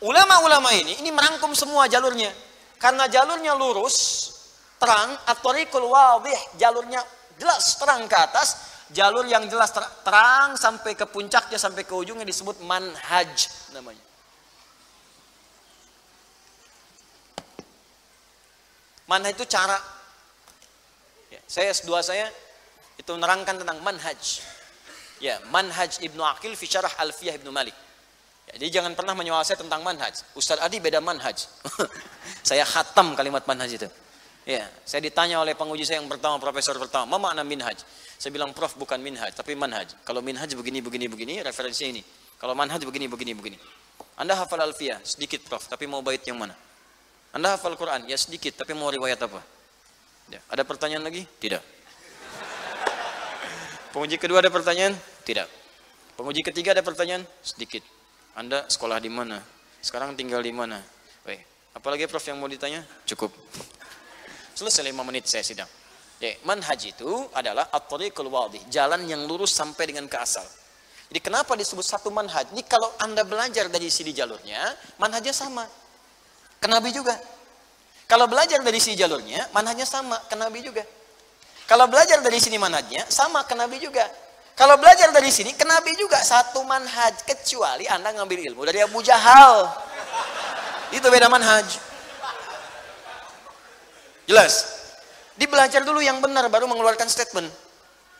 ulama-ulama ini, ini merangkum semua jalurnya. Karena jalurnya lurus, terang, atau rikul wadih, jalurnya jelas terang ke atas, jalur yang jelas terang sampai ke puncaknya sampai ke ujungnya disebut manhaj namanya. Manhaj itu cara. Ya, saya S2 saya itu menerangkan tentang manhaj. Ya, manhaj Ibnu Aqil fi syarah Alfiyah Ibnu Malik. Ya, jadi jangan pernah menyoal saya tentang manhaj. Ustaz Adi beda manhaj. saya khatam kalimat manhaj itu. Ya, saya ditanya oleh penguji saya yang pertama, profesor pertama, apa makna minhaj? Saya bilang, prof bukan minhaj, tapi manhaj. Kalau minhaj begini, begini, begini, referensinya ini. Kalau manhaj begini, begini, begini. Anda hafal alfiah, sedikit prof, tapi mau bait yang mana? Anda hafal Quran? Ya sedikit, tapi mau riwayat apa? Ya. Ada pertanyaan lagi? Tidak. Penguji kedua ada pertanyaan? Tidak. Penguji ketiga ada pertanyaan? Sedikit. Anda sekolah di mana? Sekarang tinggal di mana? Weh, apalagi Prof yang mau ditanya? Cukup. Selesai lima menit saya sidang. Ya, manhaj itu adalah at-tariqul wadih, jalan yang lurus sampai dengan ke asal. Jadi kenapa disebut satu manhaj? Ini kalau Anda belajar dari sini jalurnya, manhajnya sama. Ke Nabi juga. Kalau belajar dari sini jalurnya, manhajnya sama, ke Nabi juga. Kalau belajar dari sini manhajnya, sama ke Nabi juga. Kalau belajar dari sini, ke Nabi juga. Satu manhaj, kecuali Anda ngambil ilmu dari Abu Jahal. Itu beda manhaj. Jelas? Dibelajar dulu yang benar, baru mengeluarkan statement.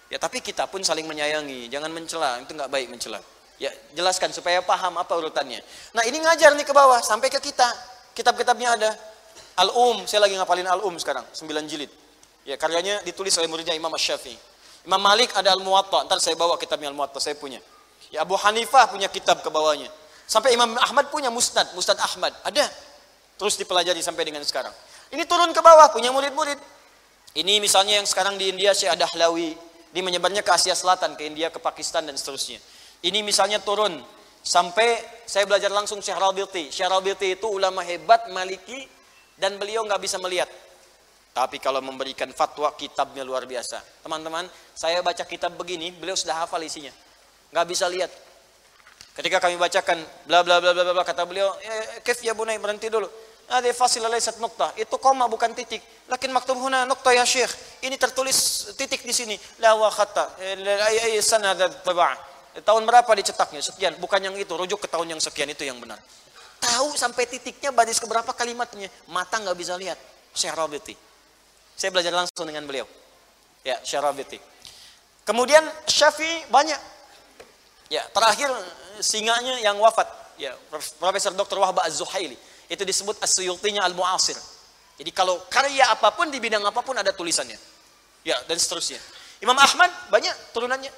Ya tapi kita pun saling menyayangi, jangan mencela, itu nggak baik mencela. Ya jelaskan supaya paham apa urutannya. Nah ini ngajar nih ke bawah sampai ke kita. Kitab-kitabnya ada. Al-Um, saya lagi ngapalin Al-Um sekarang, 9 jilid. Ya karyanya ditulis oleh muridnya Imam Syafi'i. Imam Malik ada Al-Muwatta, ntar saya bawa kitabnya Al-Muwatta, saya punya. Ya Abu Hanifah punya kitab ke bawahnya. Sampai Imam Ahmad punya Musnad, Musnad Ahmad. Ada. Terus dipelajari sampai dengan sekarang. Ini turun ke bawah, punya murid-murid. Ini misalnya yang sekarang di India Syekh Adahlawi. Dia menyebarnya ke Asia Selatan, ke India, ke Pakistan dan seterusnya. Ini misalnya turun sampai saya belajar langsung Syekh Rabiti. Syekh Rabiti itu ulama hebat Maliki dan beliau nggak bisa melihat. Tapi kalau memberikan fatwa kitabnya luar biasa. Teman-teman, saya baca kitab begini, beliau sudah hafal isinya. Nggak bisa lihat. Ketika kami bacakan bla bla bla bla bla kata beliau, eh, "Kef ya bunai berhenti dulu." Ada fasil laysat nukta. Itu koma bukan titik. Lakin maktub huna nukta ya Syekh. Ini tertulis titik di sini. La wa khata. Sanad taba'. Tahun berapa dicetaknya? Sekian. Bukan yang itu. Rujuk ke tahun yang sekian itu yang benar. Tahu sampai titiknya baris keberapa kalimatnya. Mata nggak bisa lihat. Syekh Rabiti. Saya belajar langsung dengan beliau. Ya, Syekh Rabiti. Kemudian Syafi'i banyak. Ya, terakhir singanya yang wafat. Ya, Profesor Dr. Wahba Az-Zuhaili itu disebut as-suyutinya al-mu'asir. Jadi kalau karya apa pun di bidang apa pun ada tulisannya. Ya, dan seterusnya. Imam Ahmad banyak turunannya.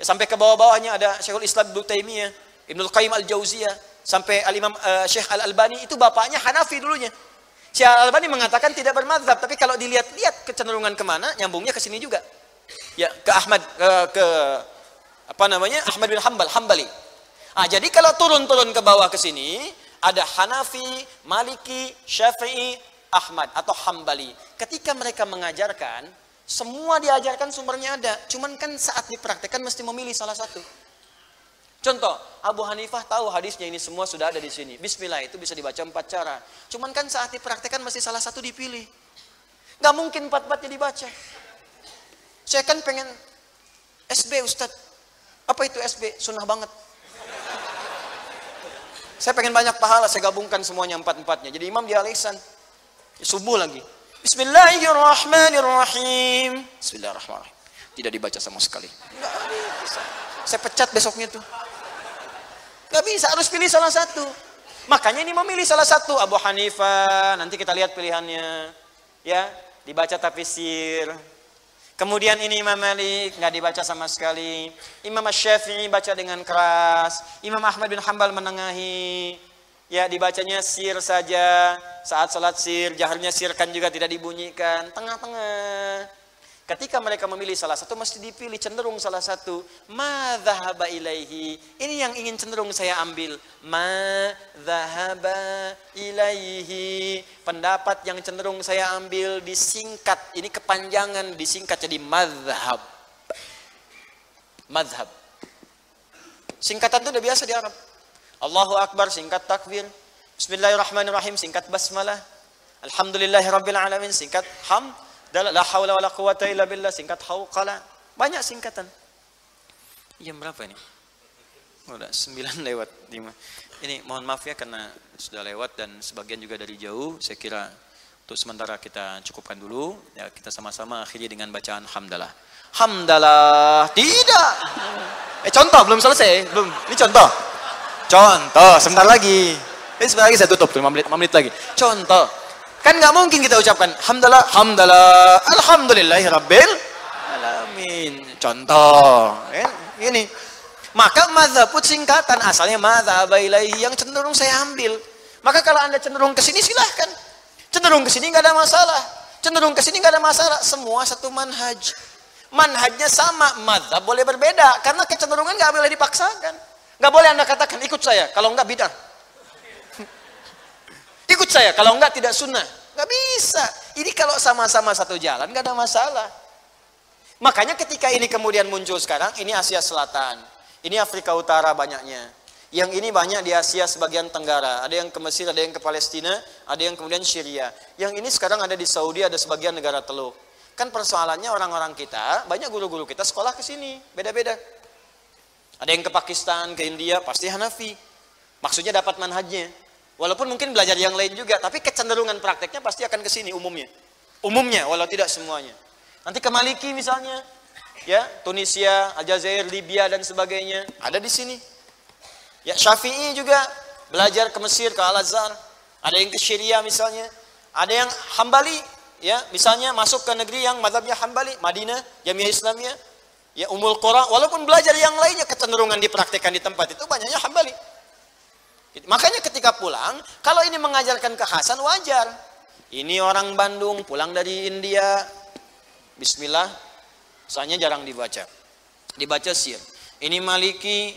Ya, sampai ke bawah-bawahnya ada Syekhul Islam Ibnu Taimiyah, Ibnu Qayyim Al-Jauziyah, sampai Al-Imam uh, Syekh Al-Albani itu bapaknya Hanafi dulunya. Syekh Al-Albani mengatakan tidak bermadzhab, tapi kalau dilihat-lihat kecenderungan ke mana, nyambungnya ke sini juga. Ya, ke Ahmad ke, ke apa namanya? Ahmad bin Hambal, Hambali. Ah, jadi kalau turun-turun ke bawah ke sini, ada Hanafi, Maliki, Syafi'i, Ahmad atau Hambali. Ketika mereka mengajarkan, semua diajarkan sumbernya ada. Cuman kan saat dipraktekkan mesti memilih salah satu. Contoh, Abu Hanifah tahu hadisnya ini semua sudah ada di sini. Bismillah itu bisa dibaca empat cara. Cuman kan saat dipraktekkan mesti salah satu dipilih. Gak mungkin empat-empatnya dibaca. Saya kan pengen SB Ustadz. Apa itu SB? Sunnah banget. Saya pengen banyak pahala, saya gabungkan semuanya empat-empatnya. Jadi imam di alisan. Subuh lagi. Bismillahirrahmanirrahim. Bismillahirrahmanirrahim. Tidak dibaca sama sekali. Saya pecat besoknya tuh. Gak bisa, harus pilih salah satu. Makanya ini memilih salah satu. Abu Hanifah, nanti kita lihat pilihannya. Ya, dibaca tafsir. Kemudian ini Imam Malik nggak dibaca sama sekali. Imam Syafi'i baca dengan keras. Imam Ahmad bin Hambal menengahi. Ya dibacanya sir saja. Saat sholat sir, jaharnya sirkan juga tidak dibunyikan. Tengah-tengah. Ketika mereka memilih salah satu, mesti dipilih cenderung salah satu. Ma dhahaba ilaihi. Ini yang ingin cenderung saya ambil. Ma dhahaba ilaihi. Pendapat yang cenderung saya ambil disingkat. Ini kepanjangan disingkat jadi madhab. Madhab. Singkatan itu udah biasa di Arab. Allahu Akbar singkat takbir. Bismillahirrahmanirrahim singkat basmalah. Alhamdulillahirrabbilalamin singkat hamd la haula wala quwata illa billah singkat hauqala. Banyak singkatan. Jam berapa ini? Udah sembilan lewat lima. Ini mohon maaf ya karena sudah lewat dan sebagian juga dari jauh. Saya kira untuk sementara kita cukupkan dulu. Ya, kita sama-sama akhiri dengan bacaan hamdalah. Hamdalah. Tidak. Eh contoh belum selesai, belum. Ini contoh. Contoh, sebentar lagi. Ini sebentar lagi saya tutup, 5 menit, 5 menit lagi. Contoh. Kan nggak mungkin kita ucapkan hamdalah, hamdalah, alhamdulillahi rabbil alamin. Contoh, ya, ini. Maka mazhab pun singkatan asalnya mazhab ilaihi yang cenderung saya ambil. Maka kalau Anda cenderung ke sini silahkan. Cenderung ke sini nggak ada masalah. Cenderung ke sini nggak ada masalah. Semua satu manhaj. Manhajnya sama, madhab boleh berbeda. Karena kecenderungan nggak boleh dipaksakan. Nggak boleh anda katakan ikut saya, kalau nggak bidah. Ikut saya, kalau nggak tidak sunnah. Nggak bisa. Ini kalau sama-sama satu jalan nggak ada masalah. Makanya ketika ini kemudian muncul sekarang, ini Asia Selatan. Ini Afrika Utara banyaknya. Yang ini banyak di Asia sebagian Tenggara. Ada yang ke Mesir, ada yang ke Palestina, ada yang kemudian Syria. Yang ini sekarang ada di Saudi, ada sebagian negara Teluk. Kan persoalannya orang-orang kita, banyak guru-guru kita sekolah ke sini, beda-beda. Ada yang ke Pakistan, ke India, pasti Hanafi. Maksudnya dapat manhajnya. Walaupun mungkin belajar yang lain juga, tapi kecenderungan prakteknya pasti akan ke sini umumnya. Umumnya, walau tidak semuanya. Nanti ke Maliki misalnya, ya Tunisia, Aljazair, Libya dan sebagainya, ada di sini. Ya Syafi'i juga belajar ke Mesir, ke Al-Azhar. Ada yang ke Syria misalnya. Ada yang Hambali, ya misalnya masuk ke negeri yang madhabnya Hambali, Madinah, Jamiah Islamiyah, ya Umul Qura. Walaupun belajar yang lainnya kecenderungan dipraktekkan di tempat itu banyaknya Hambali. Makanya ketika pulang, kalau ini mengajarkan kekhasan wajar. Ini orang Bandung pulang dari India, Bismillah, soalnya jarang dibaca. Dibaca sir. Ini Maliki,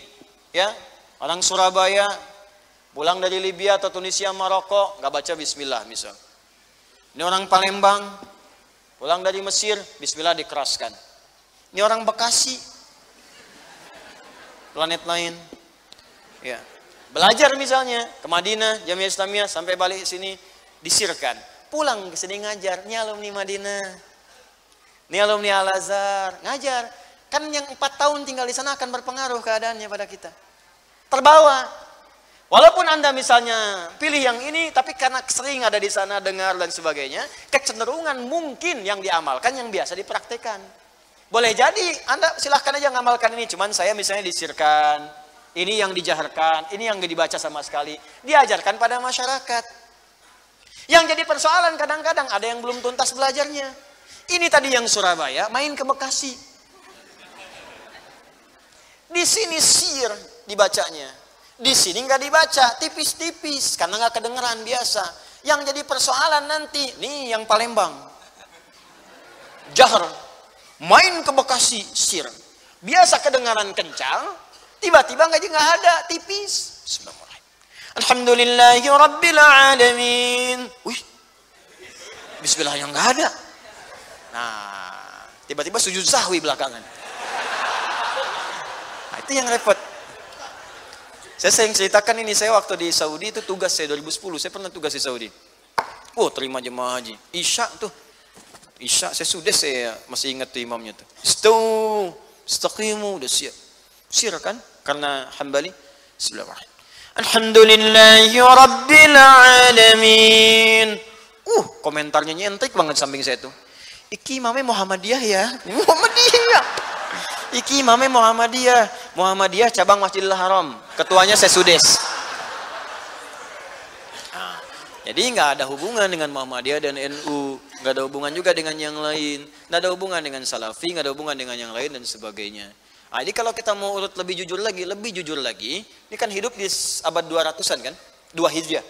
ya Orang Surabaya pulang dari Libya atau Tunisia, Maroko, nggak baca Bismillah misal. Ini orang Palembang pulang dari Mesir, Bismillah dikeraskan. Ini orang Bekasi, planet lain, ya belajar misalnya ke Madinah, Jamiah Islamiyah sampai balik sini disirkan. Pulang ke sini ngajar, ini alumni Madinah, ini alumni Al Azhar, ngajar. Kan yang empat tahun tinggal di sana akan berpengaruh keadaannya pada kita terbawa. Walaupun Anda misalnya pilih yang ini, tapi karena sering ada di sana dengar dan sebagainya, kecenderungan mungkin yang diamalkan yang biasa dipraktekkan. Boleh jadi Anda silahkan aja ngamalkan ini, cuman saya misalnya disirkan, ini yang dijaharkan, ini yang dibaca sama sekali, diajarkan pada masyarakat. Yang jadi persoalan kadang-kadang ada yang belum tuntas belajarnya. Ini tadi yang Surabaya, main ke Bekasi. Di sini sir, dibacanya. Di sini nggak dibaca, tipis-tipis karena nggak kedengeran biasa. Yang jadi persoalan nanti, nih yang Palembang. Jahar, main ke Bekasi, sir. Biasa kedengaran kencang, tiba-tiba nggak nggak ada, tipis. Alhamdulillahi Rabbil. Wih, Bismillah yang nggak ada. Nah, tiba-tiba sujud sahwi belakangan. Nah, itu yang repot. Saya sering ceritakan ini, saya waktu di Saudi itu tugas saya 2010, saya pernah tugas di Saudi. Oh, terima jemaah haji. Isya tuh. Isya, saya sudah saya masih ingat tuh imamnya tuh. Stau, istaqimu, udah siap. Siap kan? Karena hambali. Bismillahirrahmanirrahim. Alhamdulillahi Rabbil Alamin. Uh, komentarnya nyentik banget samping saya tuh. Iki imamnya Muhammadiyah ya. Muhammadiyah. Iki imamnya Muhammadiyah. Muhammadiyah cabang Masjidil Haram. Ketuanya Sesudes. Nah, jadi nggak ada hubungan dengan Muhammadiyah dan NU. Nggak ada hubungan juga dengan yang lain. Nggak ada hubungan dengan Salafi. Nggak ada hubungan dengan yang lain dan sebagainya. Nah, jadi kalau kita mau urut lebih jujur lagi, lebih jujur lagi, ini kan hidup di abad 200-an kan? Dua hijriah.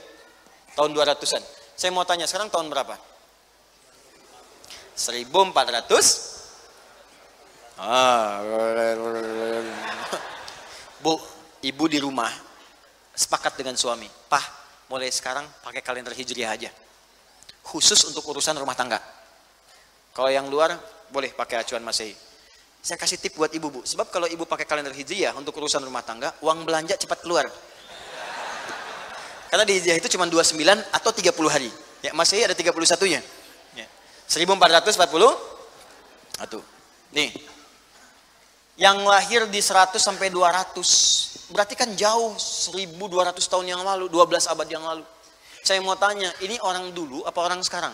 Tahun 200-an. Saya mau tanya, sekarang tahun berapa? 1400 Ah, Bu, ibu di rumah sepakat dengan suami, Pah, mulai sekarang pakai kalender hijriah aja. Khusus untuk urusan rumah tangga. Kalau yang luar boleh pakai acuan Masehi. Saya kasih tip buat ibu, Bu. Sebab kalau ibu pakai kalender hijriah untuk urusan rumah tangga, uang belanja cepat keluar. Karena di hijriah itu cuma 29 atau 30 hari. Ya, Masehi ada 31-nya. Ya. 1440 Satu. Nih, yang lahir di 100 sampai 200. Berarti kan jauh 1200 tahun yang lalu, 12 abad yang lalu. Saya mau tanya, ini orang dulu apa orang sekarang?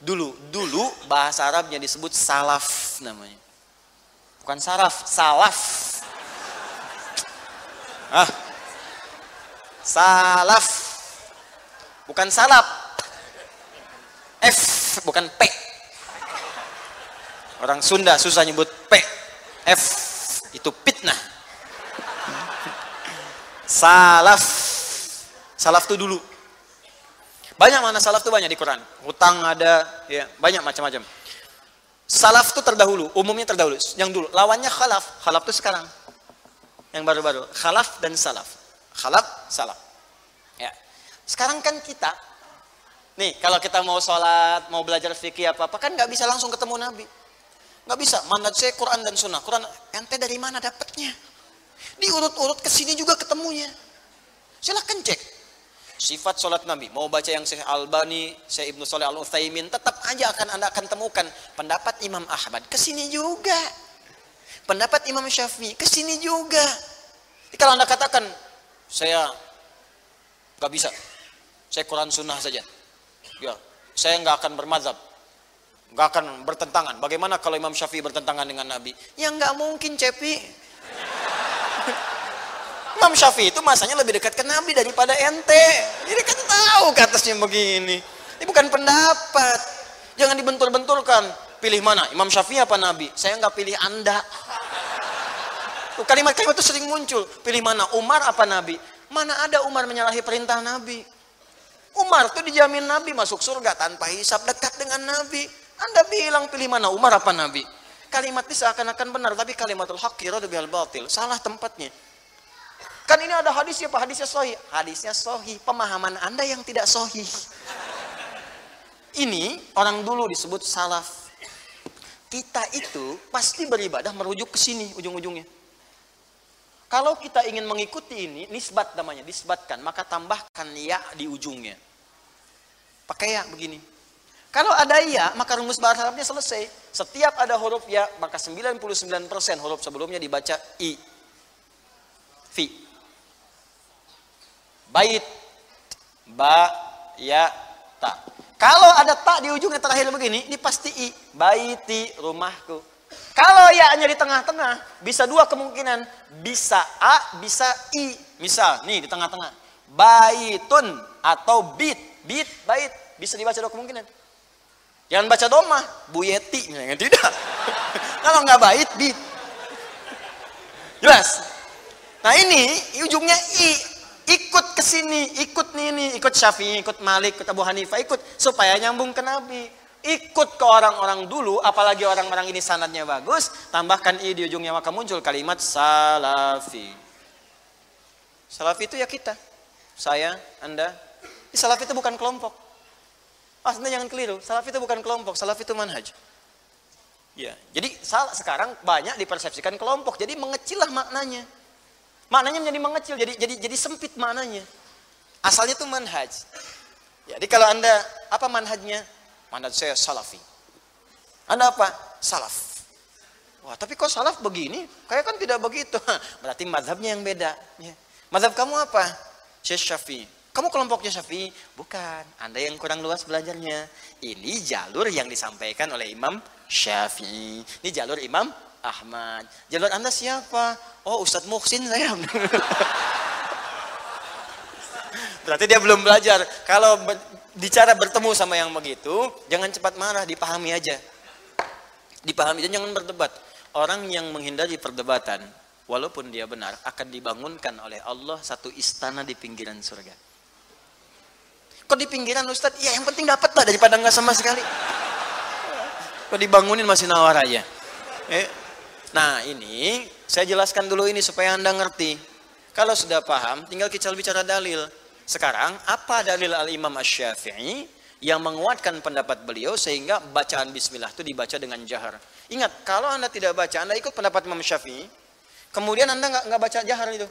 Dulu, dulu bahasa Arabnya disebut salaf namanya. Bukan saraf, salaf. Ah. Salaf. Bukan salaf. F, bukan P. Orang Sunda susah nyebut P. F itu fitnah. Salaf. Salaf itu dulu. Banyak mana salaf tuh banyak di Quran. Hutang ada, ya, banyak macam-macam. Salaf tuh terdahulu, umumnya terdahulu. Yang dulu, lawannya khalaf. Khalaf tuh sekarang. Yang baru-baru. Khalaf dan salaf. Khalaf, salaf. Ya. Sekarang kan kita, nih kalau kita mau sholat, mau belajar fikih apa-apa, kan nggak bisa langsung ketemu Nabi. Nggak bisa. Mandat saya Quran dan Sunnah. Quran, ente dari mana dapatnya? Diurut-urut ke sini juga ketemunya. Silahkan cek. Sifat sholat Nabi. Mau baca yang Syekh Albani, Syekh Ibnu Saleh Al Utsaimin, tetap aja akan Anda akan temukan pendapat Imam Ahmad ke sini juga. Pendapat Imam Syafi'i ke sini juga. Jadi kalau Anda katakan saya nggak bisa, saya Quran Sunnah saja. Ya, saya nggak akan bermazhab, nggak akan bertentangan. Bagaimana kalau Imam Syafi'i bertentangan dengan Nabi? Ya nggak mungkin, Cepi. Imam Syafi'i itu masanya lebih dekat ke Nabi daripada ente. Jadi kan tahu katasnya begini. Ini bukan pendapat. Jangan dibentur-benturkan. Pilih mana? Imam Syafi'i apa Nabi? Saya nggak pilih Anda. Kalimat-kalimat itu sering muncul. Pilih mana? Umar apa Nabi? Mana ada Umar menyalahi perintah Nabi? Umar itu dijamin Nabi masuk surga tanpa hisap dekat dengan Nabi. Anda bilang pilih mana? Umar apa Nabi? Kalimat ini seakan-akan benar, tapi kalimatul haq kira batil. Salah tempatnya. Kan ini ada hadis ya Pak, hadisnya sohi. Hadisnya sohi, pemahaman Anda yang tidak sohi. Ini orang dulu disebut salaf. Kita itu pasti beribadah merujuk ke sini ujung-ujungnya. Kalau kita ingin mengikuti ini, nisbat namanya, disbatkan, maka tambahkan ya di ujungnya. Pakai ya begini. Kalau ada ya, maka rumus bahasa Arabnya selesai. Setiap ada huruf ya, maka 99% huruf sebelumnya dibaca i. Fi. Bait. Ba, ya, ta. Kalau ada tak di ujungnya terakhir begini, ini pasti i. Baiti, rumahku. Kalau ya hanya di tengah-tengah, bisa dua kemungkinan. Bisa a, bisa i. Misal, nih di tengah-tengah. Baitun atau bit. Bit, bait. Bisa dibaca dua kemungkinan. Jangan baca doma, Bu Yeti. Tidak. Kalau nggak bait, bit. Jelas? Nah ini ujungnya i ikut ke sini, ikut nih ini, ikut Syafi'i, ikut Malik, ikut Abu Hanifah, ikut supaya nyambung ke Nabi. Ikut ke orang-orang dulu, apalagi orang-orang ini sanadnya bagus, tambahkan i di ujungnya maka muncul kalimat salafi. Salafi itu ya kita. Saya, Anda. Salafi itu bukan kelompok. Ah, anda jangan keliru. Salafi itu bukan kelompok, salafi itu manhaj. Ya, jadi sekarang banyak dipersepsikan kelompok, jadi mengecillah maknanya. Maknanya menjadi mengecil, jadi jadi jadi sempit maknanya. Asalnya itu manhaj. Jadi kalau Anda apa manhajnya? Manhaj saya salafi. Anda apa? Salaf. Wah, tapi kok salaf begini? Kayak kan tidak begitu. Berarti madhabnya yang beda. Ya. Madhab kamu apa? Syekh Syafi'i. Kamu kelompoknya Syafi'i? Bukan. Anda yang kurang luas belajarnya. Ini jalur yang disampaikan oleh Imam Syafi'i. Ini jalur Imam Ahmad. Jalur Anda siapa? Oh, Ustadz Muhsin saya. Berarti dia belum belajar. Kalau bicara bertemu sama yang begitu, jangan cepat marah, dipahami aja. Dipahami aja, jangan berdebat. Orang yang menghindari perdebatan, walaupun dia benar, akan dibangunkan oleh Allah satu istana di pinggiran surga. Kok di pinggiran Ustadz? Ya yang penting dapat lah daripada nggak sama sekali. Kok dibangunin masih nawar aja. Eh, Nah ini saya jelaskan dulu ini supaya anda ngerti. Kalau sudah paham, tinggal kita bicara dalil. Sekarang apa dalil al Imam Ash Shafii yang menguatkan pendapat beliau sehingga bacaan Bismillah itu dibaca dengan jahar. Ingat, kalau anda tidak baca, anda ikut pendapat Imam Syafi'i, kemudian anda nggak nggak baca jahar itu,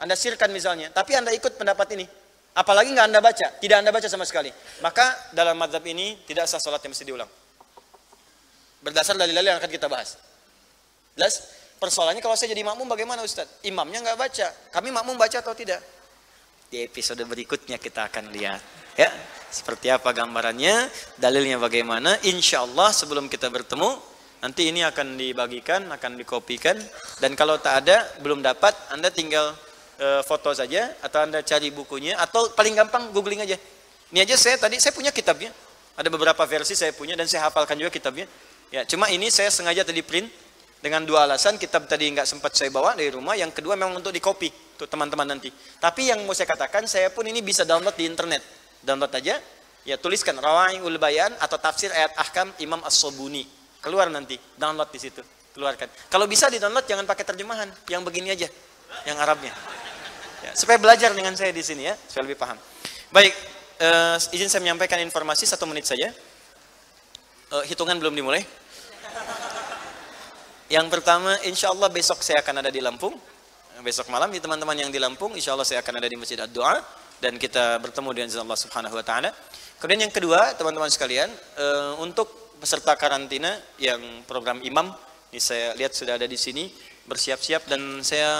anda sirkan misalnya, tapi anda ikut pendapat ini, apalagi nggak anda baca, tidak anda baca sama sekali, maka dalam madhab ini tidak sah sholat yang mesti diulang. Berdasar dalil-dalil yang akan kita bahas. Persoalannya kalau saya jadi makmum bagaimana Ustaz? Imamnya nggak baca. Kami makmum baca atau tidak? Di episode berikutnya kita akan lihat. Ya, seperti apa gambarannya, dalilnya bagaimana. Insya Allah sebelum kita bertemu, nanti ini akan dibagikan, akan dikopikan. Dan kalau tak ada, belum dapat, Anda tinggal e, foto saja, atau Anda cari bukunya, atau paling gampang googling aja. Ini aja saya tadi, saya punya kitabnya. Ada beberapa versi saya punya, dan saya hafalkan juga kitabnya. Ya, cuma ini saya sengaja tadi print, dengan dua alasan kitab tadi nggak sempat saya bawa dari rumah yang kedua memang untuk di copy untuk teman-teman nanti tapi yang mau saya katakan saya pun ini bisa download di internet download aja Ya, tuliskan Rawaiul Bayan atau tafsir ayat ahkam Imam As-Sobuni. Keluar nanti, download di situ. Keluarkan. Kalau bisa di-download jangan pakai terjemahan, yang begini aja, yang Arabnya. Ya, supaya belajar dengan saya di sini ya, supaya lebih paham. Baik, uh, izin saya menyampaikan informasi satu menit saja. Uh, hitungan belum dimulai. Yang pertama, insya Allah besok saya akan ada di Lampung. Besok malam, di teman-teman yang di Lampung, insya Allah saya akan ada di Masjid Ad-Doa. Dan kita bertemu dengan Allah Subhanahu Wa Taala. Kemudian yang kedua, teman-teman sekalian, uh, untuk peserta karantina yang program imam, ini saya lihat sudah ada di sini, bersiap-siap dan saya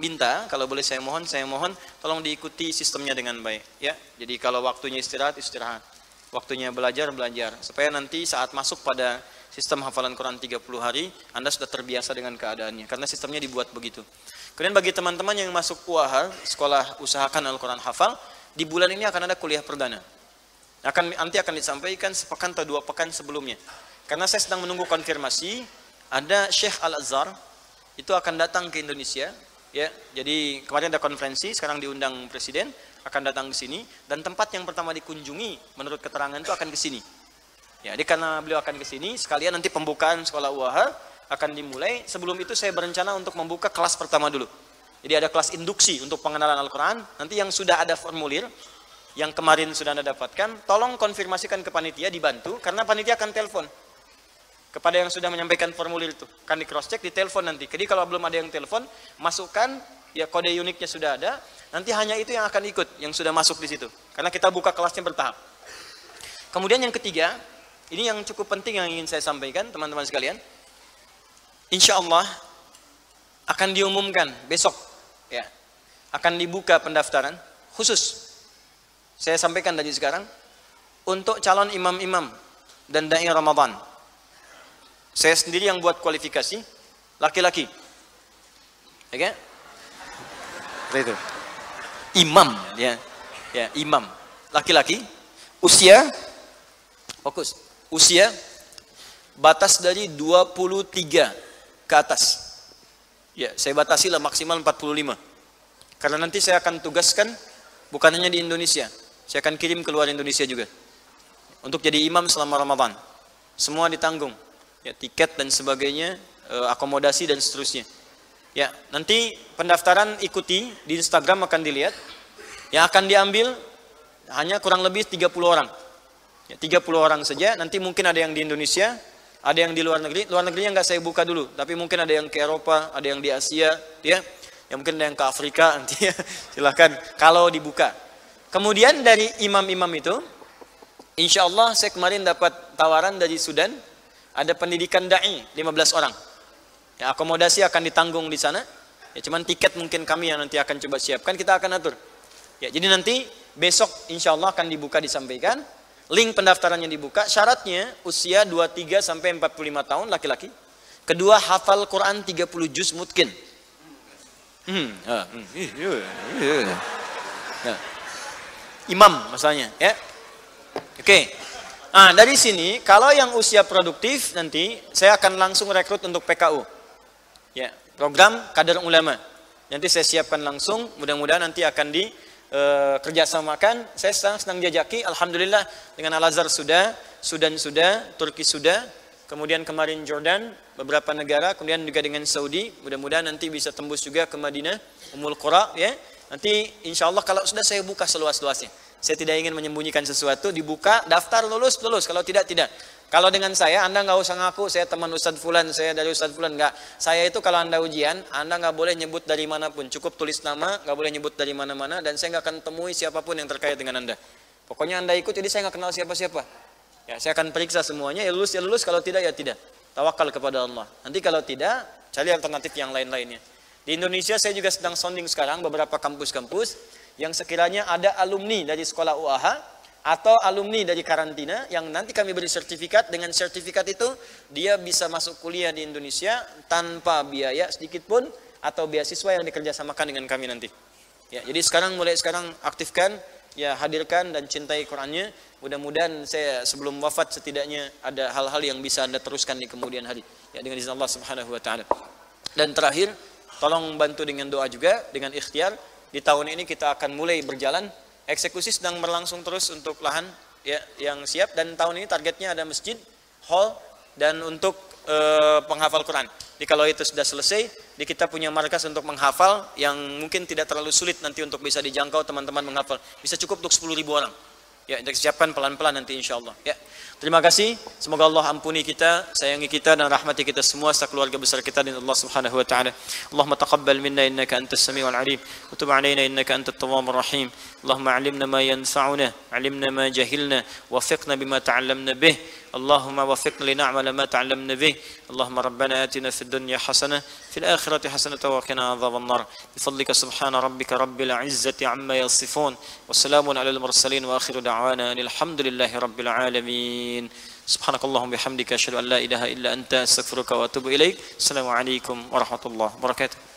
minta kalau boleh saya mohon, saya mohon tolong diikuti sistemnya dengan baik ya. Jadi kalau waktunya istirahat, istirahat. Waktunya belajar, belajar. Supaya nanti saat masuk pada sistem hafalan Quran 30 hari, Anda sudah terbiasa dengan keadaannya karena sistemnya dibuat begitu. Kemudian bagi teman-teman yang masuk UAH, sekolah usahakan Al-Quran hafal, di bulan ini akan ada kuliah perdana akan nanti akan disampaikan sepekan atau dua pekan sebelumnya. Karena saya sedang menunggu konfirmasi, ada Syekh Al Azhar itu akan datang ke Indonesia, ya. Jadi kemarin ada konferensi, sekarang diundang presiden akan datang ke sini dan tempat yang pertama dikunjungi menurut keterangan itu akan ke sini. Ya, jadi karena beliau akan ke sini, sekalian nanti pembukaan sekolah UAH akan dimulai. Sebelum itu saya berencana untuk membuka kelas pertama dulu. Jadi ada kelas induksi untuk pengenalan Al-Quran. Nanti yang sudah ada formulir, yang kemarin sudah Anda dapatkan, tolong konfirmasikan ke panitia dibantu karena panitia akan telepon kepada yang sudah menyampaikan formulir itu. Kan di cross check di telepon nanti. Jadi kalau belum ada yang telepon, masukkan ya kode uniknya sudah ada, nanti hanya itu yang akan ikut yang sudah masuk di situ. Karena kita buka kelasnya bertahap. Kemudian yang ketiga, ini yang cukup penting yang ingin saya sampaikan teman-teman sekalian. Insya Allah akan diumumkan besok ya akan dibuka pendaftaran khusus saya sampaikan tadi sekarang untuk calon imam-imam dan dai Ramadan. Saya sendiri yang buat kualifikasi laki-laki. Oke? Okay? Itu. Imam ya. Ya, imam. Laki-laki usia fokus. Usia batas dari 23 ke atas. Ya, saya batasi lah maksimal 45. Karena nanti saya akan tugaskan bukan hanya di Indonesia, saya akan kirim keluar Indonesia juga. Untuk jadi imam selama Ramadan. Semua ditanggung. Ya, tiket dan sebagainya, eh, akomodasi dan seterusnya. Ya, nanti pendaftaran ikuti di Instagram akan dilihat. Yang akan diambil hanya kurang lebih 30 orang. Ya, 30 orang saja, nanti mungkin ada yang di Indonesia, ada yang di luar negeri. Luar negerinya nggak saya buka dulu, tapi mungkin ada yang ke Eropa, ada yang di Asia, ya. yang mungkin ada yang ke Afrika nanti ya. Silahkan kalau dibuka. Kemudian dari imam-imam itu, insya Allah saya kemarin dapat tawaran dari Sudan, ada pendidikan da'i 15 orang. Ya, akomodasi akan ditanggung di sana. Ya, cuman tiket mungkin kami yang nanti akan coba siapkan, kita akan atur. Ya, jadi nanti besok insya Allah akan dibuka disampaikan. Link pendaftarannya dibuka. Syaratnya usia 23 sampai 45 tahun laki-laki. Kedua hafal Quran 30 juz mungkin. Hmm, hmm, iya, iya. Imam masalahnya ya. Oke. Nah, dari sini kalau yang usia produktif nanti saya akan langsung rekrut untuk PKU. Ya, program kader ulama. Nanti saya siapkan langsung, mudah-mudahan nanti akan di e, kerjasamakan. Saya sedang jajaki, alhamdulillah dengan Al Azhar sudah, Sudan sudah, Turki sudah, kemudian kemarin Jordan, beberapa negara, kemudian juga dengan Saudi. Mudah-mudahan nanti bisa tembus juga ke Madinah, Umul Qura ya. Nanti insya Allah kalau sudah saya buka seluas-luasnya. Saya tidak ingin menyembunyikan sesuatu, dibuka, daftar lulus, lulus. Kalau tidak, tidak. Kalau dengan saya, Anda nggak usah ngaku, saya teman Ustadz Fulan, saya dari Ustadz Fulan. Nggak. Saya itu kalau Anda ujian, Anda nggak boleh nyebut dari mana pun. Cukup tulis nama, nggak boleh nyebut dari mana-mana, dan saya nggak akan temui siapa pun yang terkait dengan Anda. Pokoknya Anda ikut, jadi saya nggak kenal siapa-siapa. Ya, saya akan periksa semuanya, ya lulus, ya lulus, kalau tidak, ya tidak. Tawakal kepada Allah. Nanti kalau tidak, cari alternatif yang lain-lainnya. Di Indonesia saya juga sedang sounding sekarang beberapa kampus-kampus yang sekiranya ada alumni dari sekolah UAH atau alumni dari karantina yang nanti kami beri sertifikat dengan sertifikat itu dia bisa masuk kuliah di Indonesia tanpa biaya sedikit pun atau beasiswa yang dikerjasamakan dengan kami nanti. Ya, jadi sekarang mulai sekarang aktifkan ya hadirkan dan cintai Qurannya. Mudah-mudahan saya sebelum wafat setidaknya ada hal-hal yang bisa Anda teruskan di kemudian hari. Ya dengan izin Allah Subhanahu wa taala. Dan terakhir Tolong bantu dengan doa juga, dengan ikhtiar. Di tahun ini kita akan mulai berjalan. Eksekusi sedang berlangsung terus untuk lahan ya yang siap dan tahun ini targetnya ada masjid, hall dan untuk eh, penghafal Quran. Jadi kalau itu sudah selesai, di kita punya markas untuk menghafal yang mungkin tidak terlalu sulit nanti untuk bisa dijangkau teman-teman menghafal. Bisa cukup untuk 10.000 orang. Ya, siapkan pelan-pelan nanti insya Allah. Ya. Terima kasih. Semoga Allah ampuni kita, sayangi kita dan rahmati kita semua serta keluarga besar kita dan Allah Subhanahu wa taala. Allahumma taqabbal minna innaka antas samiul alim wa tub alaina innaka antat tawwabur rahim. Allahumma 'allimna ma yanfa'una, 'allimna ma jahilna, wafiqna bima ta'allamna bih. اللهم وفقنا لنعمل ما تعلمنا به. اللهم ربنا آتنا في الدنيا حسنة في الآخرة حسنة وقنا عذاب النار. بفضلك سبحان ربك رب العزة عما يصفون وسلام على المرسلين وآخر دعوانا أن الحمد لله رب العالمين. سبحانك اللهم بحمدك أشهد أن لا إله إلا أنت أستغفرك وأتوب إليك. السلام عليكم ورحمة الله وبركاته.